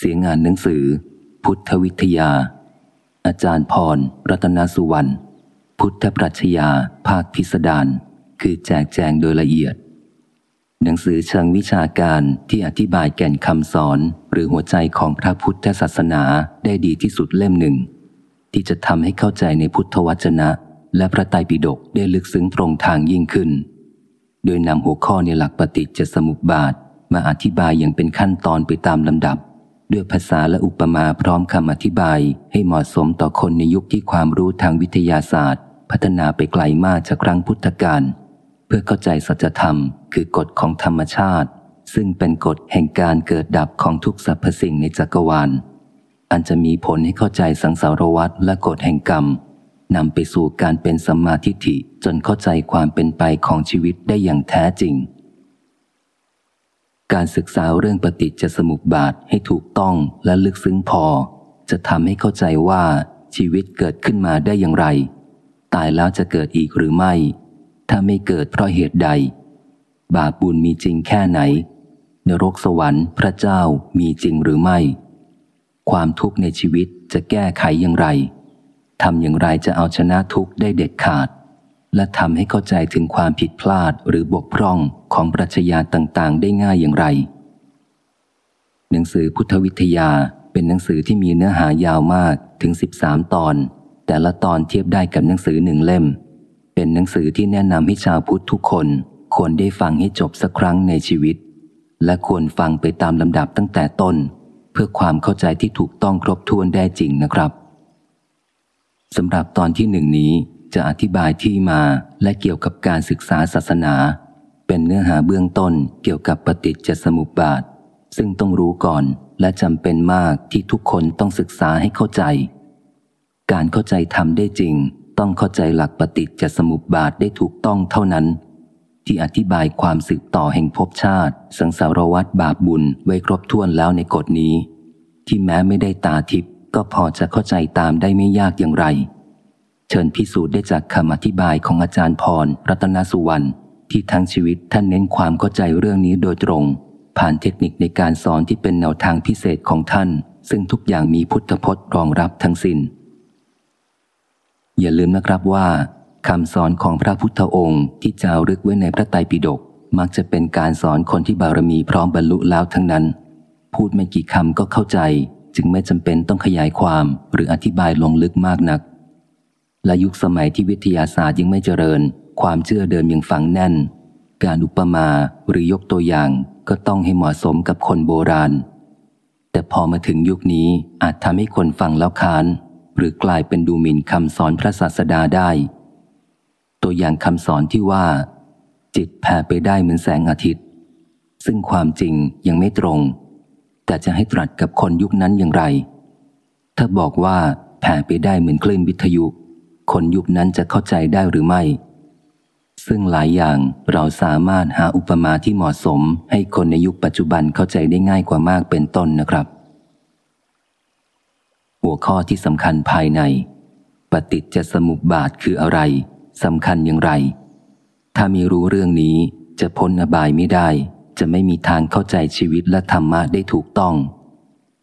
เสียงานหนังสือ พุทธวิทยา อาจารย์พร รัตนสุวรรณ พุทธปรัชญาภาคพิสดาร คือแจกแจงโดยละเอียด หนังสือเชิงวิชาการที่อธิบายแก่นคำสอนหรือหัวใจของพระพุทธศาสนาได้ดีที่สุดเล่มหนึ่ง ที่จะทำให้เข้าใจในพุทธวจนะ และพระไตรปิฎกได้ลึกซึ้งตรงทางยิ่งขึ้น โดยนำหัวข้อในหลักปฏิจจสมุปบาทมาอธิบายอย่างเป็นขั้นตอนไปตามลำดับ ด้วยภาษาและอุปมาพร้อมคำอธิบายให้เหมาะสมต่อคนในยุคที่ความรู้ทางวิทยาศาสตร์ พัฒนาไปไกลมากจากครั้งพุทธกาลเพื่อเข้าใจสัจธรรม คือกฎของธรรมชาติ ซึ่งเป็นกฎแห่งการเกิดดับของทุกสรรพสิ่งในจักรวาล อันจะมีผลให้เข้าใจสังสารวัฏและกฎแห่งกรรมนำไปสู่การเป็นสัมมาทิฏฐิจนเข้าใจความเป็นไปของชีวิตได้อย่างแท้จริง การศึกษาเรื่องปฏิจจสมุปบาทให้ถูกต้องและลึกซึ้งพอ จะทำให้เข้าใจว่าชีวิตเกิดขึ้นมาได้อย่างไร ตายแล้วจะเกิดอีกหรือไม่ ถ้าไม่เกิดเพราะเหตุใด บาปบุญมีจริงแค่ไหน นรกสวรรค์พระเจ้ามีจริงหรือไม่ ความทุกข์ในชีวิตจะแก้ไขอย่างไรทำอย่างไรจะเอาชนะทุกข์ได้เด็ดขาด และทำให้เข้าใจถึงความผิดพลาดหรือบกพร่องของปรัชญาต่างๆ ได้ง่ายอย่างไร หนังสือพุทธวิทยาเป็นหนังสือที่มีเนื้อหายาวมากถึง 13 ตอน แต่ละตอนเทียบได้กับหนังสือหนึ่งเล่ม เป็นหนังสือที่แนะนำให้ชาวพุทธทุกคนควรได้ฟังให้จบสักครั้งในชีวิต และควรฟังไปตามลำดับตั้งแต่ต้น เพื่อความเข้าใจที่ถูกต้องครบถ้วนได้จริงนะครับสำหรับตอนที่หนึ่งนี้ จะอธิบายที่มาและเกี่ยวกับการศึกษาศาสนา เป็นเนื้อหาเบื้องต้นเกี่ยวกับปฏิจจสมุปบาท ซึ่งต้องรู้ก่อนและจำเป็นมากที่ทุกคนต้องศึกษาให้เข้าใจ การเข้าใจทำได้จริง ต้องเข้าใจหลักปฏิจจสมุปบาทได้ถูกต้องเท่านั้น ที่อธิบายความสืบต่อแห่งภพชาติ สังสารวัฏบาปบุญไว้ครบถ้วนแล้วในกฎนี้ ที่แม้ไม่ได้ตาทิพย์ก็พอจะเข้าใจตามได้ไม่ยากอย่างไร เชิญพิสูจน์ได้จากคำอธิบายของอาจารย์พร รัตนสุวรรณที่ทั้งชีวิตท่านเน้นความเข้าใจเรื่องนี้โดยตรง ผ่านเทคนิคในการสอนที่เป็นแนวทางพิเศษของท่าน ซึ่งทุกอย่างมีพุทธพจน์รองรับทั้งสิน้น อย่าลืมนะครับว่าคำสอนของพระพุทธองค์ที่จารึกไว้ในพระไตรปิฎกมักจะเป็นการสอนคนที่บารมีพร้อมบรรลุแล้วทั้งนั้น พูดไม่กี่คำก็เข้าใจ จึงไม่จำเป็นต้องขยายความหรืออธิบายลงลึกมากนัก และยุคสมัยที่วิทยาศาสตร์ยังไม่เจริญ ความเชื่อเดิมยังฝังแน่น การอุปมาหรือยกตัวอย่างก็ต้องให้เหมาะสมกับคนโบราณ แต่พอมาถึงยุคนี้อาจทำให้คนฟังแล้วค้าน หรือกลายเป็นดูหมิ่นคำสอนพระศาสดาได้ ตัวอย่างคำสอนที่ว่า จิตแผ่ไปได้เหมือนแสงอาทิตย์ ซึ่งความจริงยังไม่ตรง แต่จะให้ตรัสกับคนยุคนั้นอย่างไร ถ้าบอกว่าแผ่ไปได้เหมือนคลื่นวิทยุ คนยุคนั้นจะเข้าใจได้หรือไม่ ซึ่งหลายอย่างเราสามารถหาอุปมาที่เหมาะสม ให้คนในยุคปัจจุบันเข้าใจได้ง่ายกว่ามากเป็นต้นนะครับ หัวข้อที่สำคัญภายใน ปฏิจจสมุปบาทคืออะไรสำคัญอย่างไร ถ้ามีรู้เรื่องนี้จะพ้นอบายไม่ได้ จะไม่มีทางเข้าใจชีวิตและธรรมะได้ถูกต้อง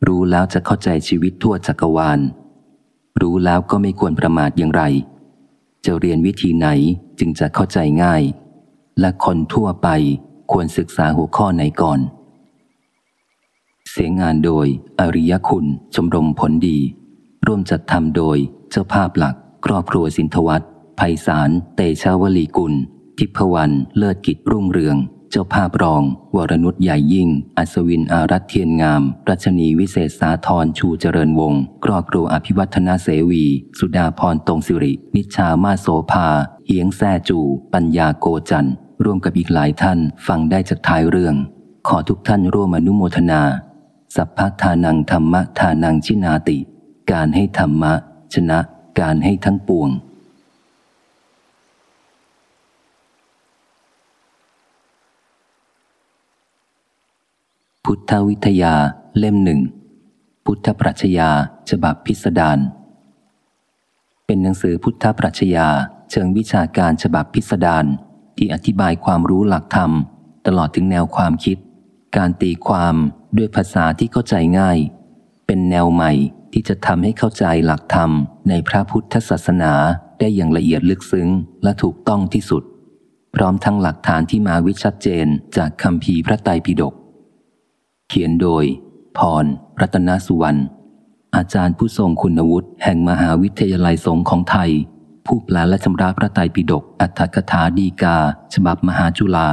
รู้แล้วจะเข้าใจชีวิตทั่วจักรวาล รู้แล้วก็ไม่ควรประมาทอย่างไร จะเรียนวิธีไหนจึงจะเข้าใจง่าย และคนทั่วไปควรศึกษาหัวข้อไหนก่อน เสียงงานโดย อริยคุณชมรมผลดี ร่วมจัดทำโดยเจ้าภาพหลัก ครอบครัวสินทวัตไพศาลเตชาวลีกุล ทิพวรรณเลิศกิจรุ่งเรือง จ้าภาพรอง วรนุษย์ใหญ่ยิ่ง อัศวินอารัตเทียนงาม รัชนีวิเศษสาธรชูเจริญวงศ์กรอกรูอภิวัฒนาเสวี สุดาพรตรงสิริ นิชามาโสภา เฮียงแซ่จู ปัญญาโกจันร่วมกับอีกหลายท่านฟังได้จากท้ายเรื่อง ขอทุกท่านร่วมอนุโมทนา สัพพทานังธรรมะทานังชินาติ การให้ธรรมะ ชนะ การให้ทั้งปวง พุทธวิทยาเล่มหนึ่ง พุทธปรัชญาฉบับพิสดารเป็นหนังสือพุทธปรัชญาเชิงวิชาการฉบับพิสดารที่อธิบายความรู้หลักธรรม ตลอดถึงแนวความคิด การตีความด้วยภาษาที่เข้าใจง่าย เป็นแนวใหม่ที่จะทำให้เข้าใจหลักธรรมในพระพุทธศาสนาได้อย่างละเอียดลึกซึ้งและถูกต้องที่สุด พร้อมทั้งหลักฐานที่มาวิชัดเจนจากคำพีพระไตรปิฎก เขียนโดย พร รัตนสุวรรณ อาจารย์ผู้ทรงคุณวุฒิแห่งมหาวิทยาลัยสงฆ์ของไทย ผู้แปลและชำระพระไตรปิฎกอัตถกถาดีกา ฉบับมหาจุฬา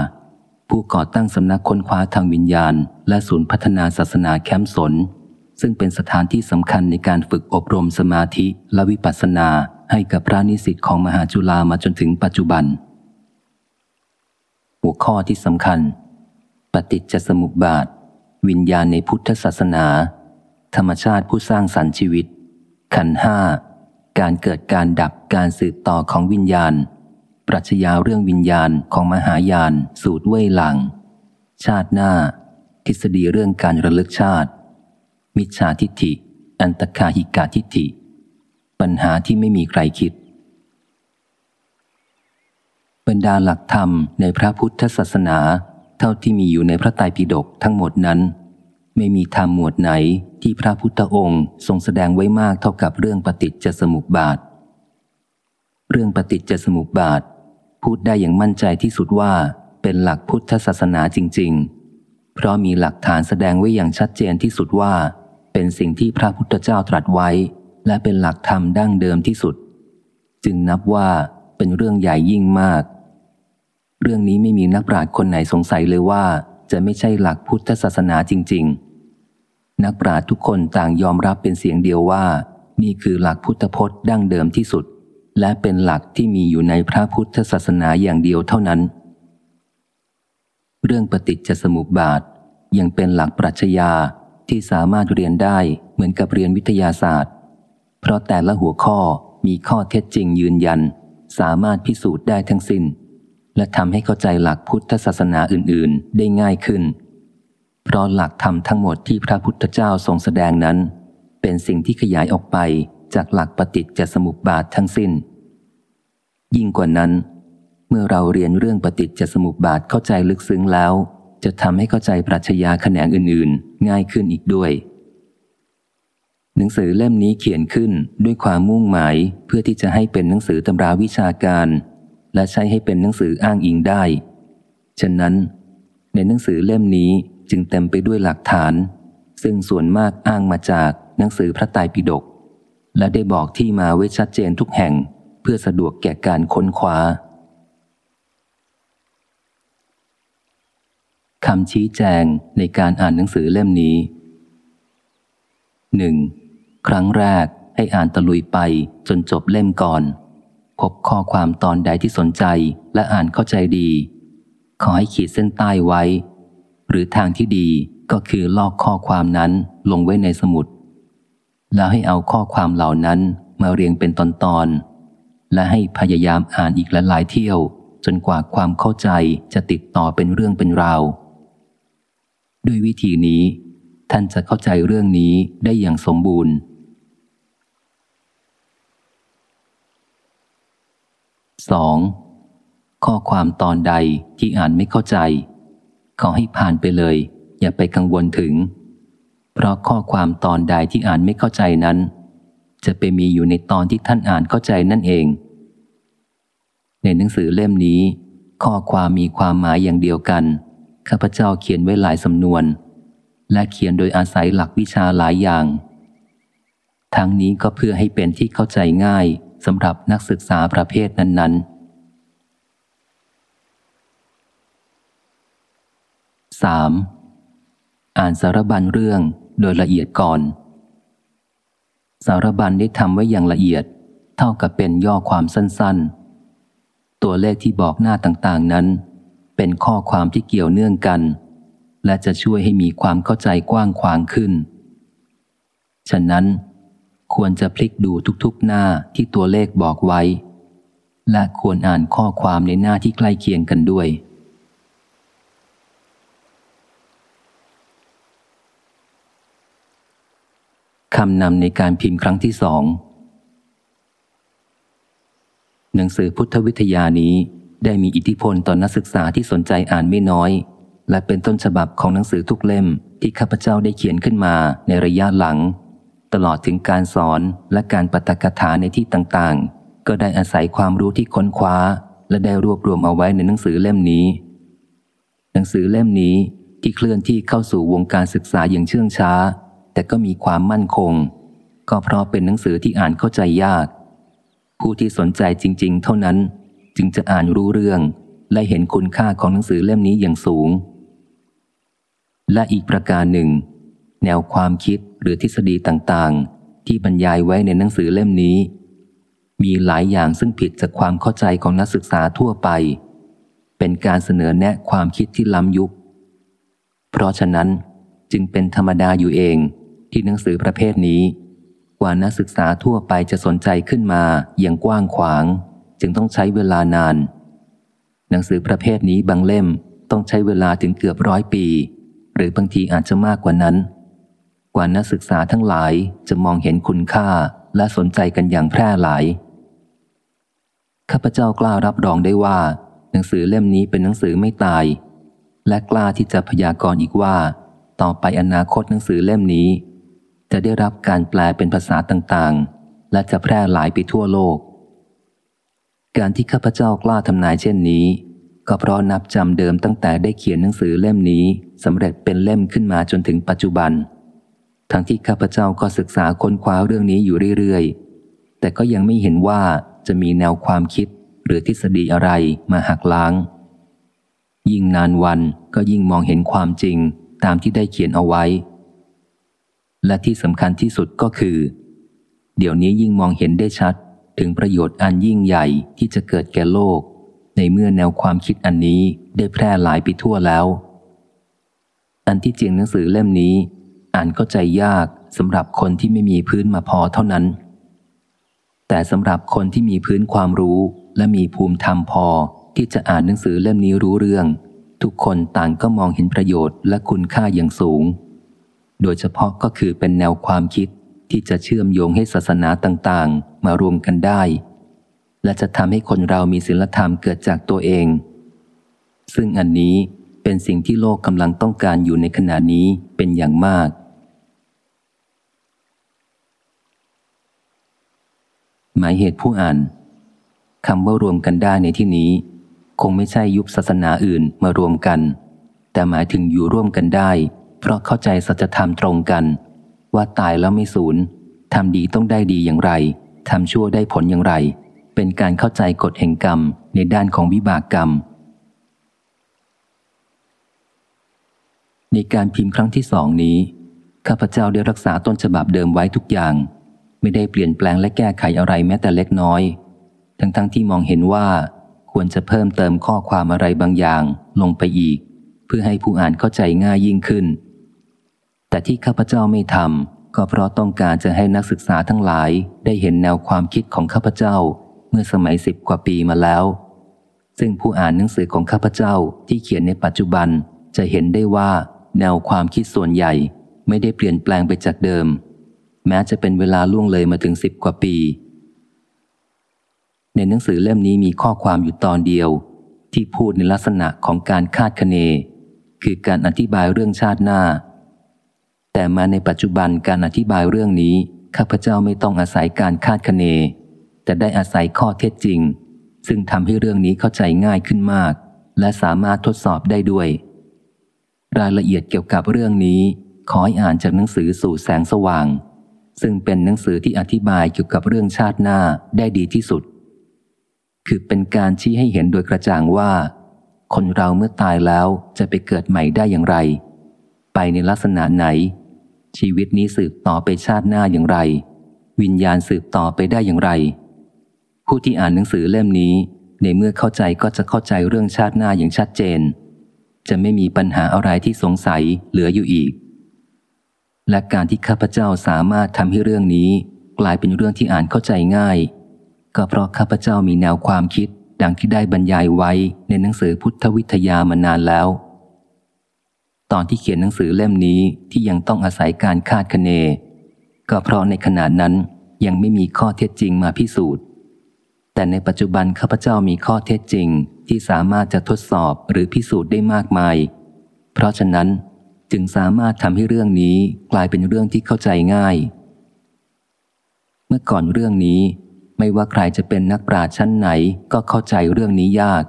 ผู้ก่อตั้งสำนักค้นคว้าทางวิญญาณ และศูนย์พัฒนาศาสนาแคมป์สน ซึ่งเป็นสถานที่สำคัญในการฝึกอบรมสมาธิและวิปัสสนาให้กับพระนิสิตของมหาจุฬามาจนถึงปัจจุบัน หัวข้อที่สำคัญ ปฏิจจสมุปบาท วิญญาณในพุทธศาสนา ธรรมชาติผู้สร้างสรรค์ชีวิต ขันห้า การเกิดการดับการสืบต่อของวิญญาณ ปรัชญาเรื่องวิญญาณของมหายาน สูตรเว่ยหลัง ชาติหน้า ทฤษฎีเรื่องการระลึกชาติ มิจฉาทิฏฐิ อันตคาหิกาทิฏฐิ ปัญหาที่ไม่มีใครคิด บรรดาหลักธรรมในพระพุทธศาสนา เท่าที่มีอยู่ในพระไตรปิฎกทั้งหมดนั้น ไม่มีธรรมหมวดไหนที่พระพุทธองค์ทรงแสดงไว้มากเท่ากับเรื่องปฏิจจสมุปบาท เรื่องปฏิจจสมุปบาท พูดได้อย่างมั่นใจที่สุดว่าเป็นหลักพุทธศาสนาจริง ๆ เพราะมีหลักฐานแสดงไว้อย่างชัดเจนที่สุดว่า เป็นสิ่งที่พระพุทธเจ้าตรัสไว้ และเป็นหลักธรรมดั้งเดิมที่สุด จึงนับว่าเป็นเรื่องใหญ่ยิ่งมาก เรื่องนี้ไม่มีนักปราชญ์คนไหนสงสัยเลยว่า จะไม่ใช่หลักพุทธศาสนาจริง ๆ นักปราชญ์ทุกคนต่างยอมรับเป็นเสียงเดียวว่า นี่คือหลักพุทธพจน์ดั้งเดิมที่สุด และเป็นหลักที่มีอยู่ในพระพุทธศาสนาอย่างเดียวเท่านั้น เรื่องปฏิจจสมุปบาทยังเป็นหลักปรัชญาที่สามารถเรียนได้เหมือนกับเรียนวิทยาศาสตร์ เพราะแต่ละหัวข้อมีข้อเท็จจริงยืนยัน สามารถพิสูจน์ได้ทั้งสิน้น และทำให้เข้าใจหลักพุทธศาสนาอื่น ๆ ได้ง่ายขึ้น เพราะหลักธรรมทั้งหมดที่พระพุทธเจ้าทรงแสดงนั้น เป็นสิ่งที่ขยายออกไปจากหลักปฏิจจสมุปบาททั้งสิน้น ยิ่งกว่านั้น เมื่อเราเรียนเรื่องปฏิจจสมุปบาทเข้าใจลึกซึ้งแล้ว จะทำให้เข้าใจปรัชญาแขนงอื่น ๆ ง่ายขึ้นอีกด้วยหนังสือเล่มนี้เขียนขึ้นด้วยความมุ่งหมายเพื่อที่จะให้เป็นหนังสือตำราวิชาการ และใช้ให้เป็นหนังสืออ้างอิงได้ ฉะนั้น ในหนังสือเล่มนี้จึงเต็มไปด้วยหลักฐาน ซึ่งส่วนมากอ้างมาจากหนังสือพระไตรปิฎกและได้บอกที่มาไว้ชัดเจนทุกแห่งเพื่อสะดวกแก่การค้นคว้าคำชี้แจงในการอ่านหนังสือเล่มนี้หนึ่งครั้งแรกให้อ่านตะลุยไปจนจบเล่มก่อน พบข้อความตอนใดที่สนใจและอ่านเข้าใจดี ขอให้ขีดเส้นใต้ไว้ หรือทางที่ดีก็คือลอกข้อความนั้นลงไว้ในสมุด แล้วให้เอาข้อความเหล่านั้นมาเรียงเป็นตอนๆ และให้พยายามอ่านอีกหลายๆเที่ยว จนกว่าความเข้าใจจะติดต่อเป็นเรื่องเป็นราว ด้วยวิธีนี้ ท่านจะเข้าใจเรื่องนี้ได้อย่างสมบูรณ์ 2. ข้อความตอนใดที่อ่านไม่เข้าใจ ขอให้ผ่านไปเลย อย่าไปกังวลถึง เพราะข้อความตอนใดที่อ่านไม่เข้าใจนั้น จะไปมีอยู่ในตอนที่ท่านอ่านเข้าใจนั่นเอง ในหนังสือเล่มนี้ ข้อความมีความหมายอย่างเดียวกันข้าพเจ้าเขียนไว้หลายสำนวน และเขียนโดยอาศัยหลักวิชาหลายอย่าง ทั้งนี้ก็เพื่อให้เป็นที่เข้าใจง่าย สำหรับนักศึกษาประเภทนั้นๆ 3. อ่านสารบัญเรื่องโดยละเอียดก่อน สารบัญได้ทำไว้อย่างละเอียด เท่ากับเป็นย่อความสั้นๆ ตัวเลขที่บอกหน้าต่างๆนั้น เป็นข้อความที่เกี่ยวเนื่องกัน และจะช่วยให้มีความเข้าใจกว้างขวางขึ้น ฉะนั้น ควรจะพลิกดูทุกๆหน้าที่ตัวเลขบอกไว้ และควรอ่านข้อความในหน้าที่ใกล้เคียงกันด้วย คำนำในการพิมพ์ครั้งที่สองหนังสือพุทธวิทยานี้ได้มีอิทธิพลต่อนนักศึกษาที่สนใจอ่านไม่น้อย และเป็นต้นฉบับของหนังสือทุกเล่มที่ข้าพเจ้าได้เขียนขึ้นมาในระยะหลัง ตลอดถึงการสอนและการปฏิกถาในที่ต่างๆ ก็ได้อาศัยความรู้ที่ค้นคว้า และได้รวบรวมเอาไว้ในหนังสือเล่มนี้ หนังสือเล่มนี้ที่เคลื่อนที่เข้าสู่วงการศึกษาอย่างเชื่องช้า แต่ก็มีความมั่นคง ก็เพราะเป็นหนังสือที่อ่านเข้าใจยาก ผู้ที่สนใจจริง ๆ เท่านั้น จึงจะอ่านรู้เรื่อง และเห็นคุณค่าของหนังสือเล่มนี้อย่างสูง และอีกประการหนึ่ง แนวความคิดหรือทฤษฎีต่างๆ ที่บรรยายไว้ในหนังสือเล่มนี้ มีหลายอย่างซึ่งผิดจากความเข้าใจของนักศึกษาทั่วไป เป็นการเสนอแนะความคิดที่ล้ำยุค เพราะฉะนั้นจึงเป็นธรรมดาอยู่เองที่หนังสือประเภทนี้ กว่านักศึกษาทั่วไปจะสนใจขึ้นมาอย่างกว้างขวาง จึงต้องใช้เวลานาน หนังสือประเภทนี้บางเล่มต้องใช้เวลาถึงเกือบร้อยปี หรือบางทีอาจจะมากกว่านั้น กว่านักศึกษาทั้งหลายจะมองเห็นคุณค่าและสนใจกันอย่างแพร่หลาย ข้าพเจ้ากล้ารับรองได้ว่า หนังสือเล่มนี้เป็นหนังสือไม่ตาย และกล้าที่จะพยากรณ์อีกว่า ต่อไปอนาคตหนังสือเล่มนี้ จะได้รับการแปลเป็นภาษาต่างๆ และจะแพร่หลายไปทั่วโลก การที่ข้าพเจ้ากล้าทำนายเช่นนี้ ก็เพราะนับจำเดิมตั้งแต่ได้เขียนหนังสือเล่มนี้สำเร็จเป็นเล่มขึ้นมาจนถึงปัจจุบัน ทั้งที่ข้าพเจ้าก็ศึกษาค้นคว้าเรื่องนี้อยู่เรื่อยๆ แต่ก็ยังไม่เห็นว่าจะมีแนวความคิดหรือทฤษฎีอะไรมาหักล้าง ยิ่งนานวันก็ยิ่งมองเห็นความจริงตามที่ได้เขียนเอาไว้ และที่สำคัญที่สุดก็คือ เดี๋ยวนี้ยิ่งมองเห็นได้ชัด ถึงประโยชน์อันยิ่งใหญ่ที่จะเกิดแก่โลก ในเมื่อแนวความคิดอันนี้ได้แพร่หลายไปทั่วแล้ว อันที่จริงหนังสือเล่มนี้ อ่านเข้าใจยากสำหรับคนที่ไม่มีพื้นมาพอเท่านั้น แต่สำหรับคนที่มีพื้นความรู้และมีภูมิธรรมพอที่จะอ่านหนังสือเล่มนี้รู้เรื่อง ทุกคนต่างก็มองเห็นประโยชน์และคุณค่าอย่างสูง โดยเฉพาะก็คือเป็นแนวความคิดที่จะเชื่อมโยงให้ศาสนาต่างๆ มารวมกันได้ และจะทำให้คนเรามีศีลธรรมเกิดจากตัวเอง ซึ่งอันนี้เป็นสิ่งที่โลกกำลังต้องการอยู่ในขณะนี้เป็นอย่างมาก หมายเหตุผู้อ่านคำว่ารวมกันได้ในที่นี้ คงไม่ใช่ยุบศาสนาอื่นมารวมกัน แต่หมายถึงอยู่ร่วมกันได้ เพราะเข้าใจสัจธรรมตรงกัน ว่าตายแล้วไม่สูญทำดีต้องได้ดีอย่างไรทำชั่วได้ผลอย่างไร เป็นการเข้าใจกฎแห่งกรรมในด้านของวิบากกรรม ในการพิมพ์ครั้งที่สองนี้ข้าพเจ้าได้รักษาต้นฉบับเดิมไว้ทุกอย่าง ไม่ได้เปลี่ยนแปลงและแก้ไขอะไรแม้แต่เล็กน้อย ทั้งๆทที่มองเห็นว่า ควรจะเพิ่มเติมข้อความอะไรบางอย่างลงไปอีก เพื่อให้ผู้อ่านเข้าใจง่ายยิ่งขึ้น แต่ที่ข้าพเจ้าไม่ทำก็เพราะต้องการจะให้นักศึกษาทั้งหลาย ได้เห็นแนวความคิดของข้าพเจ้าเมื่อสมัยสิบกว่าปีมาแล้ว ซึ่งผู้อ่านหนังสือของข้าพเจ้าที่เขียนในปัจจุบันจะเห็นได้ว่า แนวความคิดส่วนใหญ่ไม่ได้เปลี่ยนแปลงไปจากเดิม แม้จะเป็นเวลาล่วงเลยมาถึงสิบกว่าปี ในหนังสือเล่มนี้มีข้อความอยู่ตอนเดียว ที่พูดในลักษณะของการคาดคะเน คือการอธิบายเรื่องชาติหน้า แต่มาในปัจจุบันการอธิบายเรื่องนี้ ข้าพเจ้าไม่ต้องอาศัยการคาดคะเน แต่ได้อาศัยข้อเท็จจริง ซึ่งทำให้เรื่องนี้เข้าใจง่ายขึ้นมาก และสามารถทดสอบได้ด้วย รายละเอียดเกี่ยวกับเรื่องนี้ขอให้อ่านจากหนังสือสู่แสงสว่าง ซึ่งเป็นหนังสือที่อธิบายเกี่ยวกับเรื่องชาติหน้าได้ดีที่สุด คือเป็นการชี้ให้เห็นโดยกระจ่างว่า คนเราเมื่อตายแล้วจะไปเกิดใหม่ได้อย่างไร ไปในลักษณะไหน ชีวิตนี้สืบต่อไปชาติหน้าอย่างไร วิญญาณสืบต่อไปได้อย่างไร ผู้ที่อ่านหนังสือเล่มนี้ ในเมื่อเข้าใจก็จะเข้าใจเรื่องชาติหน้าอย่างชัดเจน จะไม่มีปัญหาอะไรที่สงสัยเหลืออยู่อีก และการที่ข้าพเจ้าสามารถทำให้เรื่องนี้ กลายเป็นเรื่องที่อ่านเข้าใจง่าย ก็เพราะข้าพเจ้ามีแนวความคิด ดังที่ได้บรรยายไว้ในหนังสือพุทธวิทยามานานแล้ว ตอนที่เขียนหนังสือเล่มนี้ที่ยังต้องอาศัยการคาดคะเน ก็เพราะในขณะนั้นยังไม่มีข้อเท็จจริงมาพิสูจน์ แต่ในปัจจุบันข้าพเจ้ามีข้อเท็จจริงที่สามารถจะทดสอบหรือพิสูจน์ได้มากมาย เพราะฉะนั้น จึงสามารถทำให้เรื่องนี้กลายเป็นเรื่องที่เข้าใจง่าย เมื่อก่อนเรื่องนี้ไม่ว่าใครจะเป็นนักปราชญ์ชั้นไหนก็เข้าใจเรื่องนี้ยาก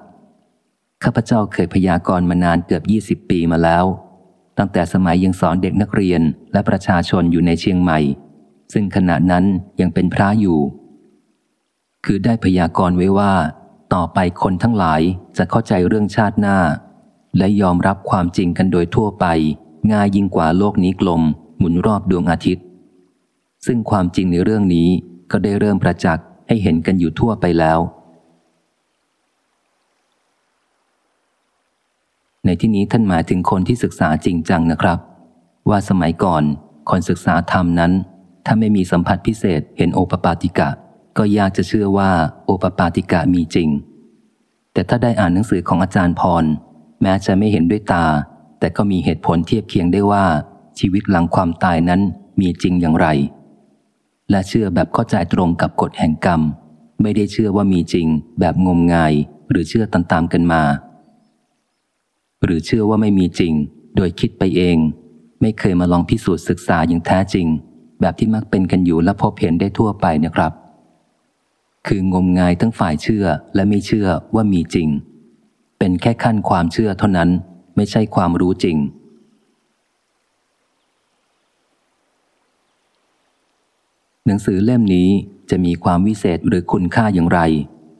ข้าพเจ้าเคยพยากรณ์มานานเกือบ 20 ปีมาแล้ว ตั้งแต่สมัยยังสอนเด็กนักเรียนและประชาชนอยู่ในเชียงใหม่ ซึ่งขณะนั้นยังเป็นพระอยู่ คือได้พยากรณ์ไว้ว่า ต่อไปคนทั้งหลายจะเข้าใจเรื่องชาติหน้า และยอมรับความจริงกันโดยทั่วไป ง่ายยิ่งกว่าโลกนี้กลม หมุนรอบดวงอาทิตย์ ซึ่งความจริงในเรื่องนี้ก็ได้เริ่มประจักษ์ให้เห็นกันอยู่ทั่วไปแล้ว ในที่นี้ท่านหมายถึงคนที่ศึกษาจริงจังนะครับ ว่าสมัยก่อนคนศึกษาธรรมนั้น ถ้าไม่มีสัมผัสพิเศษเห็นโอปปาติกะ ก็ยากจะเชื่อว่าโอปปาติกะมีจริง แต่ถ้าได้อ่านหนังสือของอาจารย์พร แม้จะไม่เห็นด้วยตา แต่ก็มีเหตุผลเทียบเคียงได้ว่า ชีวิตหลังความตายนั้นมีจริงอย่างไร และเชื่อแบบเข้าใจตรงกับกฎแห่งกรรม ไม่ได้เชื่อว่ามีจริง แบบงมงาย หรือเชื่อตามๆกันมา หรือเชื่อว่าไม่มีจริง โดยคิดไปเอง ไม่เคยมาลองพิสูจน์ศึกษาอย่างแท้จริง แบบที่มักเป็นกันอยู่และพบเห็นได้ทั่วไปนะครับ คืองมงายทั้งฝ่ายเชื่อและไม่เชื่อว่ามีจริง เป็นแค่ขั้นความเชื่อเท่านั้น ไม่ใช่ความรู้จริง หนังสือเล่มนี้จะมีความวิเศษหรือคุณค่าอย่างไร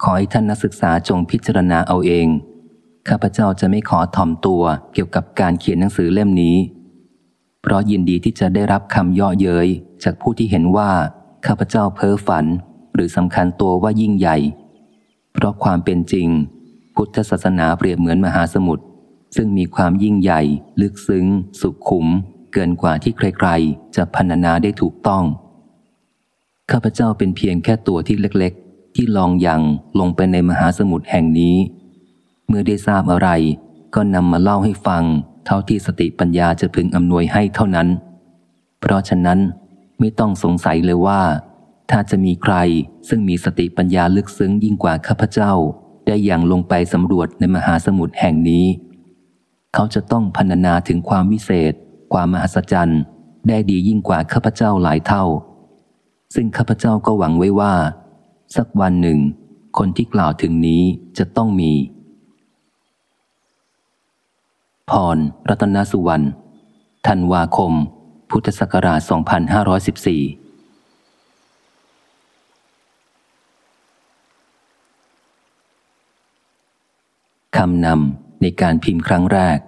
ขอให้ท่านนักศึกษาจงพิจารณาเอาเอง ข้าพเจ้าจะไม่ขอถ่อมตัวเกี่ยวกับการเขียนหนังสือเล่มนี้ เพราะยินดีที่จะได้รับคำย่อเย้ยจากผู้ที่เห็นว่า ข้าพเจ้าเพ้อฝัน หรือสำคัญตัวว่ายิ่งใหญ่ เพราะความเป็นจริง พุทธศาสนาเปรียบเหมือนมหาสมุทร ซึ่งมีความยิ่งใหญ่ ลึกซึ้ง สุขขุม เกินกว่าที่ใครๆ จะพรรณนาได้ถูกต้อง ข้าพเจ้าเป็นเพียงแค่ตัวที่เล็กๆ ที่ลองยังลงไปในมหาสมุทรแห่งนี้ เมื่อได้ทราบอะไร ก็นำมาเล่าให้ฟัง เท่าที่สติปัญญาจะพึงอำนวยให้เท่านั้น เพราะฉะนั้นไม่ต้องสงสัยเลยว่า ถ้าจะมีใครซึ่งมีสติปัญญาลึกซึ้งยิ่งกว่าข้าพเจ้า ได้อย่างลงไปสำรวจในมหาสมุทรแห่งนี้ เขาจะต้องพรรณนาถึงความวิเศษ ความมหัศจรรย์ ได้ดียิ่งกว่าข้าพเจ้าหลายเท่า ซึ่งข้าพเจ้าก็หวังไว้ว่า สักวันหนึ่ง คนที่กล่าวถึงนี้จะต้องมี พร รัตนสุวรรณธันวาคม พุทธศักราช 2514คำนำ ในการพิมพ์ครั้งแรก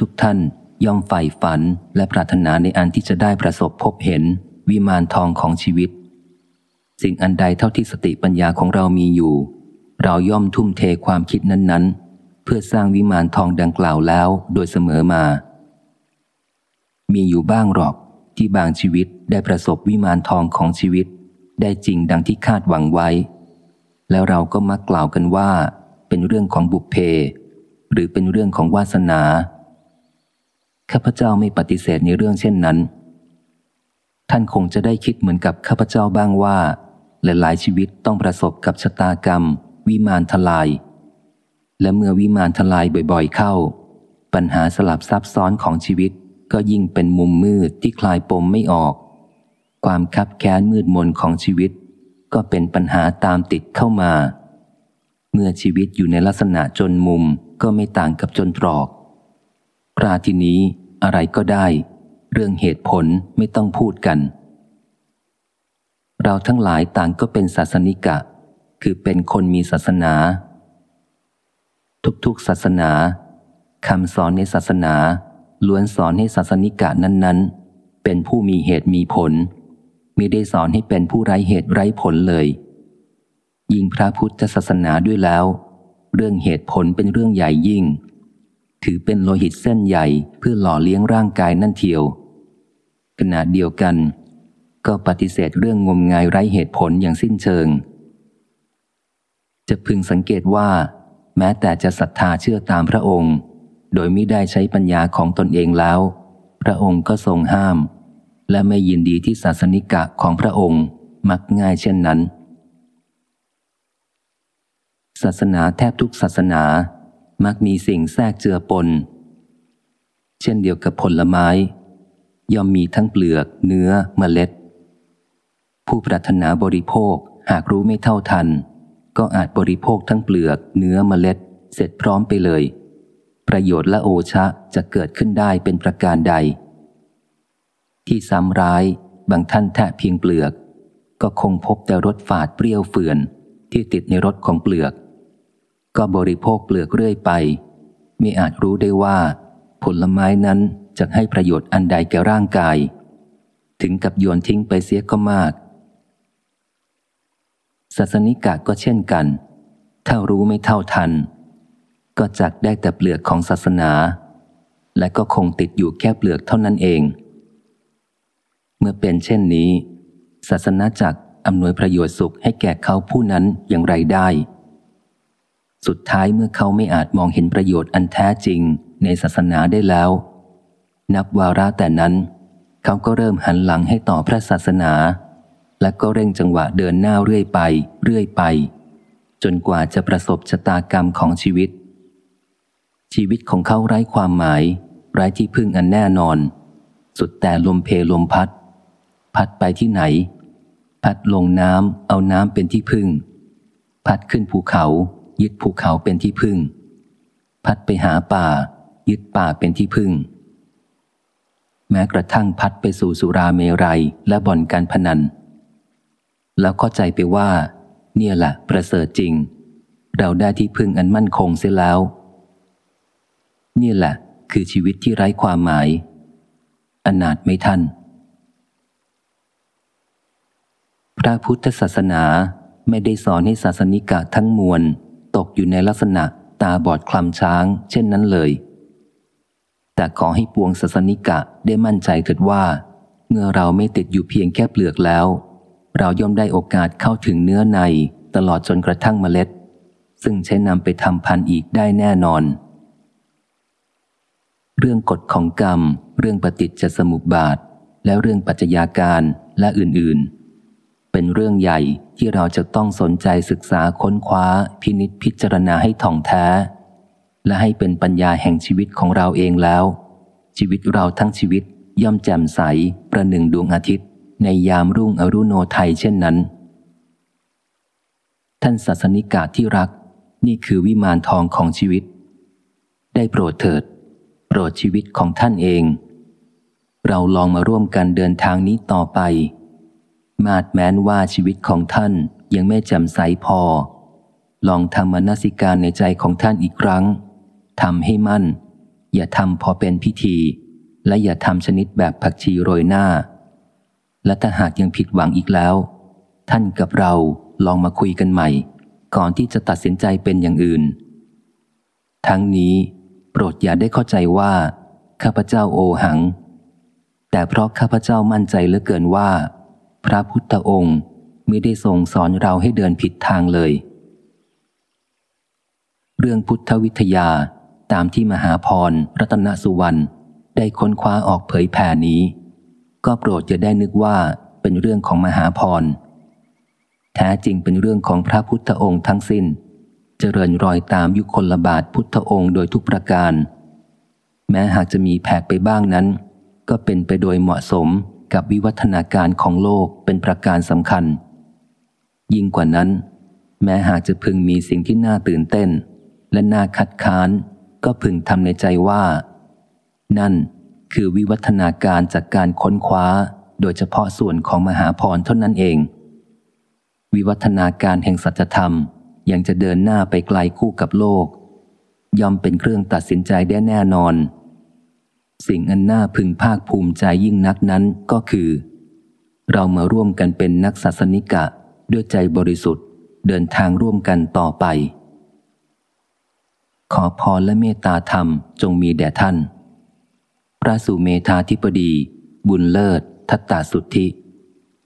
ทุกๆทท่านย่อมใฝ่ฝันและปรารถนาในอันที่จะได้ประสบพบเห็น วิมานทองของชีวิต สิ่งอันใดเท่าที่สติปัญญาของเรามีอยู่ เราย่อมทุ่มเทความคิดนั้นๆ เพื่อสร้างวิมานทองดังกล่าวแล้วโดยเสมอมา มีอยู่บ้างหรอกที่บางชีวิตได้ประสบวิมานทองของชีวิต ได้จริงดังที่คาดหวังไว้ แล้วเราก็มักกล่าวกันว่า เป็นเรื่องของบุพเพ หรือเป็นเรื่องของวาสนา ข้าพเจ้าไม่ปฏิเสธในเรื่องเช่นนั้น ท่านคงจะได้คิดเหมือนกับข้าพเจ้าบ้างว่า หลายๆชีวิตต้องประสบกับชะตากรรม วิมานทลาย และเมื่อวิมานทลายบ่อยๆเข้า ปัญหาสลับซับซ้อนของชีวิตก็ยิ่งเป็นมุมมืดที่คลายปมไม่ออก ความคับแค้นมืดมนของชีวิต ก็เป็นปัญหาตามติดเข้ามา เมื่อชีวิตอยู่ในลักษณะจนมุมก็ไม่ต่างกับจนตรอกคราทีนี้อะไรก็ได้ เรื่องเหตุผลไม่ต้องพูดกัน เราทั้งหลายต่างก็เป็นศาสนิกะ คือเป็นคนมีศาสนา ทุกๆศาสนาคำสอนในศาสนา ล้วนสอนให้ศาสนิกะนั้น ๆ เป็นผู้มีเหตุมีผล ไมิได้สอนให้เป็นผู้ไร้เหตุไร้ผลเลย ยิ่งพระพุทธศาสนาด้วยแล้ว เรื่องเหตุผลเป็นเรื่องใหญ่ยิ่ง ถือเป็นโลหิตเส้นใหญ่เพื่อหล่อเลี้ยงร่างกายนั่นเทียว ขณะเดียวกัน ก็ปฏิเสธเรื่องงมงายไร้เหตุผลอย่างสิ้นเชิง จะพึงสังเกตว่า แม้แต่จะศรัทธาเชื่อตามพระองค์ โดยไม่ได้ใช้ปัญญาของตนเองแล้ว พระองค์ก็ทรงห้าม และไม่ยินดีที่ศาสนิกะของพระองค์มักง่ายเช่นนั้น ศาสนาแทบทุกศาสนา มักมีสิ่งแทรกเจือปน เช่นเดียวกับผลไม้ ย่อมมีทั้งเปลือก เนื้อมเมล็ด ผู้ปรารถนาบริโภคหากรู้ไม่เท่าทัน ก็อาจบริโภคทั้งเปลือก เนื้อเมล็ด เสร็จพร้อมไปเลย ประโยชน์และโอชะจะเกิดขึ้นได้เป็นประการใด ที่ซ้ำร้ายบางท่านแทะเพียงเปลือก ก็คงพบแต่รสฝาดเปรี้ยวเฟื่อนที่ติดในรสของเปลือก ก็บริโภคเปลือกเรื่อยไป ไม่อาจรู้ได้ว่า ผลไม้นั้นจะให้ประโยชน์อันใดแก่ร่างกาย ถึงกับโยนทิ้งไปเสียก็มากศาสนิกะก็เช่นกัน ถ้ารู้ไม่เท่าทัน ก็จักได้แต่เปลือกของศาสนา และก็คงติดอยู่แค่เปลือกเท่านั้นเอง เมื่อเป็นเช่นนี้ ศาสนาจักอำนวยประโยชน์สุขให้แก่เขาผู้นั้นอย่างไรได้ สุดท้ายเมื่อเขาไม่อาจมองเห็นประโยชน์อันแท้จริงในศาสนาได้แล้ว นับวาระแต่นั้น เขาก็เริ่มหันหลังให้ต่อพระศาสนา และก็เร่งจังหวะเดินหน้าเรื่อยไป เรื่อยไป จนกว่าจะประสบชะตากรรมของชีวิต ชีวิตของเขาไร้ความหมาย ไร้ที่พึ่งอันแน่นอน สุดแต่ลมเพลมพัด พัดไปที่ไหน พัดลงน้ำเอาน้ำเป็นที่พึ่ง พัดขึ้นภูเขา ยึดภูเขาเป็นที่พึ่ง พัดไปหาป่า ยึดป่าเป็นที่พึ่ง แม้กระทั่งพัดไปสู่สุราเมรัยและบ่อนการพนัน แล้วเข้าใจไปว่า เนี่ยแหละประเสริฐจริง เราได้ที่พึ่งอันมั่นคงเสียแล้ว เนี่ยแหละคือชีวิตที่ไร้ความหมาย อนาถไม่ทันพระพุทธศาสนาไม่ได้สอนให้ศาสนิกะทั้งมวล ตกอยู่ในลักษณะตาบอดคลำช้าง เช่นนั้นเลย แต่ขอให้ปวงศาสนิกะได้มั่นใจเถิดว่า เมื่อเราไม่ติดอยู่เพียงแค่เปลือกแล้ว เราย่อมได้โอกาสเข้าถึงเนื้อในตลอดจนกระทั่งเมล็ด ซึ่งใช้นำไปทำพันธุ์อีกได้แน่นอน เรื่องกฎของกรรม เรื่องปฏิจจสมุปบาท และเรื่องปัจจัยาการและอื่นๆ เป็นเรื่องใหญ่ที่เราจะต้องสนใจศึกษาค้นคว้าพินิษพิจารณาให้ท่องแท้ และให้เป็นปัญญาแห่งชีวิตของเราเองแล้ว ชีวิตเราทั้งชีวิตย่อมแจ่มใสประหนึ่งดวงอาทิตย์ ในยามรุ่งอรุโนไทยเช่นนั้น ท่านศาสนิกาที่รัก นี่คือวิมานทองของชีวิต ได้โปรดเถิด โปรดชีวิตของท่านเอง เราลองมาร่วมกันเดินทางนี้ต่อไป มาดแม้นว่าชีวิตของท่านยังไม่แจ่มใสพอ ลองทำมนสิการในใจของท่านอีกครั้งทำให้มั่น อย่าทำพอเป็นพิธี และอย่าทำชนิดแบบผักชีโรยหน้า และถ้าหากยังผิดหวังอีกแล้ว ท่านกับเราลองมาคุยกันใหม่ ก่อนที่จะตัดสินใจเป็นอย่างอื่น ทั้งนี้โปรดอย่าได้เข้าใจว่า ข้าพเจ้าโอหัง แต่เพราะข้าพเจ้ามั่นใจเหลือเกินว่า พระพุทธองค์ไม่ได้ทรงสอนเราให้เดินผิดทางเลย เรื่องพุทธวิทยาตามที่มหาพรรัตนสุวรรณได้ค้นคว้าออกเผยแผ่นี้ ก็โปรดจะได้นึกว่าเป็นเรื่องของมหาพร แท้จริงเป็นเรื่องของพระพุทธองค์ทั้งสิน้น เจริญรอยตามยุคลบาทพุทธองค์โดยทุกประการ แม้หากจะมีแผกไปบ้างนั้น ก็เป็นไปโดยเหมาะสม กับวิวัฒนาการของโลกเป็นประการสำคัญ ยิ่งกว่านั้น แม้หากจะพึงมีสิ่งที่น่าตื่นเต้น และน่าคัดค้าน ก็พึงทำในใจว่า นั่นคือวิวัฒนาการจากการค้นคว้า โดยเฉพาะส่วนของมหาพรเท่านั้นเอง วิวัฒนาการแห่งสัจธรรมยังจะเดินหน้าไปไกลคู่กับโลก ย่อมเป็นเครื่องตัดสินใจได้แน่นอน สิ่งอันน่าพึงภาคภูมิใจยิ่งนักนั้นก็คือ เรามาร่วมกันเป็นนักศาสนิกะด้วยใจบริสุทธิ์เดินทางร่วมกันต่อไป ขอพรและเมตตาธรรมจงมีแด่ท่าน พระสุเมธาธิปดี บุญเลิศ ทัตตาสุทธิ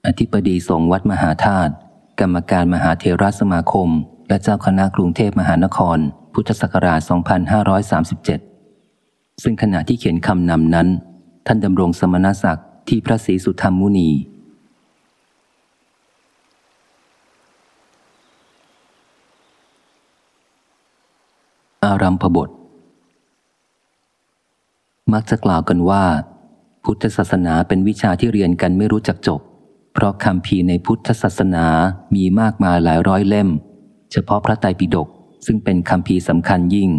อธิปดีสงวัดมหาธาตุกรรมการมหาเทราสมาคม และเจ้าคณะกรุงเทพมหานคร พุทธศักราช 2537 ซึ่งขณะที่เขียนคำนำนั้น ท่านดำรงสมณศักดิ์ที่พระศรีสุธรรมมุนี อารัมพบท มักจะกล่าวกันว่า พุทธศาสนาเป็นวิชาที่เรียนกันไม่รู้จักจบ เพเพราะคำพีในพุทธศาสนามีมากมายหลายร้อยเล่ม เฉพาะพระไตรปิฎกซึ่งเป็นคำพีสำคัญยิ่ง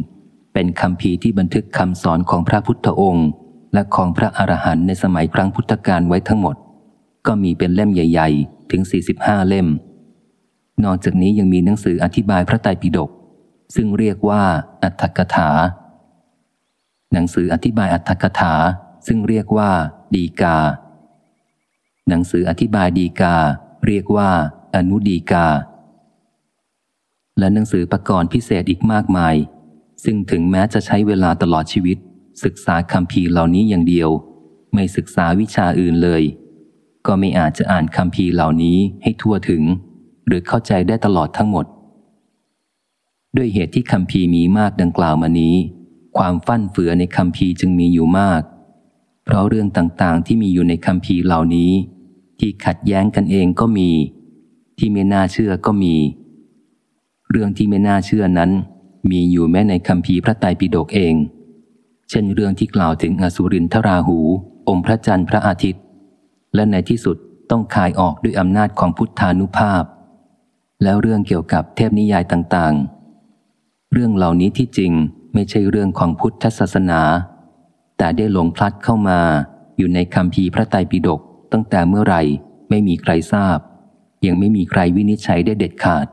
เป็นคำพีที่บันทึกคำสอนของพระพุทธองค์ และของพระอรหันต์ในสมัยครั้งพุทธกาลไว้ทั้งหมด ก็มีเป็นเล่มใหญ่ ๆ ถึง 45 เล่ม นอกจากนี้ยังมีหนังสืออธิบายพระไตรปิฎกซึ่งเรียกว่าอัตถกถา หนังสืออธิบายอัตถกถา ซึ่งเรียกว่า ดีกา หนังสืออธิบายดีกา เรียกว่า อนุดีกา และหนังสือประกรณ์พิเศษอีกมากมาย ซึ่งถึงแม้จะใช้เวลาตลอดชีวิต ศึกษาคำพีเหล่านี้อย่างเดียว ไม่ศึกษาวิชาอื่นเลย ก็ไม่อาจจะอ่านคำพีเหล่านี้ให้ทั่วถึง หรือเข้าใจได้ตลอดทั้งหมด ด้วยเหตุที่คำพีมีมากดังกล่าวมานี้ ความฟั่นเฟือในคำพีจึงมีอยู่มาก เพราะเรื่องต่างๆที่มีอยู่ในคำพีเหล่านี้ ที่ขัดแย้งกันเองก็มี ที่ไม่น่าเชื่อก็มี เรื่องที่ไม่น่าเชื่อนั้น มีอยู่แม้ในคำพีพระไตรปิฎกเอง เช่นเรื่องที่กล่าวถึงอสุรินทราหูองค์พระจันทร์พระอาทิตย์ และในที่สุดต้องคายออกด้วยอำนาจของพุทธานุภาพ แล้วเรื่องเกี่ยวกับเทพนิยายต่างๆ เรื่องเหล่านี้ที่จริงไม่ใช่เรื่องของพุทธศาสนา แต่ได้หลงพลัดเข้ามาอยู่ในคำพีพระไตรปิฎกตั้งแต่เมื่อไหร่ไม่มีใครทราบ ยังไม่มีใครวินิจฉัยได้เด็ดขาด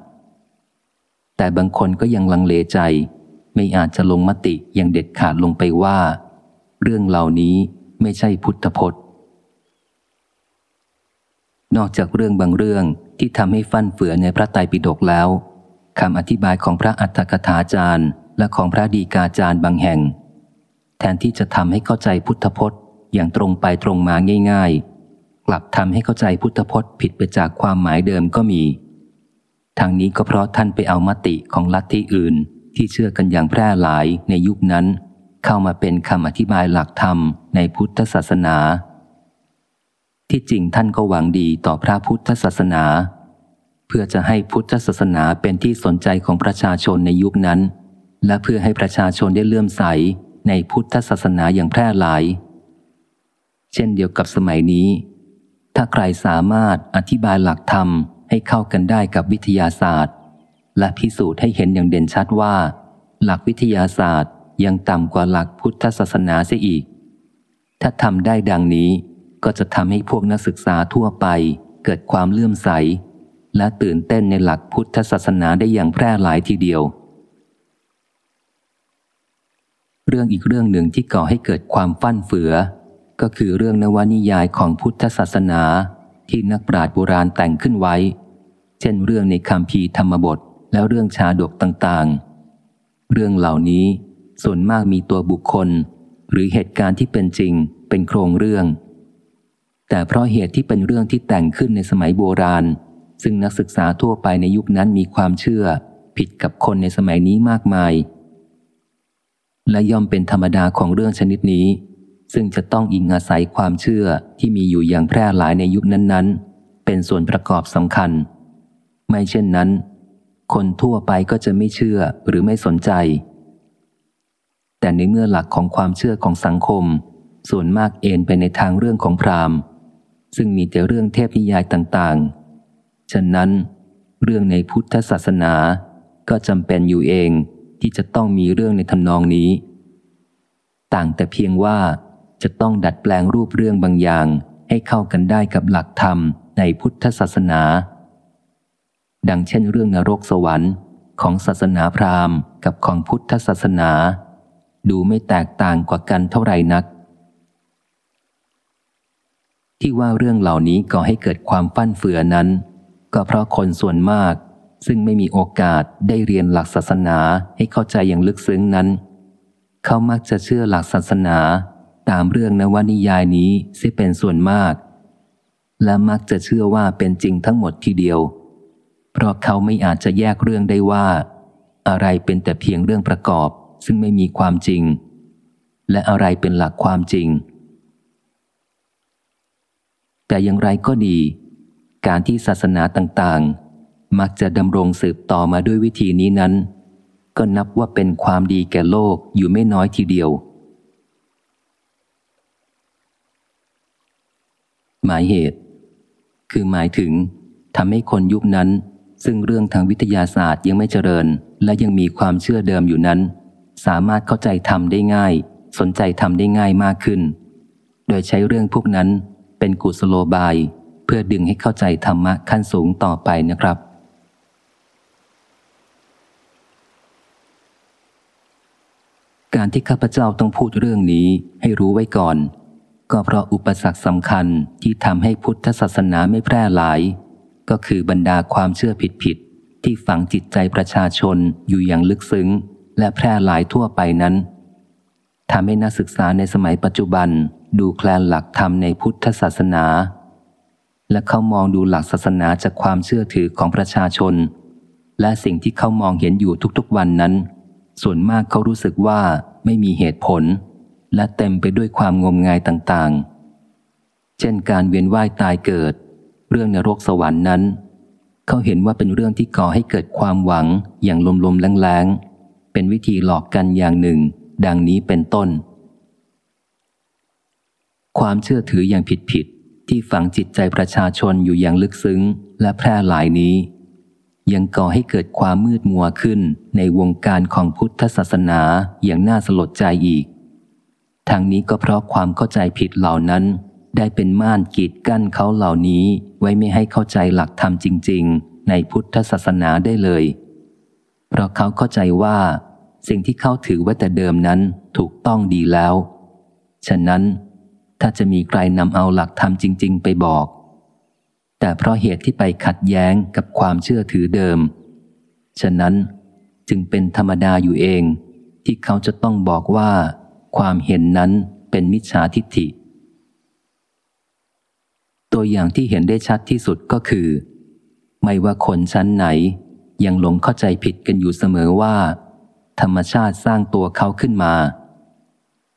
แต่บางคนก็ยังลังเลใจ ไม่อาจจะลงมติอย่างเด็ดขาดลงไปว่า เรื่องเหล่านี้ไม่ใช่พุทธพจน์ นอกจากเรื่องบางเรื่องที่ทำให้ฟั่นเฟือในพระไตรปิฎกแล้วคำอธิบายของพระอัฏฐกถาจารย์ และของพระดีกาจารย์บางแห่ง แทนที่จะทำให้เข้าใจพุทธพจน์อย่างตรงไปตรงมาง่าย ๆ กลับทำให้เข้าใจพุทธพจน์ผิดไปจากความหมายเดิมก็มี ทางนี้ก็เพราะท่านไปเอามติของลัทธิอื่น ที่เชื่อกันอย่างแพร่หลายในยุคนั้น เข้ามาเป็นคำอธิบายหลักธรรมในพุทธศาสนา ที่จริงท่านก็หวังดีต่อพระพุทธศาสนา เพื่อจะให้พุทธศาสนาเป็นที่สนใจของประชาชนในยุคนั้น และเพื่อให้ประชาชนได้เลื่อมใสในพุทธศาสนาอย่างแพร่หลาย เช่นเดียวกับสมัยนี้ ถ้าใครสามารถอธิบายหลักธรรม ให้เข้ากันได้กับวิทยาศาสตร์ และพิสูจน์ให้เห็นอย่างเด่นชัดว่า หลักวิทยาศาสตร์ยังต่ำกว่าหลักพุทธศาสนาเสียอีก ถ้าทำได้ดังนี้ก็จะทำให้พวกนักศึกษาทั่วไปเกิดความเลื่อมใส และตื่นเต้นในหลักพุทธศาสนาได้อย่างแพร่หลายทีเดียว เรื่องอีกเรื่องหนึ่งที่ก่อให้เกิดความฟั่นเฟือ ก็คือเรื่องนวนิยายของพุทธศาสนา ที่นักปราชญ์โบราณแต่งขึ้นไว้ เช่นเรื่องในคำพีธรรมบทแล้วเรื่องชาดกต่างๆ เรื่องเหล่านี้ส่วนมากมีตัวบุคคล หรือเหตุการณ์ที่เป็นจริงเป็นโครงเรื่อง แต่เพราะเหตุที่เป็นเรื่องที่แต่งขึ้นในสมัยโบราณ ซึ่งนักศึกษาทั่วไปในยุคนั้นมีความเชื่อ ผิดกับคนในสมัยนี้มากมาย และย่อมเป็นธรรมดาของเรื่องชนิดนี้ ซึ่งจะต้องอิงอาศัยความเชื่อที่มีอยู่อย่างแพร่หลายในยุคนั้นๆ เป็นส่วนประกอบสำคัญ ไม่เช่นนั้น คนทั่วไปก็จะไม่เชื่อหรือไม่สนใจ แต่ในเมื่อหลักของความเชื่อของสังคม ส่วนมากเอ็นไปในทางเรื่องของพราหมณ์ ซึ่งมีแต่เรื่องเทพนิยายต่างๆ ฉะนั้น เรื่องในพุทธศาสนาก็จำเป็นอยู่เองที่จะต้องมีเรื่องในทำนองนี้ ต่างแต่เพียงว่า จะต้องดัดแปลงรูปเรื่องบางอย่าง ให้เข้ากันได้กับหลักธรรมในพุทธศาสนา ดังเช่นเรื่องนรกสวรรค์ของศาสนาพราหมณ์กับของพุทธศาสนา ดูไม่แตกต่างกว่ากันเท่าไหร่นัก ที่ว่าเรื่องเหล่านี้ก่อให้เกิดความฟั่นเฟือนั้น ก็เพราะคนส่วนมาก ซึ่งไม่มีโอกาสได้เรียนหลักศาสนาให้เข้าใจอย่างลึกซึ้งนั้น เขามักจะเชื่อหลักศาสนา ตามเรื่องนวนิยายนี้เสียเป็นส่วนมาก และมักจะเชื่อว่าเป็นจริงทั้งหมดทีเดียว เพราะเขาไม่อาจจะแยกเรื่องได้ว่า อะไรเป็นแต่เพียงเรื่องประกอบ ซึ่งไม่มีความจริง และอะไรเป็นหลักความจริง แต่อย่างไรก็ดี การที่ศาสนาต่างๆ มักจะดำรงสืบต่อมาด้วยวิธีนี้นั้น ก็นับว่าเป็นความดีแก่โลกอยู่ไม่น้อยทีเดียว หมายเหตุ คือหมายถึงทำให้คนยุคนั้น ซึ่งเรื่องทางวิทยาศาสตร์ยังไม่เจริญ และยังมีความเชื่อเดิมอยู่นั้น สามารถเข้าใจทำได้ง่าย สนใจทำได้ง่ายมากขึ้น โดยใช้เรื่องพวกนั้นเป็นกุศโลบาย เพื่อดึงให้เข้าใจธรรมะขั้นสูงต่อไปนะครับการที่ข้าพเจ้าต้องพูดเรื่องนี้ให้รู้ไว้ก่อน ก็เพราะอุปสรรคสำคัญที่ทำให้พุทธศาสนาไม่แพร่หลาย ก็คือบรรดาความเชื่อผิดๆที่ฝังจิตใจประชาชนอยู่อย่างลึกซึ้ง และแพร่หลายทั่วไปนั้นทำให้นักศึกษาในสมัยปัจจุบันดูแคลนหลักธรรมในพุทธศาสนา และเขามองดูหลักศาสนาจากความเชื่อถือของประชาชน และสิ่งที่เขามองเห็นอยู่ทุกๆวันนั้น ส่วนมากเขารู้สึกว่าไม่มีเหตุผล และเต็มไปด้วยความงมงายต่างๆ เช่นการเวียนว่ายตายเกิด เรื่องนรกสวรรค์นั้น เขาเห็นว่าเป็นเรื่องที่ก่อให้เกิดความหวังอย่างลมๆแรงๆ เป็นวิธีหลอกกันอย่างหนึ่ง ดังนี้เป็นต้น ความเชื่อถืออย่างผิดๆที่ฝังจิตใจประชาชนอยู่อย่างลึกซึ้งและแพร่หลายนี้ ยังก่อให้เกิดความมืดมัวขึ้นในวงการของพุทธศาสนาอย่างน่าสลดใจอีก ทางนี้ก็เพราะความเข้าใจผิดเหล่านั้น ได้เป็นม่านกีดกั้นเขาเหล่านี้ไว้ไม่ให้เข้าใจหลักธรรมจริง ๆ ในพุทธศาสนาได้เลย เพราะเขาเข้าใจว่า สิ่งที่เขาถือไว้แต่เดิมนั้นถูกต้องดีแล้ว ฉะนั้น ถ้าจะมีใครนำเอาหลักธรรมจริง ๆ ไปบอก แต่เพราะเหตุที่ไปขัดแย้งกับความเชื่อถือเดิม ฉะนั้นจึงเป็นธรรมดาอยู่เอง ที่เขาจะต้องบอกว่า ความเห็นนั้นเป็นมิจฉาทิฏฐิ ตัวอย่างที่เห็นได้ชัดที่สุดก็คือ ไม่ว่าคนชั้นไหน ยังหลงเข้าใจผิดกันอยู่เสมอว่า ธรรมชาติสร้างตัวเขาขึ้นมา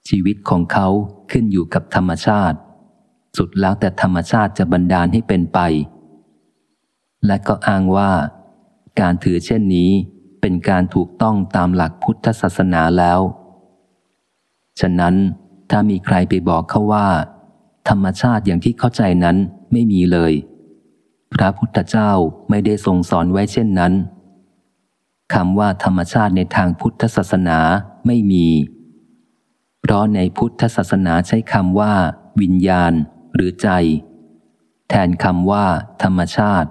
ชีวิตของเขาขึ้นอยู่กับธรรมชาติ สุดแล้วแต่ธรรมชาติจะบันดาลให้เป็นไป และก็อ้างว่า การถือเช่นนี้เป็นการถูกต้องตามหลักพุทธศาสนาแล้ว ฉะนั้นถ้ามีใครไปบอกเขาว่า ธรรมชาติอย่างที่เข้าใจนั้นไม่มีเลย พระพุทธเจ้าไม่ได้ทรงสอนไว้เช่นนั้นคำว่าธรรมชาติในทางพุทธศาสนาไม่มี เพราะในพุทธศาสนาใช้คำว่า วิญญาณ หรือใจ แทนคำว่า ธรรมชาติ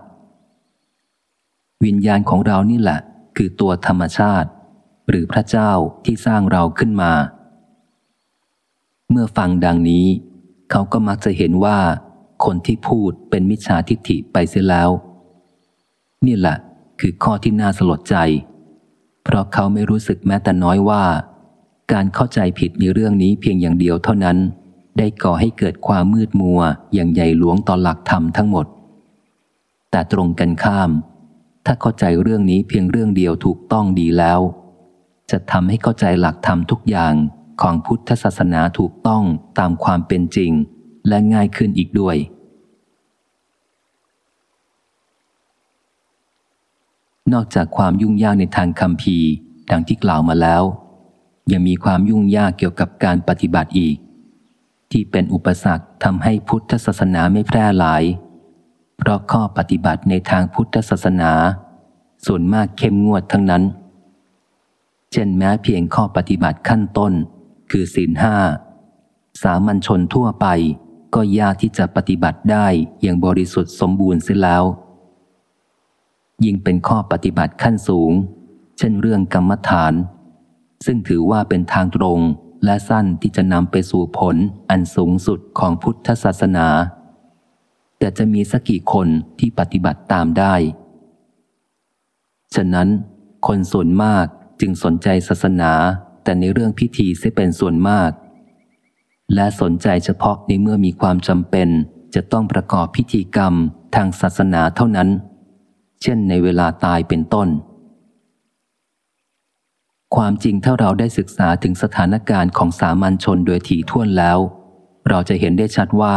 วิญญาณของเรานี่แหละ คือตัวธรรมชาติ หรือพระเจ้าที่สร้างเราขึ้นมา เมื่อฟังดังนี้ เขาก็มักจะเห็นว่า คนที่พูดเป็นมิจฉาทิฏฐิไปเสียแล้ว นี่แหละคือข้อที่น่าสลดใจ เพราะเขาไม่รู้สึกแม้แต่น้อยว่า การเข้าใจผิดในเรื่องนี้เพียงอย่างเดียวเท่านั้น ได้ก่อให้เกิดความมืดมัวอย่างใหญ่หลวงต่อหลักธรรมทั้งหมด แต่ตรงกันข้าม ถ้าเข้าใจเรื่องนี้เพียงเรื่องเดียวถูกต้องดีแล้ว จะทำให้เข้าใจหลักธรรมทุกอย่าง ของพุทธศาสนาถูกต้องตามความเป็นจริง และง่ายขึ้นอีกด้วย นอกจากความยุ่งยากในทางคำพีดังที่กล่าวมาแล้ว ยังมีความยุ่งยากเกี่ยวกับการปฏิบัติอีก ที่เป็นอุปสรรคทำให้พุทธศาสนาไม่แพร่หลาย เพราะข้อปฏิบัติในทางพุทธศาสนา ส่วนมากเข้มงวดทั้งนั้นเช่นแม้เพียงข้อปฏิบัติขั้นต้น คือศีลห้า สามัญชนทั่วไป ก็ยากที่จะปฏิบัติได้อย่างบริสุทธิ์สมบูรณ์เสียแล้ว ยิ่งเป็นข้อปฏิบัติขั้นสูง เช่นเรื่องกรรมฐาน ซึ่งถือว่าเป็นทางตรงและสั้นที่จะนำไปสู่ผลอันสูงสุดของพุทธศาสนา แต่จะมีสักกี่คนที่ปฏิบัติตามได้ ฉะนั้น คนส่วนมากจึงสนใจศาสนา แต่ในเรื่องพิธีเสียเป็นส่วนมาก และสนใจเฉพาะในเมื่อมีความจำเป็น จะต้องประกอบพิธีกรรมทางศาสนาเท่านั้น เช่นในเวลาตายเป็นต้น ความจริงถ้าเราได้ศึกษาถึงสถานการณ์ของสามัญชนโดยถี่ถ้วนแล้ว เราจะเห็นได้ชัดว่า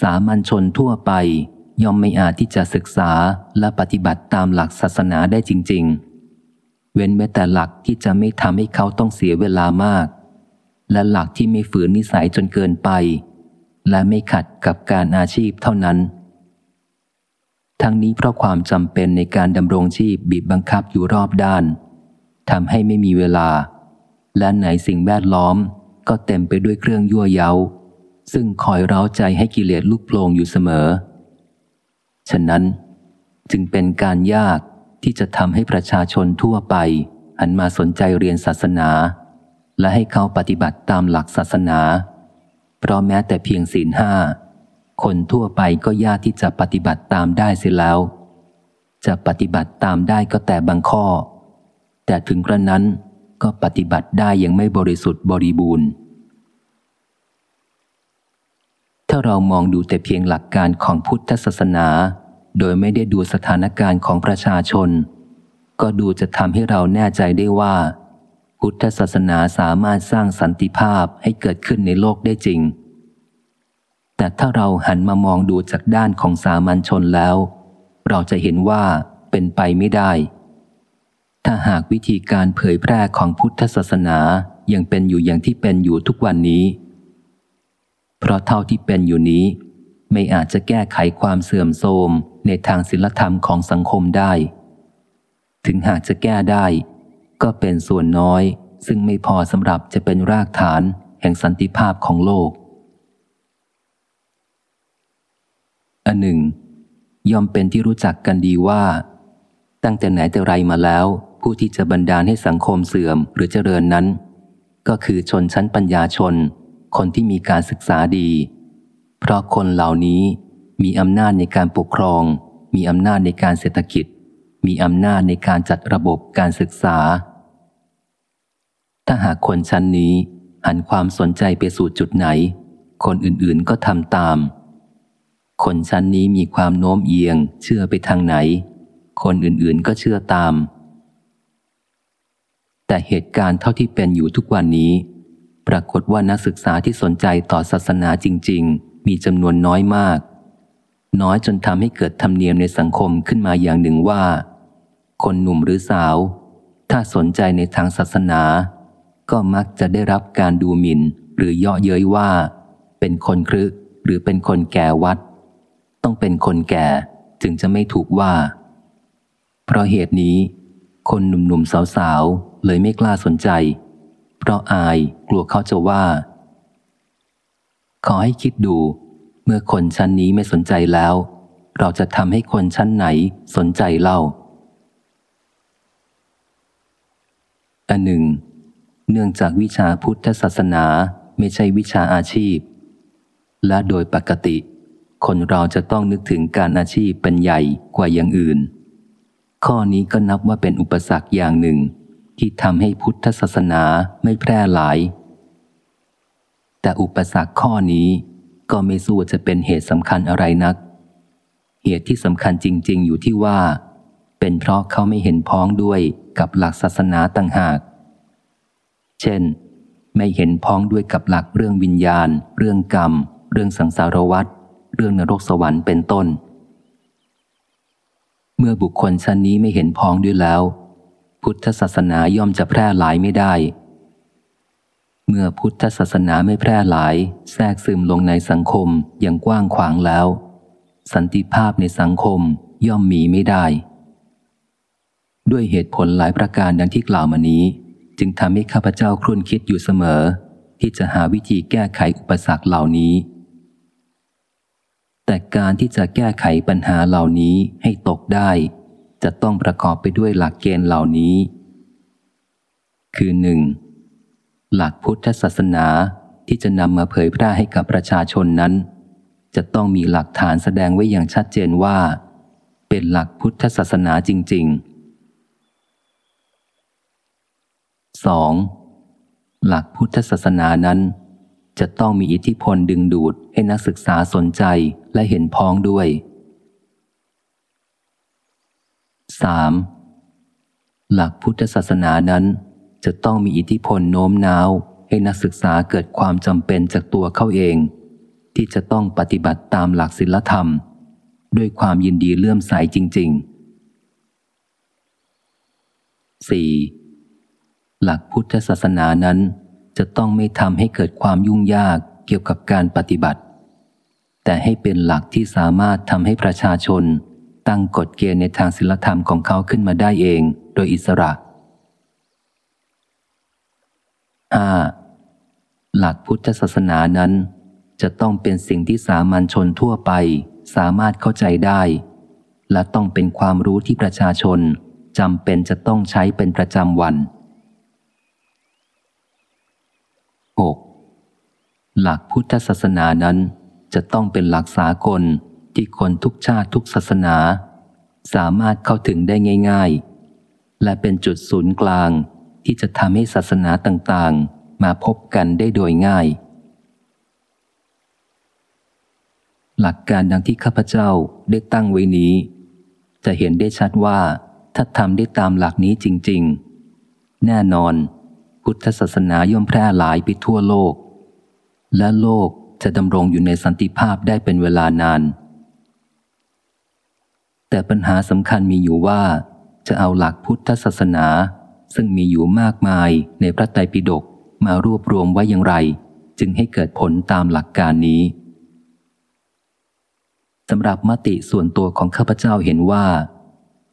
สามัญชนทั่วไปย่อมไม่อาจที่จะศึกษาและปฏิบัติตามหลักศาสนาได้จริง ๆ เว้นแม้แต่หลักที่จะไม่ทำให้เขาต้องเสียเวลามาก และหลักที่ไม่ฝืนนิสัยจนเกินไป และไม่ขัดกับการอาชีพเท่านั้น ทั้งนี้เพราะความจำเป็นในการดำรงชีพบีบบังคับอยู่รอบด้านทำให้ไม่มีเวลา และไหนสิ่งแวดล้อมก็เต็มไปด้วยเครื่องยั่วเย้า ซึ่งคอยเร้าใจให้กิเลสลุกโผลงอยู่เสมอ ฉะนั้นจึงเป็นการยาก ที่จะทำให้ประชาชนทั่วไป หันมาสนใจเรียนศาสนา และให้เขาปฏิบัติตามหลักศาสนา เพราะแม้แต่เพียงศีลห้าคนทั่วไปก็ยากที่จะปฏิบัติตามได้เสียแล้ว จะปฏิบัติตามได้ก็แต่บางข้อ แต่ถึงกระนั้นก็ปฏิบัติได้ยังไม่บริสุทธิ์บริบูรณ์ ถ้าเรามองดูแต่เพียงหลักการของพุทธศาสนา โดยไม่ได้ดูสถานการณ์ของประชาชน ก็ดูจะทำให้เราแน่ใจได้ว่า พุทธศาสนาสามารถสร้างสันติภาพให้เกิดขึ้นในโลกได้จริง แต่ถ้าเราหันมามองดูจากด้านของสามัญชนแล้ว เราจะเห็นว่าเป็นไปไม่ได้ ถ้าหากวิธีการเผยแพร่ของพุทธศาสนายังเป็นอยู่อย่างที่เป็นอยู่ทุกวันนี้ เพราะเท่าที่เป็นอยู่นี้ ไม่อาจจะแก้ไขความเสื่อมโทรม ในทางศีลธรรมของสังคมได้ ถึงหากจะแก้ได้ ก็เป็นส่วนน้อยซึ่งไม่พอสำหรับจะเป็นรากฐานแห่งสันติภาพของโลก อันหนึ่ง ย่อมเป็นที่รู้จักกันดีว่า ตั้งแต่ไหนแต่ไรมาแล้ว ผู้ที่จะบันดาลให้สังคมเสื่อมหรือเจริญนั้น ก็คือชนชั้นปัญญาชน คนที่มีการศึกษาดี เพราะคนเหล่านี้ มีอำนาจในการปกครอง มีอำนาจในการเศรษฐกิจ มีอำนาจในการจัดระบบการศึกษา ถ้าหากคนชั้นนี้หันความสนใจไปสู่จุดไหน คนอื่นๆก็ทำตาม คนชั้นนี้มีความโน้มเอียง เชื่อไปทางไหน คนอื่นๆก็เชื่อตาม แต่เหตุการณ์เท่าที่เป็นอยู่ทุกวันนี้ ปรากฏว่านักศึกษาที่สนใจต่อศาสนาจริง ๆ มีจำนวนน้อยมาก น้อยจนทำให้เกิดธรรมเนียมในสังคมขึ้นมาอย่างหนึ่งว่า คนหนุ่มหรือสาว ถ้าสนใจในทางศาสนา ก็มักจะได้รับการดูหมิ่น หรือเยาะเย้ยว่า เป็นคนครึหรือเป็นคนแก่วัด ต้องเป็นคนแก่จึงจะไม่ถูกว่า เพราะเหตุนี้ คนหนุ่มๆสาวๆเลยไม่กล้าสนใจ เพราะอายกลัวเขาจะว่า ขอให้คิดดู เมื่อคนชั้นนี้ไม่สนใจแล้ว เราจะทำให้คนชั้นไหนสนใจเล่าอันหนึ่ง เนื่องจากวิชาพุทธศาสนาไม่ใช่วิชาอาชีพ และโดยปกติ คนเราจะต้องนึกถึงการอาชีพเป็นใหญ่กว่าอย่างอื่น ข้อนี้ก็นับว่าเป็นอุปสรรคอย่างหนึ่ง ที่ทำให้พุทธศาสนาไม่แพร่หลาย แต่อุปสรรคข้อนี้ ก็ไม่สู้จะเป็นเหตุสำคัญอะไรนัก เหตุที่สำคัญจริง ๆ อยู่ที่ว่า เป็นเพราะเขาไม่เห็นพ้องด้วยกับหลักศาสนาต่างหาก เช่น ไม่เห็นพ้องด้วยกับหลักเรื่องวิญญาณ เรื่องกรรม เรื่องสังสารวัฏเรื่องนรกสวรรค์เป็นต้น เมื่อบุคคลชั้นนี้ไม่เห็นพ้องด้วยแล้ว พุทธศาสนาย่อมจะแพร่หลายไม่ได้ เมื่อพุทธศาสนาไม่แพร่หลาย แทรกซึมลงในสังคมอย่างกว้างขวางแล้ว สันติภาพในสังคมย่อมมีไม่ได้ ด้วยเหตุผลหลายประการดังที่กล่าวมานี้ จึงทำให้ข้าพเจ้าครุ่นคิดอยู่เสมอ ที่จะหาวิธีแก้ไขอุปสรรคเหล่านี้ แต่การที่จะแก้ไขปัญหาเหล่านี้ให้ตกได้ จะต้องประกอบไปด้วยหลักเกณฑ์เหล่านี้ คือหนึ่ง หลักพุทธศาสนาที่จะนำมาเผยแพร่ให้กับประชาชนนั้น จะต้องมีหลักฐานแสดงไว้อย่างชัดเจนว่า เป็นหลักพุทธศาสนาจริง ๆ 2. หลักพุทธศาสนานั้น จะต้องมีอิทธิพลดึงดูดให้นักศึกษาสนใจและเห็นพ้องด้วย 3. หลักพุทธศาสนานั้น จะต้องมีอิทธิพลโน้มน้าว ให้นักศึกษาเกิดความจำเป็นจากตัวเขาเอง ที่จะต้องปฏิบัติตามหลักศีลธรรม ด้วยความยินดีเลื่อมใสจริง ๆ 4. หลักพุทธศาสนานั้นจะต้องไม่ทำให้เกิดความยุ่งยากเกี่ยวกับการปฏิบัติ แต่ให้เป็นหลักที่สามารถทำให้ประชาชน ตั้งกฎเกณฑ์ในทางศิลธรรมของเขาขึ้นมาได้เอง โดยอิสระ 5. หลักพุทธศาสนานั้น จะต้องเป็นสิ่งที่สามัญชนทั่วไป สามารถเข้าใจได้ และต้องเป็นความรู้ที่ประชาชนจำเป็นจะต้องใช้เป็นประจำวัน 6. หลักพุทธศาสนานั้น จะต้องเป็นหลักสากลที่คนทุกชาติทุกศาสนา สามารถเข้าถึงได้ง่าย ๆ และเป็นจุดศูนย์กลาง ที่จะทำให้ศาสนาต่างๆ มาพบกันได้โดยง่าย หลักการดังที่ข้าพเจ้าได้ตั้งไว้นี้ จะเห็นได้ชัดว่าถ้าทำได้ตามหลักนี้จริง ๆ แน่นอน พุทธศาสนาย่อมแพร่หลายไปทั่วโลก และโลกจะดำรงอยู่ในสันติภาพได้เป็นเวลานาน แต่ปัญหาสำคัญมีอยู่ว่าจะเอาหลักพุทธศาสนา ซึ่งมีอยู่มากมายในพระไตรปิฎกมารวบรวมไว้อย่างไร จึงให้เกิดผลตามหลักการนี้สำหรับมติส่วนตัวของข้าพเจ้าเห็นว่า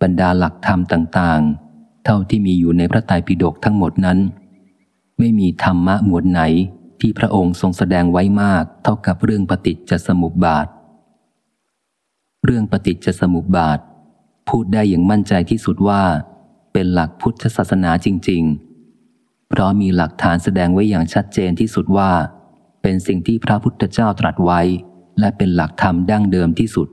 บรรดาหลักธรรมต่างๆ เท่าที่มีอยู่ในพระไตรปิฎกทั้งหมดนั้น ไม่มีธรรมะหมวดไหนที่พระองค์ทรงแสดงไว้มากเท่ากับเรื่องปฏิจจสมุปบาท เรื่องปฏิจจสมุปบาท พูดได้อย่างมั่นใจที่สุดว่า เป็นหลักพุทธศาสนาจริง ๆ เพราะมีหลักฐานแสดงไว้อย่างชัดเจนที่สุดว่า เป็นสิ่งที่พระพุทธเจ้าตรัสไว้ และเป็นหลักธรรมดั้งเดิมที่สุด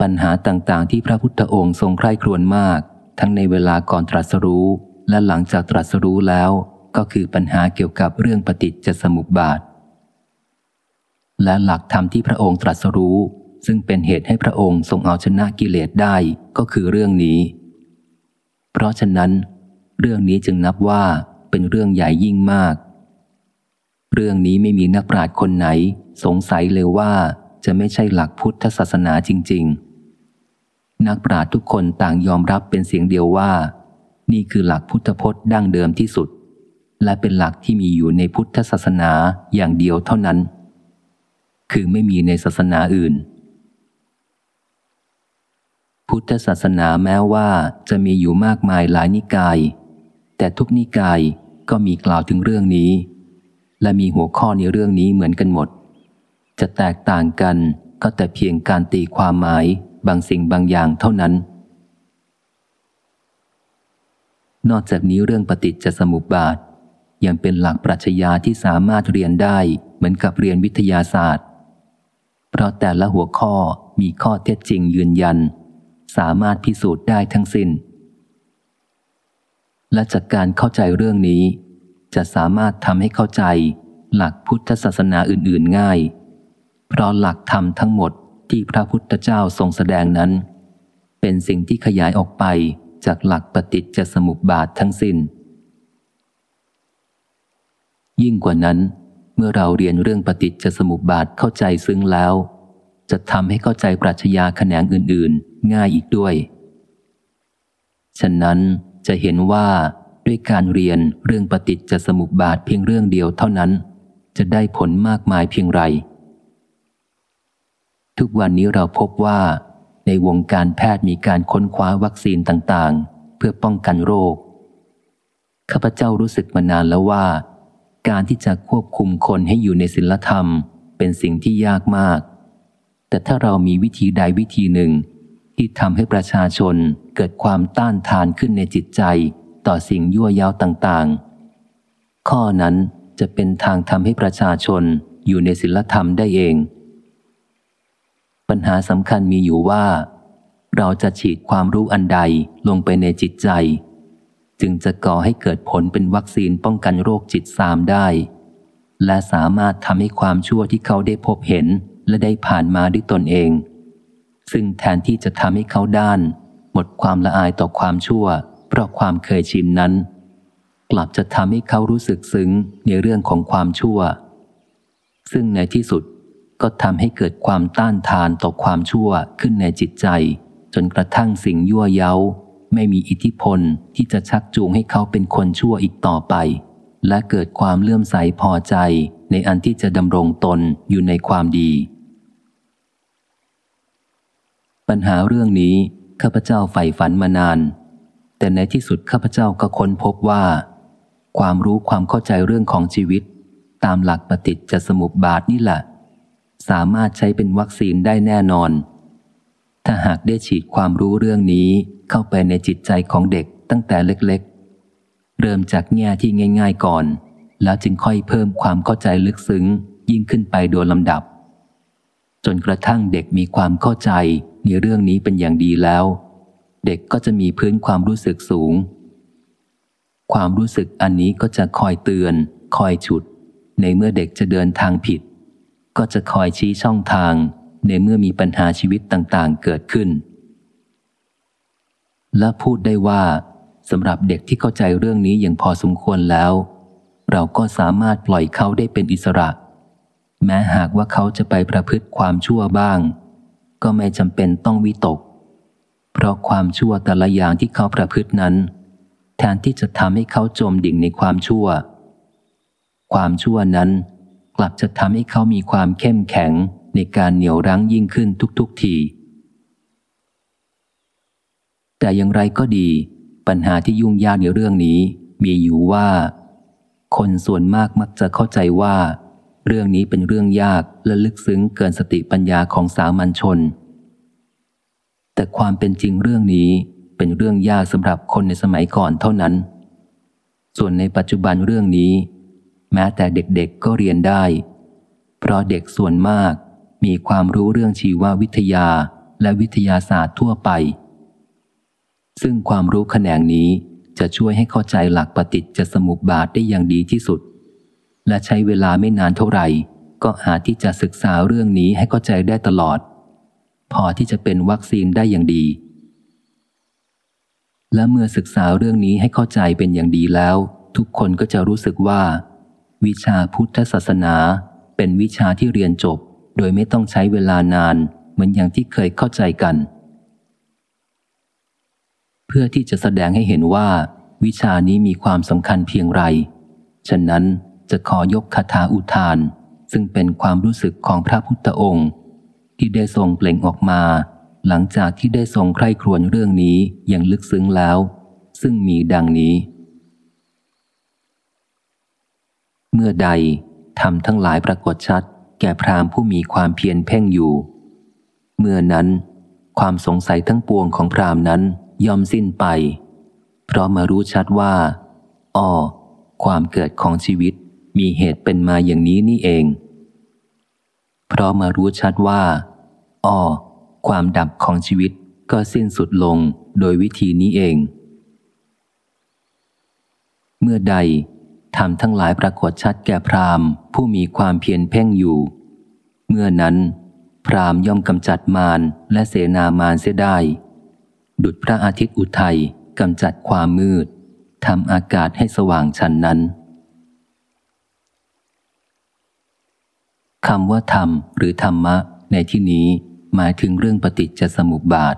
ปัญหาต่างๆ ที่พระพุทธองค์ทรงใคร่ครวญมาก ทั้งในเวลาก่อนตรัสรู้และหลังจากตรัสรู้แล้วก็คือปัญหาเกี่ยวกับเรื่องปฏิจจสมุปบาท และหลักธรรมที่พระองค์ตรัสรู้ ซึ่งเป็นเหตุให้พระองค์ทรงเอาชนะกิเลสได้ก็คือเรื่องนี้ เพราะฉะนั้น เรื่องนี้จึงนับว่าเป็นเรื่องใหญ่ยิ่งมาก เรื่องนี้ไม่มีนักปราชญ์คนไหน สงสัยเลยว่าจะไม่ใช่หลักพุทธศาสนาจริง ๆ นักปราชญ์ทุกคนต่างยอมรับเป็นเสียงเดียวว่า นี่คือหลักพุทธพจน์ดั้งเดิมที่สุด และเป็นหลักที่มีอยู่ในพุทธศาสนาอย่างเดียวเท่านั้น คือไม่มีในศาสนาอื่น พุทธศาสนาแม้ว่าจะมีอยู่มากมายหลายนิกาย แต่ทุกนิกายก็มีกล่าวถึงเรื่องนี้ และมีหัวข้อในเรื่องนี้เหมือนกันหมด จะแตกต่างกันก็แต่เพียงการตีความหมายบางสิ่งบางอย่างเท่านั้น นอกจากนี้เรื่องปฏิจจสมุปบาท ยังเป็นหลักปรัชญาที่สามารถเรียนได้เหมือนกับเรียนวิทยาศาสตร์ เพราะแต่ละหัวข้อมีข้อเท็จจริงยืนยัน สามารถพิสูจน์ได้ทั้งสิน้น และจากการเข้าใจเรื่องนี้ จะสามารถทำให้เข้าใจหลักพุทธศาสนาอื่น ๆ ง่าย เพราะหลักธรรมทั้งหมดที่พระพุทธเจ้าทรงแสดงนั้น เป็นสิ่งที่ขยายออกไปจากหลักปฏิจจสมุปบาททั้งสิน้น ยิ่งกว่านั้น เมื่อเราเรียนเรื่องปฏิจจสมุปบาทเข้าใจซึ้งแล้ว จะทำให้เข้าใจปรัชญาแขนงอื่น ๆ ง่ายอีกด้วย ฉะนั้นจะเห็นว่าด้วยการเรียนเรื่องปฏิจจสมุปบาทเพียงเรื่องเดียวเท่านั้น จะได้ผลมากมายเพียงไร ทุกวันนี้เราพบว่า ในวงการแพทย์มีการค้นคว้าวัคซีนต่างๆ เพื่อป้องกันโรค ข้าพเจ้ารู้สึกมานานแล้วว่า การที่จะควบคุมคนให้อยู่ในศีลธรรม เป็นสิ่งที่ยากมาก แต่ถ้าเรามีวิธีใดวิธีหนึ่ง ที่ทำให้ประชาชนเกิดความต้านทานขึ้นในจิตใจ ต่อสิ่งยั่วยาวต่างๆ ข้อนั้นจะเป็นทางทำให้ประชาชนอยู่ในศีลธรรมได้เอง ปัญหาสำคัญมีอยู่ว่า เราจะฉีดความรู้อันใดลงไปในจิตใจ จึงจะก่อให้เกิดผลเป็นวัคซีนป้องกันโรคจิตซามได้ และสามารถทำให้ความชั่วที่เขาได้พบเห็น และได้ผ่านมาด้วยตนเอง ซึ่งแทนที่จะทำให้เขาด้าน หมดความละอายต่อความชั่ว เพราะความเคยชินนั้น กลับจะทำให้เขารู้สึกซึ้งในเรื่องของความชั่ว ซึ่งในที่สุดก็ทำให้เกิดความต้านทานต่อความชั่วขึ้นในจิตใจ จนกระทั่งสิ่งยั่วเย้า ไม่มีอิทธิพลที่จะชักจูงให้เขาเป็นคนชั่วอีกต่อไป และเกิดความเลื่อมใสพอใจในอันที่จะดำรงตนอยู่ในความดี ปัญหาเรื่องนี้ข้าพเจ้าใฝ่ฝันมานาน แต่ในที่สุดข้าพเจ้าก็ค้นพบว่า ความรู้ความเข้าใจเรื่องของชีวิต ตามหลักปฏิจจสมุปบาทนี่แหละ สามารถใช้เป็นวัคซีนได้แน่นอน ถ้าหากได้ฉีดความรู้เรื่องนี้เข้าไปในจิตใจของเด็กตั้งแต่เล็กๆ เริ่มจากแง่ที่ง่าย ๆก่อน แล้วจึงค่อยเพิ่มความเข้าใจลึกซึ้งยิ่งขึ้นไปโดยลำดับ จนกระทั่งเด็กมีความเข้าใจ ในเรื่องนี้เป็นอย่างดีแล้ว เด็กก็จะมีพื้นความรู้สึกสูง ความรู้สึกอันนี้ก็จะคอยเตือน คอยฉุด ในเมื่อเด็กจะเดินทางผิด ก็จะคอยชี้ช่องทาง ในเมื่อมีปัญหาชีวิตต่างๆ เกิดขึ้น และพูดได้ว่าสำหรับเด็กที่เข้าใจเรื่องนี้อย่างพอสมควรแล้ว เราก็สามารถปล่อยเขาได้เป็นอิสระ แม้หากว่าเขาจะไปประพฤติความชั่วบ้าง ก็ไม่จำเป็นต้องวิตก เพราะความชั่วแต่ละอย่างที่เขาประพฤตินั้น แทนที่จะทำให้เขาจมดิ่งในความชั่ว ความชั่วนั้นกลับจะทำให้เขามีความเข้มแข็งในการเหนี่ยวรั้งยิ่งขึ้นทุกๆทีแต่อย่างไรก็ดี ปัญหาที่ยุ่งยากในเรื่องนี้ มีอยู่ว่า คนส่วนมากมักจะเข้าใจว่า เรื่องนี้เป็นเรื่องยากและลึกซึ้งเกินสติปัญญาของสามัญชน แต่ความเป็นจริงเรื่องนี้เป็นเรื่องยากสำหรับคนในสมัยก่อนเท่านั้น ส่วนในปัจจุบันเรื่องนี้ แม้แต่เด็กๆก็เรียนได้ เพราะเด็กส่วนมากมีความรู้เรื่องชีววิทยาและวิทยาศาสตร์ทั่วไป ซึ่งความรู้แขนงนี้จะช่วยให้เข้าใจหลักปฏิจจสมุปบาทได้อย่างดีที่สุด และใช้เวลาไม่นานเท่าไหร่ ก็อาจที่จะศึกษาเรื่องนี้ให้เข้าใจได้ตลอด พอที่จะเป็นวัคซีนได้อย่างดี และเมื่อศึกษาเรื่องนี้ให้เข้าใจเป็นอย่างดีแล้ว ทุกคนก็จะรู้สึกว่า วิชาพุทธศาสนาเป็นวิชาที่เรียนจบ โดยไม่ต้องใช้เวลานาน เหมือนอย่างที่เคยเข้าใจกัน เพื่อที่จะแสดงให้เห็นว่า วิชานี้มีความสำคัญเพียงไร ฉะนั้น จะขอยกคาถาอุทาน ซึ่งเป็นความรู้สึกของพระพุทธองค์ ที่ได้ทรงเปล่งออกมา หลังจากที่ได้ทรงใคร่ครวญเรื่องนี้อย่างลึกซึ้งแล้ว ซึ่งมีดังนี้ เมื่อใดทำทั้งหลายปรากฏชัด แก่พรามผู้มีความเพียรเพ่งอยู่ เมื่อนั้นความสงสัยทั้งปวงของพรามนั้นยอมสิ้นไป เพราะมารู้ชัดว่าอ้อความเกิดของชีวิต มีเหตุเป็นมาอย่างนี้นี่เอง เพราะมารู้ชัดว่าอ้อความดับของชีวิตก็สิ้นสุดลงโดยวิธีนี้เอง เมื่อใดทำทั้งหลายปรากฏชัดแก่พรามผู้มีความเพียรเพ่งอยู่ เมื่อนั้นพรามย่อมกำจัดมารและเสนามารเสียได้ ดุดพระอาทิตย์อุทัยกำจัดความมืดทำอากาศให้สว่างชันนั้น คำว่าธรรมหรือธรรมะ ในที่นี้หมายถึงเรื่องปฏิจจสมุปบาท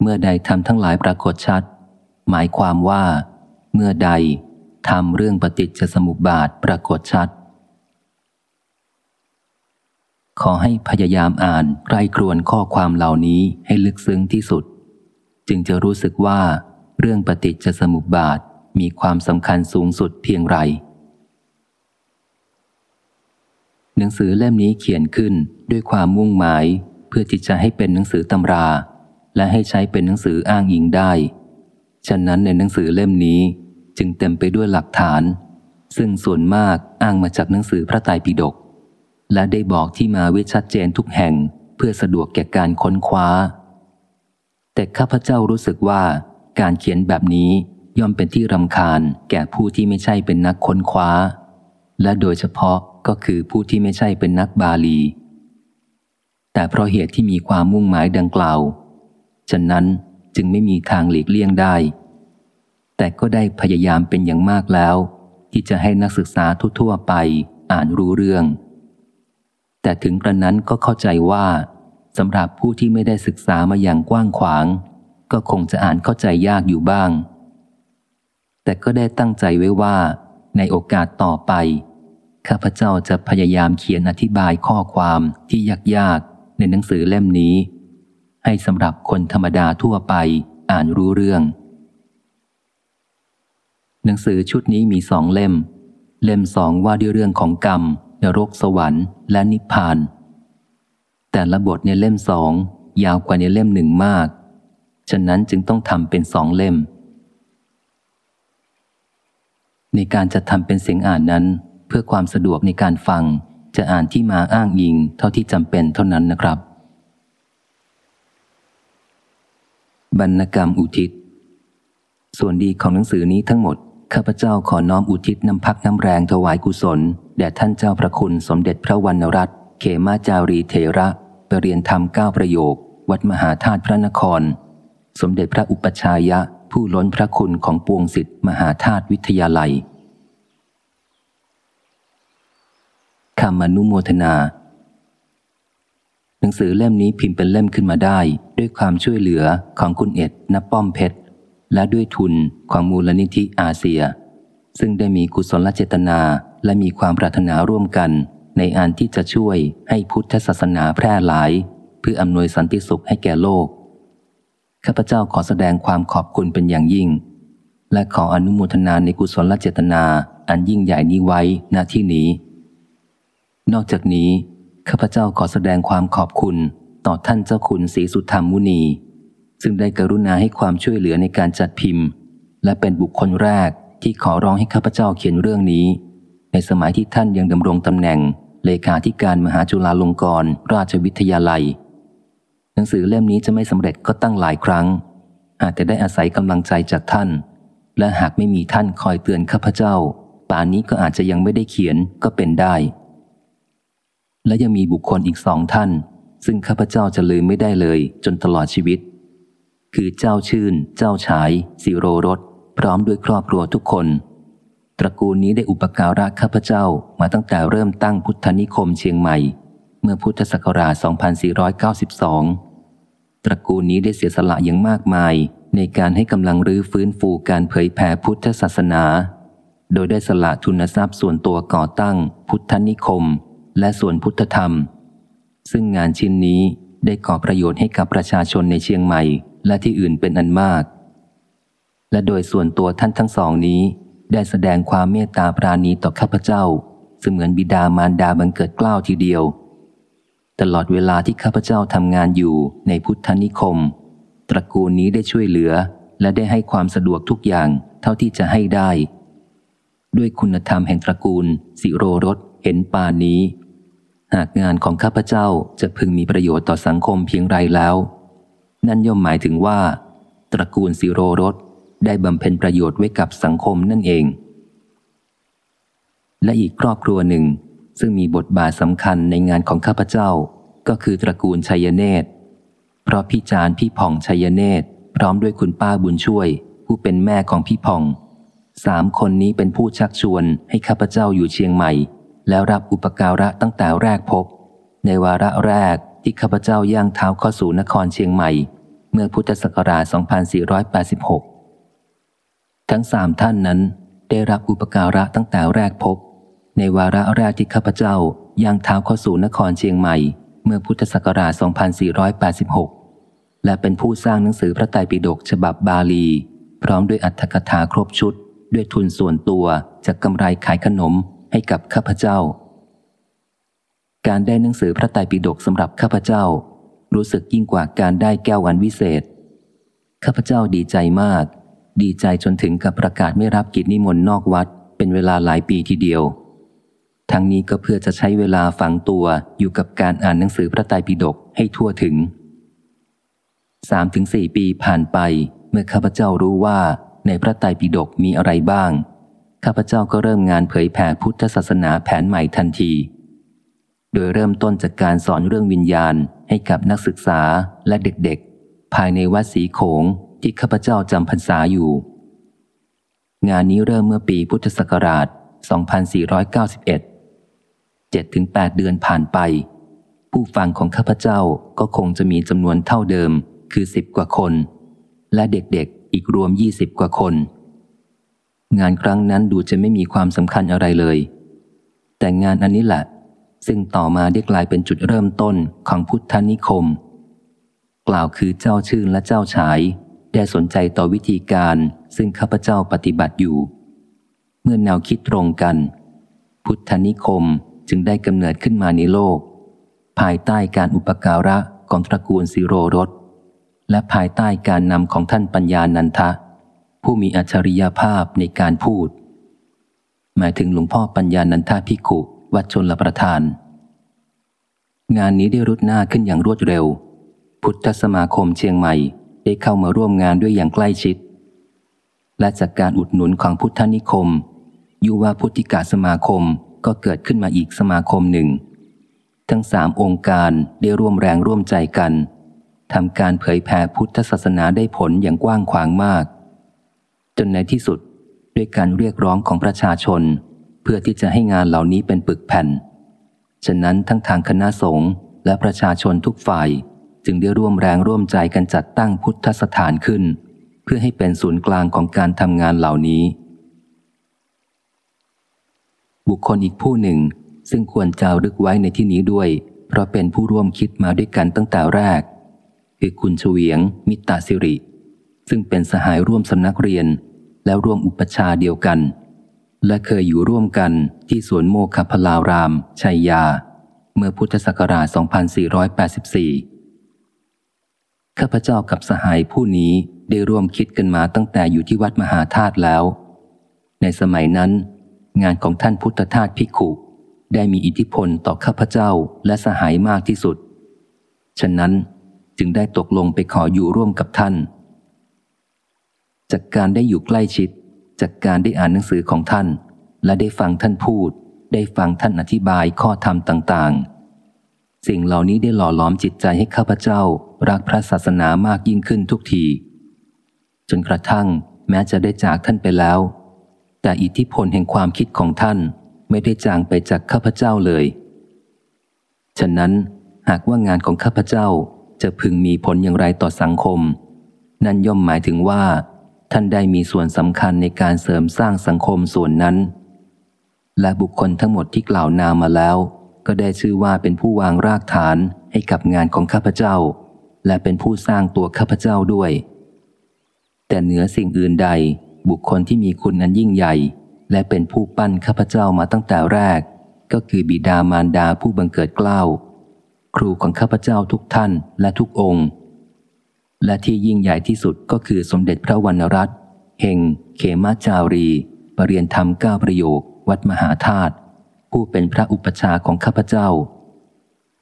เมื่อใดทำทั้งหลายปรากฏชัด หมายความว่า เมื่อใดทำเรื่องปฏิจจสมุปบาทปรากฏชัด ขอให้พยายามอ่านไกรครวนข้อความเหล่านี้ให้ลึกซึ้งที่สุด จึงจะรู้สึกว่า เรื่องปฏิจจสมุปบาทมีความสำคัญสูงสุดเพียงไร หนังสือเล่มนี้เขียนขึ้นด้วยความมุ่งหมาย เพื่อที่จะให้เป็นหนังสือตำรา และให้ใช้เป็นหนังสืออ้างอิงได้ ฉะนั้นในหนังสือเล่มนี้จึงเต็มไปด้วยหลักฐาน ซึ่งส่วนมากอ้างมาจากหนังสือพระไตรปิฎกและได้บอกที่มาไว้ชัดเจนทุกแห่งเพื่อสะดวกแก่การค้นคว้า แต่ข้าพเจ้ารู้สึกว่าการเขียนแบบนี้ย่อมเป็นที่รำคาญแก่ผู้ที่ไม่ใช่เป็นนักค้นคว้า และโดยเฉพาะ ก็คือผู้ที่ไม่ใช่เป็นนักบาลี แต่เพราะเหตุที่มีความมุ่งหมายดังกล่าว ฉะนั้นจึงไม่มีทางหลีกเลี่ยงได้ แต่ก็ได้พยายามเป็นอย่างมากแล้ว ที่จะให้นักศึกษาทั่วๆไปอ่านรู้เรื่อง แต่ถึงกระนั้นก็เข้าใจว่าสำหรับผู้ที่ไม่ได้ศึกษามาอย่างกว้างขวาง ก็คงจะอ่านเข้าใจยากอยู่บ้าง แต่ก็ได้ตั้งใจไว้ว่า ในโอกาสต่อไป ข้าพเจ้าจะพยายามเขียนอธิบายข้อความที่ยากๆ ในหนังสือเล่มนี้ ให้สำหรับคนธรรมดาทั่วไปอ่านรู้เรื่อง หนังสือชุดนี้มีสองเล่ม เล่มสองว่าด้วยเรื่องของกรรมนรกสวรรค์และนิพพาน แต่ละบทในเล่มสองยาวกว่าในเล่มหนึ่งมาก ฉะนั้นจึงต้องทำเป็นสองเล่ม ในการจะทำเป็นเสียงอ่านนั้น พื่อความสะดวกในการฟัง จะอ่านที่มาอ้างอิงเท่าที่จำเป็นเท่านั้นนะครับ บรรณกรรมอุทิศ ส่วนดีของหนังสือนี้ทั้งหมด ข้าพเจ้าขอน้อมอุทิศน้ำพักน้ำแรงถวายกุศลแด่ท่านเจ้าพระคุณสมเด็จพระวรรณรัตน์เขมาจารีเทระไปเรียนธรรมเก้าประโยค วัดมหาธาตุพระนคร สมเด็จพระอุปชายะผู้ล้นพระคุณของปวงสิทธิ์มหาธาตุวิทยาลัย คำอนุโมทนา หนังสือเล่มนี้พิมพ์เป็นเล่มขึ้นมาได้ ด้วยความช่วยเหลือของคุณเอ็ดนป้อมเพชร และด้วยทุนของมูลนิธิอาเซีย ซึ่งได้มีกุศลเจตนาและมีความปรารถนาร่วมกัน ในอันที่จะช่วยให้พุทธศาสนาแพร่หลาย เพื่ออำนวยสันติสุขให้แก่โลกข้าพเจ้าขอแสดงความขอบคุณเป็นอย่างยิ่ง และขออนุโมทนาในกุศลเจตนาอันยิ่งใหญ่นี้ไว้ณที่นี้ นอกจากนี้ ข้าพเจ้าขอแสดงความขอบคุณต่อท่านเจ้าคุณศรีสุธรรมมุนี ซึ่งได้กรุณาให้ความช่วยเหลือในการจัดพิมพ์ และเป็นบุคคลแรกที่ขอร้องให้ข้าพเจ้าเขียนเรื่องนี้ ในสมัยที่ท่านยังดำรงตำแหน่ง เลขาธิการมหาจุฬาลงกรณราชวิทยาลัย หนังสือเล่มนี้จะไม่สำเร็จก็ตั้งหลายครั้ง อาจจะได้อาศัยกำลังใจจากท่าน และหากไม่มีท่านคอยเตือนข้าพเจ้า ป่านนี้ก็อาจจะยังไม่ได้เขียนก็เป็นได้ และยังมีบุคคลอีกสองท่าน ซึ่งข้าพเจ้าจะลืมไม่ได้เลยจนตลอดชีวิต คือเจ้าชื่น เจ้าฉายสิโรรสพร้อมด้วยครอบครัวทุกคน ตระกูลนี้ได้อุปการะข้าพเจ้ามาตั้งแต่เริ่มตั้งพุทธนิคมเชียงใหม่ เมื่อพุทธศักราช 2492 ตระกูลนี้ได้เสียสละอย่างมากมาย ในการให้กำลังรื้อฟื้นฟูการเผยแผ่พุทธศาสนา โดยได้สละทุนทรัพย์ส่วนตัวก่อตั้ง พุทธนิคม และส่วนพุทธธรรม ซึ่งงานชิ้นนี้ได้ก่อประโยชน์ให้กับประชาชนในเชียงใหม่และที่อื่นเป็นอันมาก และโดยส่วนตัวท่านทั้งสองนี้ ได้แสดงความเมตตาปราณีต่อข้าพเจ้า เสมือนบิดามารดาบังเกิดกล้าวทีเดียว ตลอดเวลาที่ข้าพเจ้าทำงานอยู่ในพุทธนิคม ตระกูลนี้ได้ช่วยเหลือ และได้ให้ความสะดวกทุกอย่างเท่าที่จะให้ได้ ด้วยคุณธรรมแห่งตระกูล สิโรรสเห็นปานนี้ หากงานของข้าพเจ้าจะพึงมีประโยชน์ต่อสังคมเพียงไรแล้ว นั่นย่อมหมายถึงว่า ตระกูลสิโรรสได้บำเพ็ญประโยชน์ไว้กับสังคมนั่นเอง และอีกครอบครัวหนึ่ง ซึ่งมีบทบาทสำคัญในงานของข้าพเจ้า ก็คือตระกูลชัยเนตร เพราะพี่จานพี่ผ่องชัยเนตร พร้อมด้วยคุณป้าบุญช่วย ผู้เป็นแม่ของพี่ผ่องสามคนนี้เป็นผู้ชักชวนให้ข้าพเจ้าอยู่เชียงใหม่ แล้วรับอุปการะตั้งแต่แรกพบ ในวาระแรกที่ข้าพเจ้าย่างเท้าเข้าสู่นครเชียงใหม่ เมื่อพุทธศักราช 2486 ทั้งสามท่านนั้นได้รับอุปการะตั้งแต่แรกพบ ในวาระแรกที่ข้าพเจ้าย่างเท้าเข้าสู่นครเชียงใหม่ เมื่อพุทธศักราช 2486 และเป็นผู้สร้างหนังสือพระไตรปิฎกฉบับบาลี พร้อมด้วยอัตถกถาครบชุด ด้วยทุนส่วนตัวจากกำไรขายขนม ให้กับข้าพเจ้า การได้หนังสือพระไตรปิฎกสำหรับข้าพเจ้า รู้สึกยิ่งกว่าการได้แก้ววันวิเศษ ข้าพเจ้าดีใจมาก ดีใจจนถึงกับประกาศไม่รับกิจนิมนต์นอกวัด เป็นเวลาหลายปีทีเดียว ทั้งนี้ก็เพื่อจะใช้เวลาฝังตัวอยู่กับการอ่านหนังสือพระไตรปิฎกให้ทั่วถึงสามถึงสี่ปีผ่านไป เมื่อข้าพเจ้ารู้ว่าในพระไตรปิฎกมีอะไรบ้าง ข้าพเจ้าก็เริ่มงานเผยแผ่พุทธศาสนาแผนใหม่ทันที โดยเริ่มต้นจากการสอนเรื่องวิญญาณให้กับนักศึกษาและเด็กๆ ภายในวัดสีโขงที่ข้าพเจ้าจำพรรษาอยู่ งานนี้เริ่มเมื่อปีพุทธศักราช 2491 7-8 เดือนผ่านไป ผู้ฟังของข้าพเจ้าก็คงจะมีจำนวนเท่าเดิมคือสิบกว่าคน และเด็กๆอีกรวม 20 กว่าคน งานครั้งนั้นดูจะไม่มีความสำคัญอะไรเลย แต่งานอันนี้แหละ ซึ่งต่อมาได้กลายเป็นจุดเริ่มต้นของพุทธนิคม กล่าวคือเจ้าชื่นและเจ้าฉาย ได้สนใจต่อวิธีการซึ่งข้าพเจ้าปฏิบัติอยู่ เมื่อแนวคิดตรงกัน พุทธนิคมจึงได้กำเนิดขึ้นมาในโลก ภายใต้การอุปการะของตระกูลสิโรรสและภายใต้การนำของท่านปัญญานันทะ ผู้มีอัจฉริยภาพในการพูด หมายถึงหลวงพ่อปัญญานันทาพิกุวัดชนลประทาน งานนี้ได้รุดหน้าขึ้นอย่างรวดเร็ว พุทธสมาคมเชียงใหม่ได้เข้ามาร่วมงานด้วยอย่างใกล้ชิด และจากการอุดหนุนของพุทธนิคม ยุวาพุทธิกาสมาคมก็เกิดขึ้นมาอีกสมาคมหนึ่ง ทั้งสามองค์การได้ร่วมแรงร่วมใจกันทำการเผยแผ่พุทธศาสนาได้ผลอย่างกว้างขวางมาก จนในที่สุดด้วยการเรียกร้องของประชาชน เพื่อที่จะให้งานเหล่านี้เป็นปึกแผ่น ฉะนั้นทั้งทางคณะสงฆ์และประชาชนทุกฝ่ายจึงได้ร่วมแรงร่วมใจกันจัดตั้งพุทธสถานขึ้น เพื่อให้เป็นศูนย์กลางของการทำงานเหล่านี้ บุคคลอีกผู้หนึ่งซึ่งควรจารึกไว้ในที่นี้ด้วย เพราะเป็นผู้ร่วมคิดมาด้วยกันตั้งแต่แรก คือคุณเฉวียง มิตาสิริ ซึ่งเป็นสหายร่วมสำนักเรียน แล้วร่วมอุปชาเดียวกัน และเคยอยู่ร่วมกันที่สวนโมคพลาราม ชัยยา เมื่อพุทธศักราช 2484 ข้าพเจ้ากับสหายผู้นี้ได้ร่วมคิดกันมาตั้งแต่อยู่ที่วัดมหาธาตุแล้ว ในสมัยนั้น งานของท่านพุทธทาสพิขุได้มีอิทธิพลต่อข้าพเจ้าและสหายมากที่สุด ฉะนั้นจึงได้ตกลงไปขออยู่ร่วมกับท่าน จากการได้อยู่ใกล้ชิด จากการได้อ่านหนังสือของท่าน และได้ฟังท่านพูด ได้ฟังท่านอธิบายข้อธรรมต่างๆ สิ่งเหล่านี้ได้หล่อหลอมจิตใจให้ข้าพเจ้า รักพระศาสนามากยิ่งขึ้นทุกที จนกระทั่งแม้จะได้จากท่านไปแล้ว แต่อิทธิพลแห่งความคิดของท่านไม่ได้จางไปจากข้าพเจ้าเลย ฉะนั้นหากว่างานของข้าพเจ้าจะพึงมีผลอย่างไรต่อสังคม นั่นย่อมหมายถึงว่า ท่านได้มีส่วนสำคัญในการเสริมสร้างสังคมส่วนนั้น และบุคคลทั้งหมดที่กล่าวนามมาแล้ว ก็ได้ชื่อว่าเป็นผู้วางรากฐานให้กับงานของข้าพเจ้า และเป็นผู้สร้างตัวข้าพเจ้าด้วย แต่เหนือสิ่งอื่นใด บุคคลที่มีคุณนั้นยิ่งใหญ่ และเป็นผู้ปั้นข้าพเจ้ามาตั้งแต่แรก ก็คือบิดามารดาผู้บังเกิดเกล้า ครูของข้าพเจ้าทุกท่านและทุกองค์ และที่ยิ่งใหญ่ที่สุดก็คือสมเด็จพระวรรณรัตน์เฮงเขมาจารีปรเริยนธรรมก้าประโยค วัดมหาธาตุผู้เป็นพระอุปชาของข้าพเจ้า